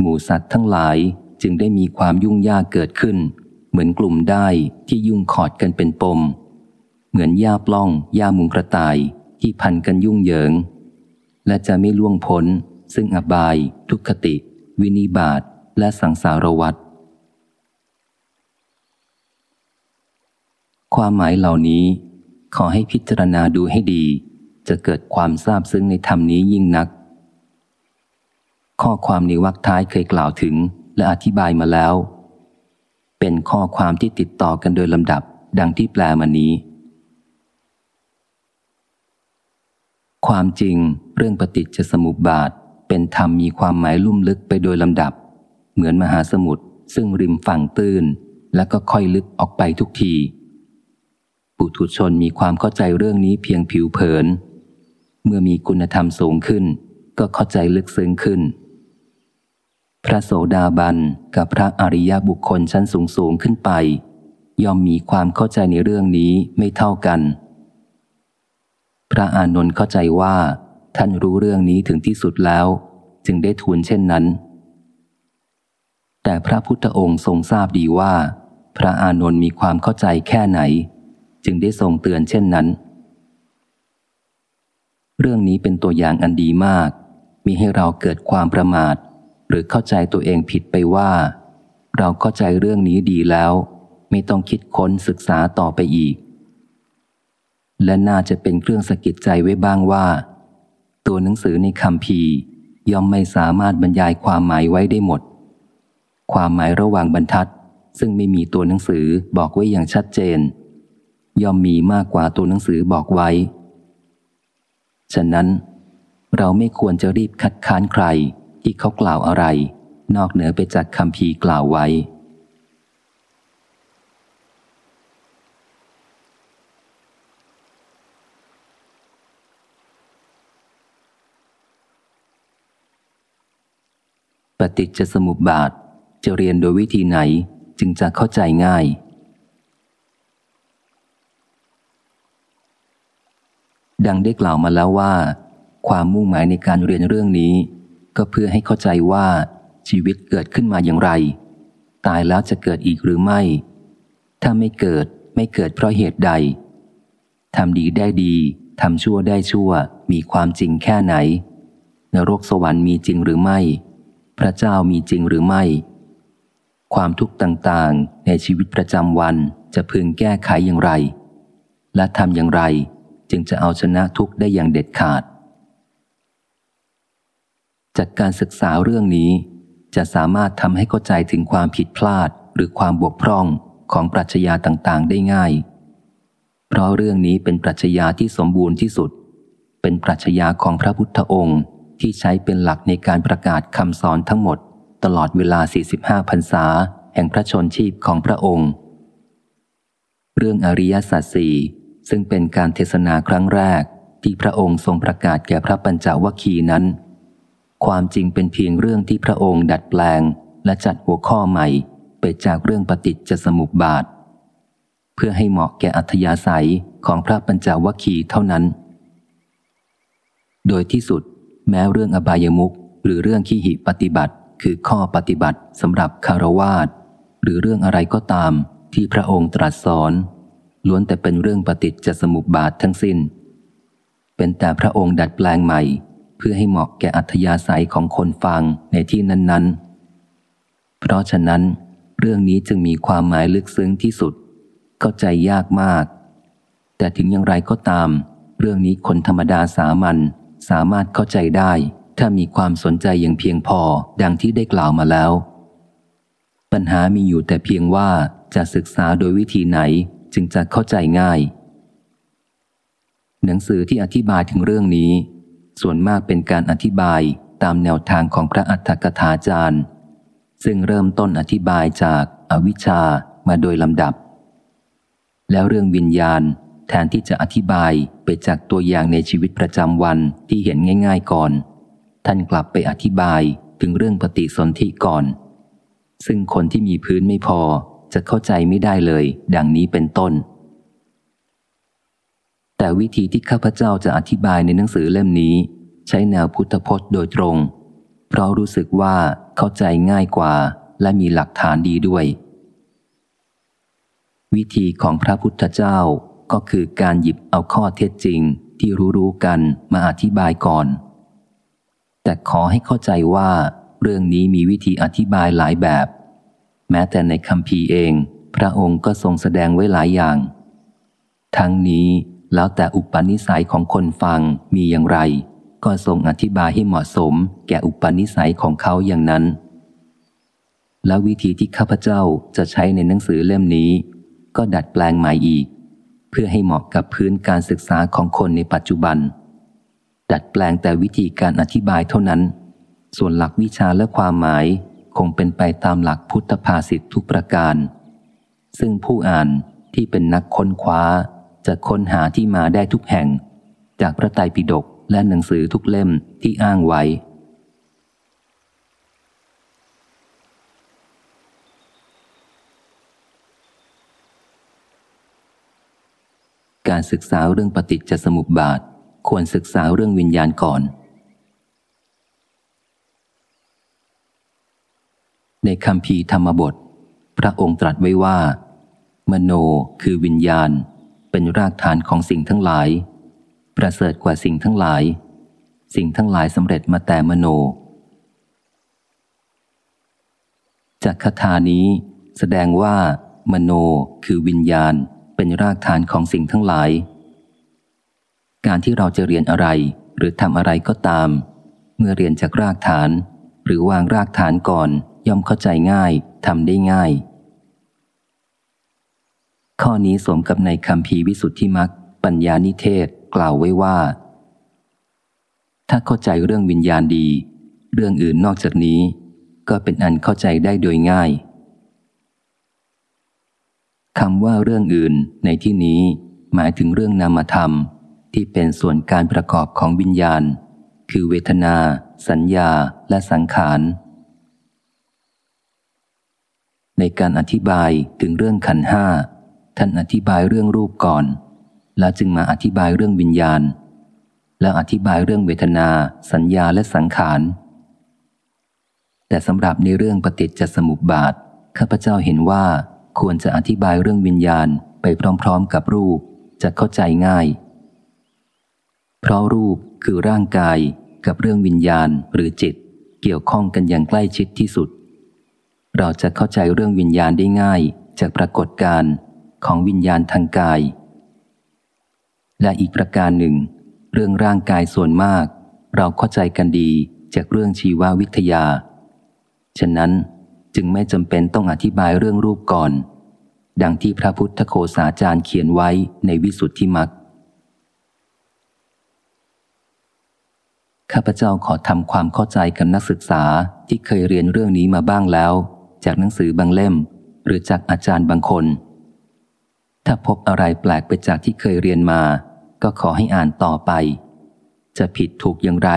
หมูสัตว์ทั้งหลายจึงได้มีความยุ่งยากเกิดขึ้น เหมือนกลุ่มได้ที่ยุ่งขอดกันเป็นปม เหมือนหญ้าปล้องหญ้ามุงกระต่ายที่พันกันยุ่งเหยิง และจะไม่ล่วงพ้น ซึ่งอบาย ทุกขติ วินิบาตและสังสารวัฏความหมายเหล่านี้ขอให้พิจารณาดูให้ดี จะเกิดความทราบซึ้งในธรรมนี้ยิ่งนัก ข้อความในวรรคท้ายเคยกล่าวถึงและอธิบายมาแล้ว เป็นข้อความที่ติดต่อกันโดยลำดับดังที่แปลมานี้ ความจริงเรื่องปฏิจจสมุปบาทเป็นธรรมมีความหมายลุ่มลึกไปโดยลำดับ เหมือนมหาสมุทรซึ่งริมฝั่งตื้น แล้วก็ค่อยลึกออกไปทุกที ปุถุชนมีความเข้าใจเรื่องนี้เพียงผิวเผิน เมื่อมีคุณธรรมสูงขึ้น ก็เข้าใจลึกซึ้งขึ้น พระโสดาบันกับพระอริยบุคคลชั้นสูงสูงขึ้นไป ย่อมมีความเข้าใจในเรื่องนี้ไม่เท่ากัน พระอานนท์เข้าใจว่า ท่านรู้เรื่องนี้ถึงที่สุดแล้ว จึงได้ทูลเช่นนั้น แต่พระพุทธองค์ทรงทราบดีว่า พระอานนท์มีความเข้าใจแค่ไหน จึงได้ทรงเตือนเช่นนั้น เรื่องนี้เป็นตัวอย่างอันดีมาก มีให้เราเกิดความประมาท หรือเข้าใจตัวเองผิดไปว่า เราเข้าใจเรื่องนี้ดีแล้ว ไม่ต้องคิดค้นศึกษาต่อไปอีก และน่าจะเป็นเครื่องสะกิดใจไว้บ้างว่า ตัวหนังสือในคำพีย่อมไม่สามารถบรรยายความหมายไว้ได้หมด ความหมายระหว่างบรรทัด ซึ่งไม่มีตัวหนังสือบอกไว้อย่างชัดเจน ย่อมมีมากกว่าตัวหนังสือบอกไว้ ฉะนั้น เราไม่ควรจะรีบคัดค้านใคร ที่เขากล่าวอะไร นอกเหนือไปจากคำพีกล่าวไว้ ปฏิจจสมุปบาทจะเรียนโดยวิธีไหนจึงจะเข้าใจง่ายดังได้กล่าวมาแล้วว่า ความมุ่งหมายในการเรียนเรื่องนี้ ก็เพื่อให้เข้าใจว่าชีวิตเกิดขึ้นมาอย่างไร ตายแล้วจะเกิดอีกหรือไม่ ถ้าไม่เกิดไม่เกิดเพราะเหตุใดทำดีได้ดีทำชั่วได้ชั่ว มีความจริงแค่ไหน นรกสวรรค์มีจริงหรือไม่ พระเจ้ามีจริงหรือไม่ ความทุกข์ต่างๆ ในชีวิตประจำวันจะพึงแก้ไขอย่างไร และทำอย่างไรจึงจะเอาชนะทุกข์ได้อย่างเด็ดขาด จากการศึกษาเรื่องนี้ จะสามารถทำให้เข้าใจถึงความผิดพลาดหรือความบกพร่องของปรัชญาต่างๆ ได้ง่าย เพราะเรื่องนี้เป็นปรัชญาที่สมบูรณ์ที่สุด เป็นปรัชญาของพระพุทธองค์ที่ใช้เป็นหลักในการประกาศคำสอนทั้งหมด ตลอดเวลา 45 พรรษา แห่งพระชนชีพของพระองค์ เรื่องอริยสัจสี่ซึ่งเป็นการเทศนาครั้งแรกที่พระองค์ทรงประกาศแก่พระปัญจวัคคีย์นั้น ความจริงเป็นเพียงเรื่องที่พระองค์ดัดแปลง และจัดหัวข้อใหม่ ไปจากเรื่องปฏิจจสมุปบาท เพื่อให้เหมาะแก่อัธยาศัยของพระปัญจวัคคีย์เท่านั้น โดยที่สุด แม้เรื่องอบายมุขหรือเรื่องขีหิปฏิบัติ คือข้อปฏิบัติสำหรับคารวาสหรือเรื่องอะไรก็ตามที่พระองค์ตรัสสอน ล้วนแต่เป็นเรื่องปฏิจจสมุปบาททั้งสิน้น เป็นแต่พระองค์ดัดแปลงใหม่ เพื่อให้เหมาะแก่อัธยาศัยของคนฟังในที่นั้น ๆ เพราะฉะนั้น เรื่องนี้จึงมีความหมายลึกซึ้งที่สุด เข้าใจยากมาก แต่ถึงอย่างไรก็ตาม เรื่องนี้คนธรรมดาสามัญสามารถเข้าใจได้ ถ้ามีความสนใจอย่างเพียงพอดังที่ได้กล่าวมาแล้ว ปัญหามีอยู่แต่เพียงว่าจะศึกษาโดยวิธีไหนจึงจะเข้าใจง่าย หนังสือที่อธิบายถึงเรื่องนี้ ส่วนมากเป็นการอธิบายตามแนวทางของพระอัฏฐกถาจารย์ ซึ่งเริ่มต้นอธิบายจากอวิชชามาโดยลำดับ แล้วเรื่องวิญญาณแทนที่จะอธิบายไปจากตัวอย่างในชีวิตประจำวันที่เห็นง่าย ๆก่อน ท่านกลับไปอธิบายถึงเรื่องปฏิสนธิก่อน ซึ่งคนที่มีพื้นไม่พอจะเข้าใจไม่ได้เลย ดังนี้เป็นต้น แต่วิธีที่ข้าพเจ้าจะอธิบายในหนังสือเล่มนี้ ใช้แนวพุทธพจน์โดยตรง เพราะรู้สึกว่าเข้าใจง่ายกว่าและมีหลักฐานดีด้วย วิธีของพระพุทธเจ้าก็คือการหยิบเอาข้อเท็จจริงที่รู้ๆกันมาอธิบายก่อน แต่ขอให้เข้าใจว่า เรื่องนี้มีวิธีอธิบายหลายแบบ แม้แต่ในคำพีเอง พระองค์ก็ทรงแสดงไว้หลายอย่าง ทั้งนี้ แล้วแต่อุปนิสัยของคนฟังมีอย่างไร ก็ทรงอธิบายให้เหมาะสม แก่อุปนิสัยของเขาอย่างนั้น และวิธีที่ข้าพเจ้าจะใช้ในหนังสือเล่มนี้ ก็ดัดแปลงใหม่อีก เพื่อให้เหมาะกับพื้นการศึกษาของคนในปัจจุบัน ดัดแปลงแต่วิธีการอธิบายเท่านั้น ส่วนหลักวิชาและความหมายคงเป็นไปตามหลักพุทธภาษิตทุกประการ ซึ่งผู้อ่านที่เป็นนักค้นคว้า จะค้นหาที่มาได้ทุกแห่ง จากพระไตรปิฎกและหนังสือทุกเล่มที่อ้างไว้ การศึกษาเรื่องปฏิจจสมุปบาท ควรศึกษาเรื่องวิญญาณก่อน ในคำพีธรรมบท พระองค์ตรัสไว้ว่า มโนคือวิญญาณ เป็นรากฐานของสิ่งทั้งหลาย ประเสริฐกว่าสิ่งทั้งหลาย สิ่งทั้งหลายสำเร็จมาแต่มโน จากคาถานี้แสดงว่า มโนคือวิญญาณเป็นรากฐานของสิ่งทั้งหลาย การที่เราจะเรียนอะไรหรือทำอะไรก็ตาม เมื่อเรียนจากรากฐาน หรือวางรากฐานก่อนย่อมเข้าใจง่ายทำได้ง่าย ข้อนี้สมกับในคำพีวิสุทธิมักปัญญานิเทศกล่าวไว้ว่า ถ้าเข้าใจเรื่องวิญญาณดี เรื่องอื่นนอกจากนี้ ก็เป็นอันเข้าใจได้โดยง่ายคำว่าเรื่องอื่นในที่นี้หมายถึงเรื่องนามธรรมที่เป็นส่วนการประกอบของวิญญาณ คือเวทนา สัญญาและสังขาร ในการอธิบายถึงเรื่องขันห้า ท่านอธิบายเรื่องรูปก่อน แล้วจึงมาอธิบายเรื่องวิญญาณ แล้วอธิบายเรื่องเวทนา สัญญาและสังขาร แต่สำหรับในเรื่องปฏิจจสมุปบาท ข้าพเจ้าเห็นว่าควรจะอธิบายเรื่องวิญญาณไปพร้อมๆกับรูปจะเข้าใจง่าย เพราะรูปคือร่างกายกับเรื่องวิญญาณหรือจิต เกี่ยวข้องกันอย่างใกล้ชิดที่สุด เราจะเข้าใจเรื่องวิญญาณได้ง่ายจากปรากฏการณ์ ของวิญญาณทางกาย และอีกประการหนึ่ง เรื่องร่างกายส่วนมาก เราเข้าใจกันดีจากเรื่องชีววิทยา ฉะนั้นจึงไม่จำเป็นต้องอธิบายเรื่องรูปก่อน ดังที่พระพุทธโคสาจารย์เขียนไว้ในวิสุทธิมักข้าพเจ้าขอทำความเข้าใจกับนักศึกษาที่เคยเรียนเรื่องนี้มาบ้างแล้ว จากหนังสือบางเล่ม หรือจากอาจารย์บางคน ถ้าพบอะไรแปลกไปจากที่เคยเรียนมา ก็ขอให้อ่านต่อไป จะผิดถูกอย่างไร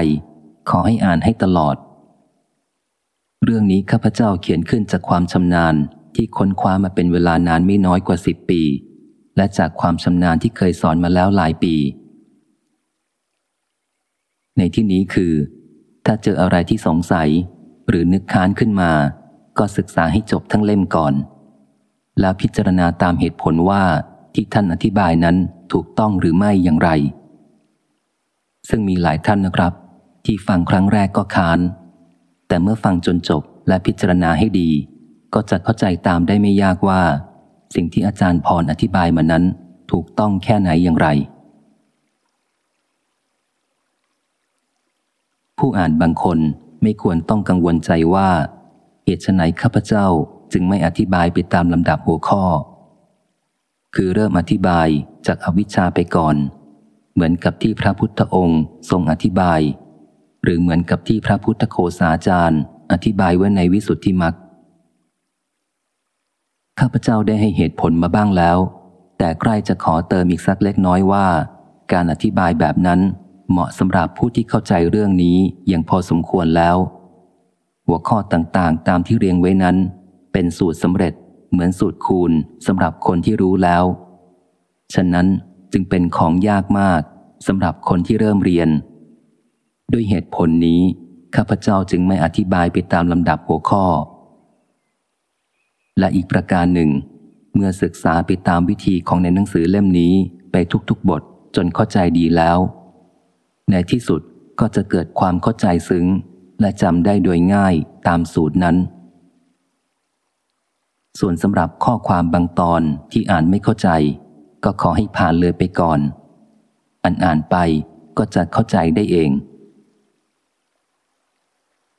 ขอให้อ่านให้ตลอด เรื่องนี้ข้าพเจ้าเขียนขึ้นจากความชำนาญที่ค้นคว้ามาเป็นเวลานานไม่น้อยกว่าสิบปี และจากความชำนาญที่เคยสอนมาแล้วหลายปี ในที่นี้คือ ถ้าเจออะไรที่สงสัย หรือนึกค้านขึ้นมา ก็ศึกษาให้จบทั้งเล่มก่อน แล้วพิจารณาตามเหตุผลว่าที่ท่านอธิบายนั้นถูกต้องหรือไม่อย่างไร ซึ่งมีหลายท่านนะครับ ที่ฟังครั้งแรกก็ค้าน แต่เมื่อฟังจนจบและพิจารณาให้ดี ก็จะเข้าใจตามได้ไม่ยากว่า สิ่งที่อาจารย์พรอธิบายมานั้น ถูกต้องแค่ไหนอย่างไร ผู้อ่านบางคนไม่ควรต้องกังวลใจว่าเหตุไฉนข้าพเจ้า จึงไม่อธิบายไปตามลำดับหัวข้อ คือเริ่มอธิบายจากอวิชชาไปก่อน เหมือนกับที่พระพุทธองค์ทรงอธิบาย หรือเหมือนกับที่พระพุทธโคสาจารย์ อธิบายไว้ในวิสุทธิมักข้าพเจ้าได้ให้เหตุผลมาบ้างแล้ว แต่ใกล้จะขอเติมอีกสักเล็กน้อยว่า การอธิบายแบบนั้นเหมาะสำหรับผู้ที่เข้าใจเรื่องนี้อย่างพอสมควรแล้ว หัวข้อต่างๆ ตามที่เรียงไว้นั้น เป็นสูตรสำเร็จเหมือนสูตรคูณสำหรับคนที่รู้แล้ว ฉะนั้นจึงเป็นของยากมากสำหรับคนที่เริ่มเรียน ด้วยเหตุผลนี้ ข้าพเจ้าจึงไม่อธิบายไปตามลำดับหัวข้อ และอีกประการหนึ่ง เมื่อศึกษาไปตามวิธีของในหนังสือเล่มนี้ไปทุกๆบทจนเข้าใจดีแล้ว ในที่สุดก็จะเกิดความเข้าใจซึ้ง และจำได้โดยง่ายตามสูตรนั้น ส่วนสำหรับข้อความบางตอนที่อ่านไม่เข้าใจ ก็ขอให้ผ่านเลยไปก่อน อันอ่านไปก็จะเข้าใจได้เอง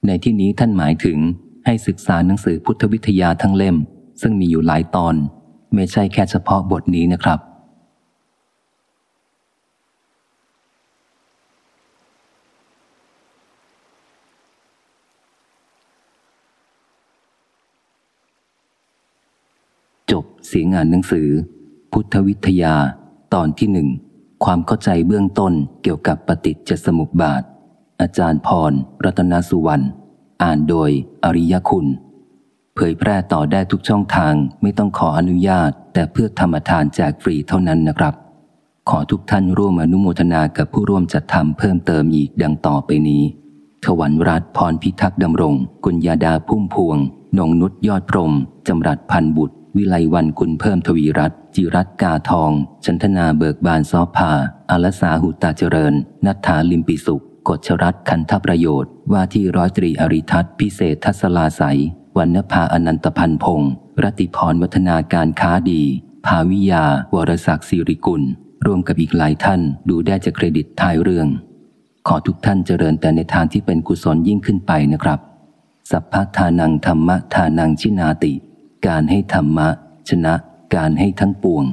ในที่นี้ท่านหมายถึงให้ศึกษาหนังสือพุทธวิทยาทั้งเล่ม ซึ่งมีอยู่หลายตอน ไม่ใช่แค่เฉพาะบทนี้นะครับเสียงอ่านหนังสือ พุทธวิทยา ตอนที่หนึ่ง ความเข้าใจเบื้องต้นเกี่ยวกับปฏิจจสมุปบาท อาจารย์พร รัตนสุวรรณ อ่านโดยอริยคุณ เผยแพร่ต่อได้ทุกช่องทางไม่ต้องขออนุญาต แต่เพื่อธรรมทานแจกฟรีเท่านั้นนะครับ ขอทุกท่านร่วมอนุโมทนากับผู้ร่วมจัดทำเพิ่มเติมอีกดังต่อไปนี้ถวันรัตพรพิทักษ์ดำรง กุญญาดาพุ่มพวง นงนุษยอดพรม จำรัดพันบุตร วิไลวันคุณเพิ่มทวีรัตจิรัตกาทอง ชันธนาเบิกบานซอพาอลสาหุตาเจริญ นัทธาลิมปิสุขกฎชรัตคันทประโยชน์ ว่าที่ร้อยตรีอริทัตพิเศษทัศลาใสวันนภาอนันตพันพงศ์รติพรวัฒนาการค้าดี ภาวิยา วรศักดิ์สิริกุล ร่วมกับอีกหลายท่านดูได้จากเครดิตท้ายเรื่อง ขอทุกท่านเจริญแต่ในทางที่เป็นกุศลยิ่งขึ้นไปนะครับ สัพพทานังธรรมะทานังชินาติ การให้ธรรมะ ชนะการให้ทั้งปวง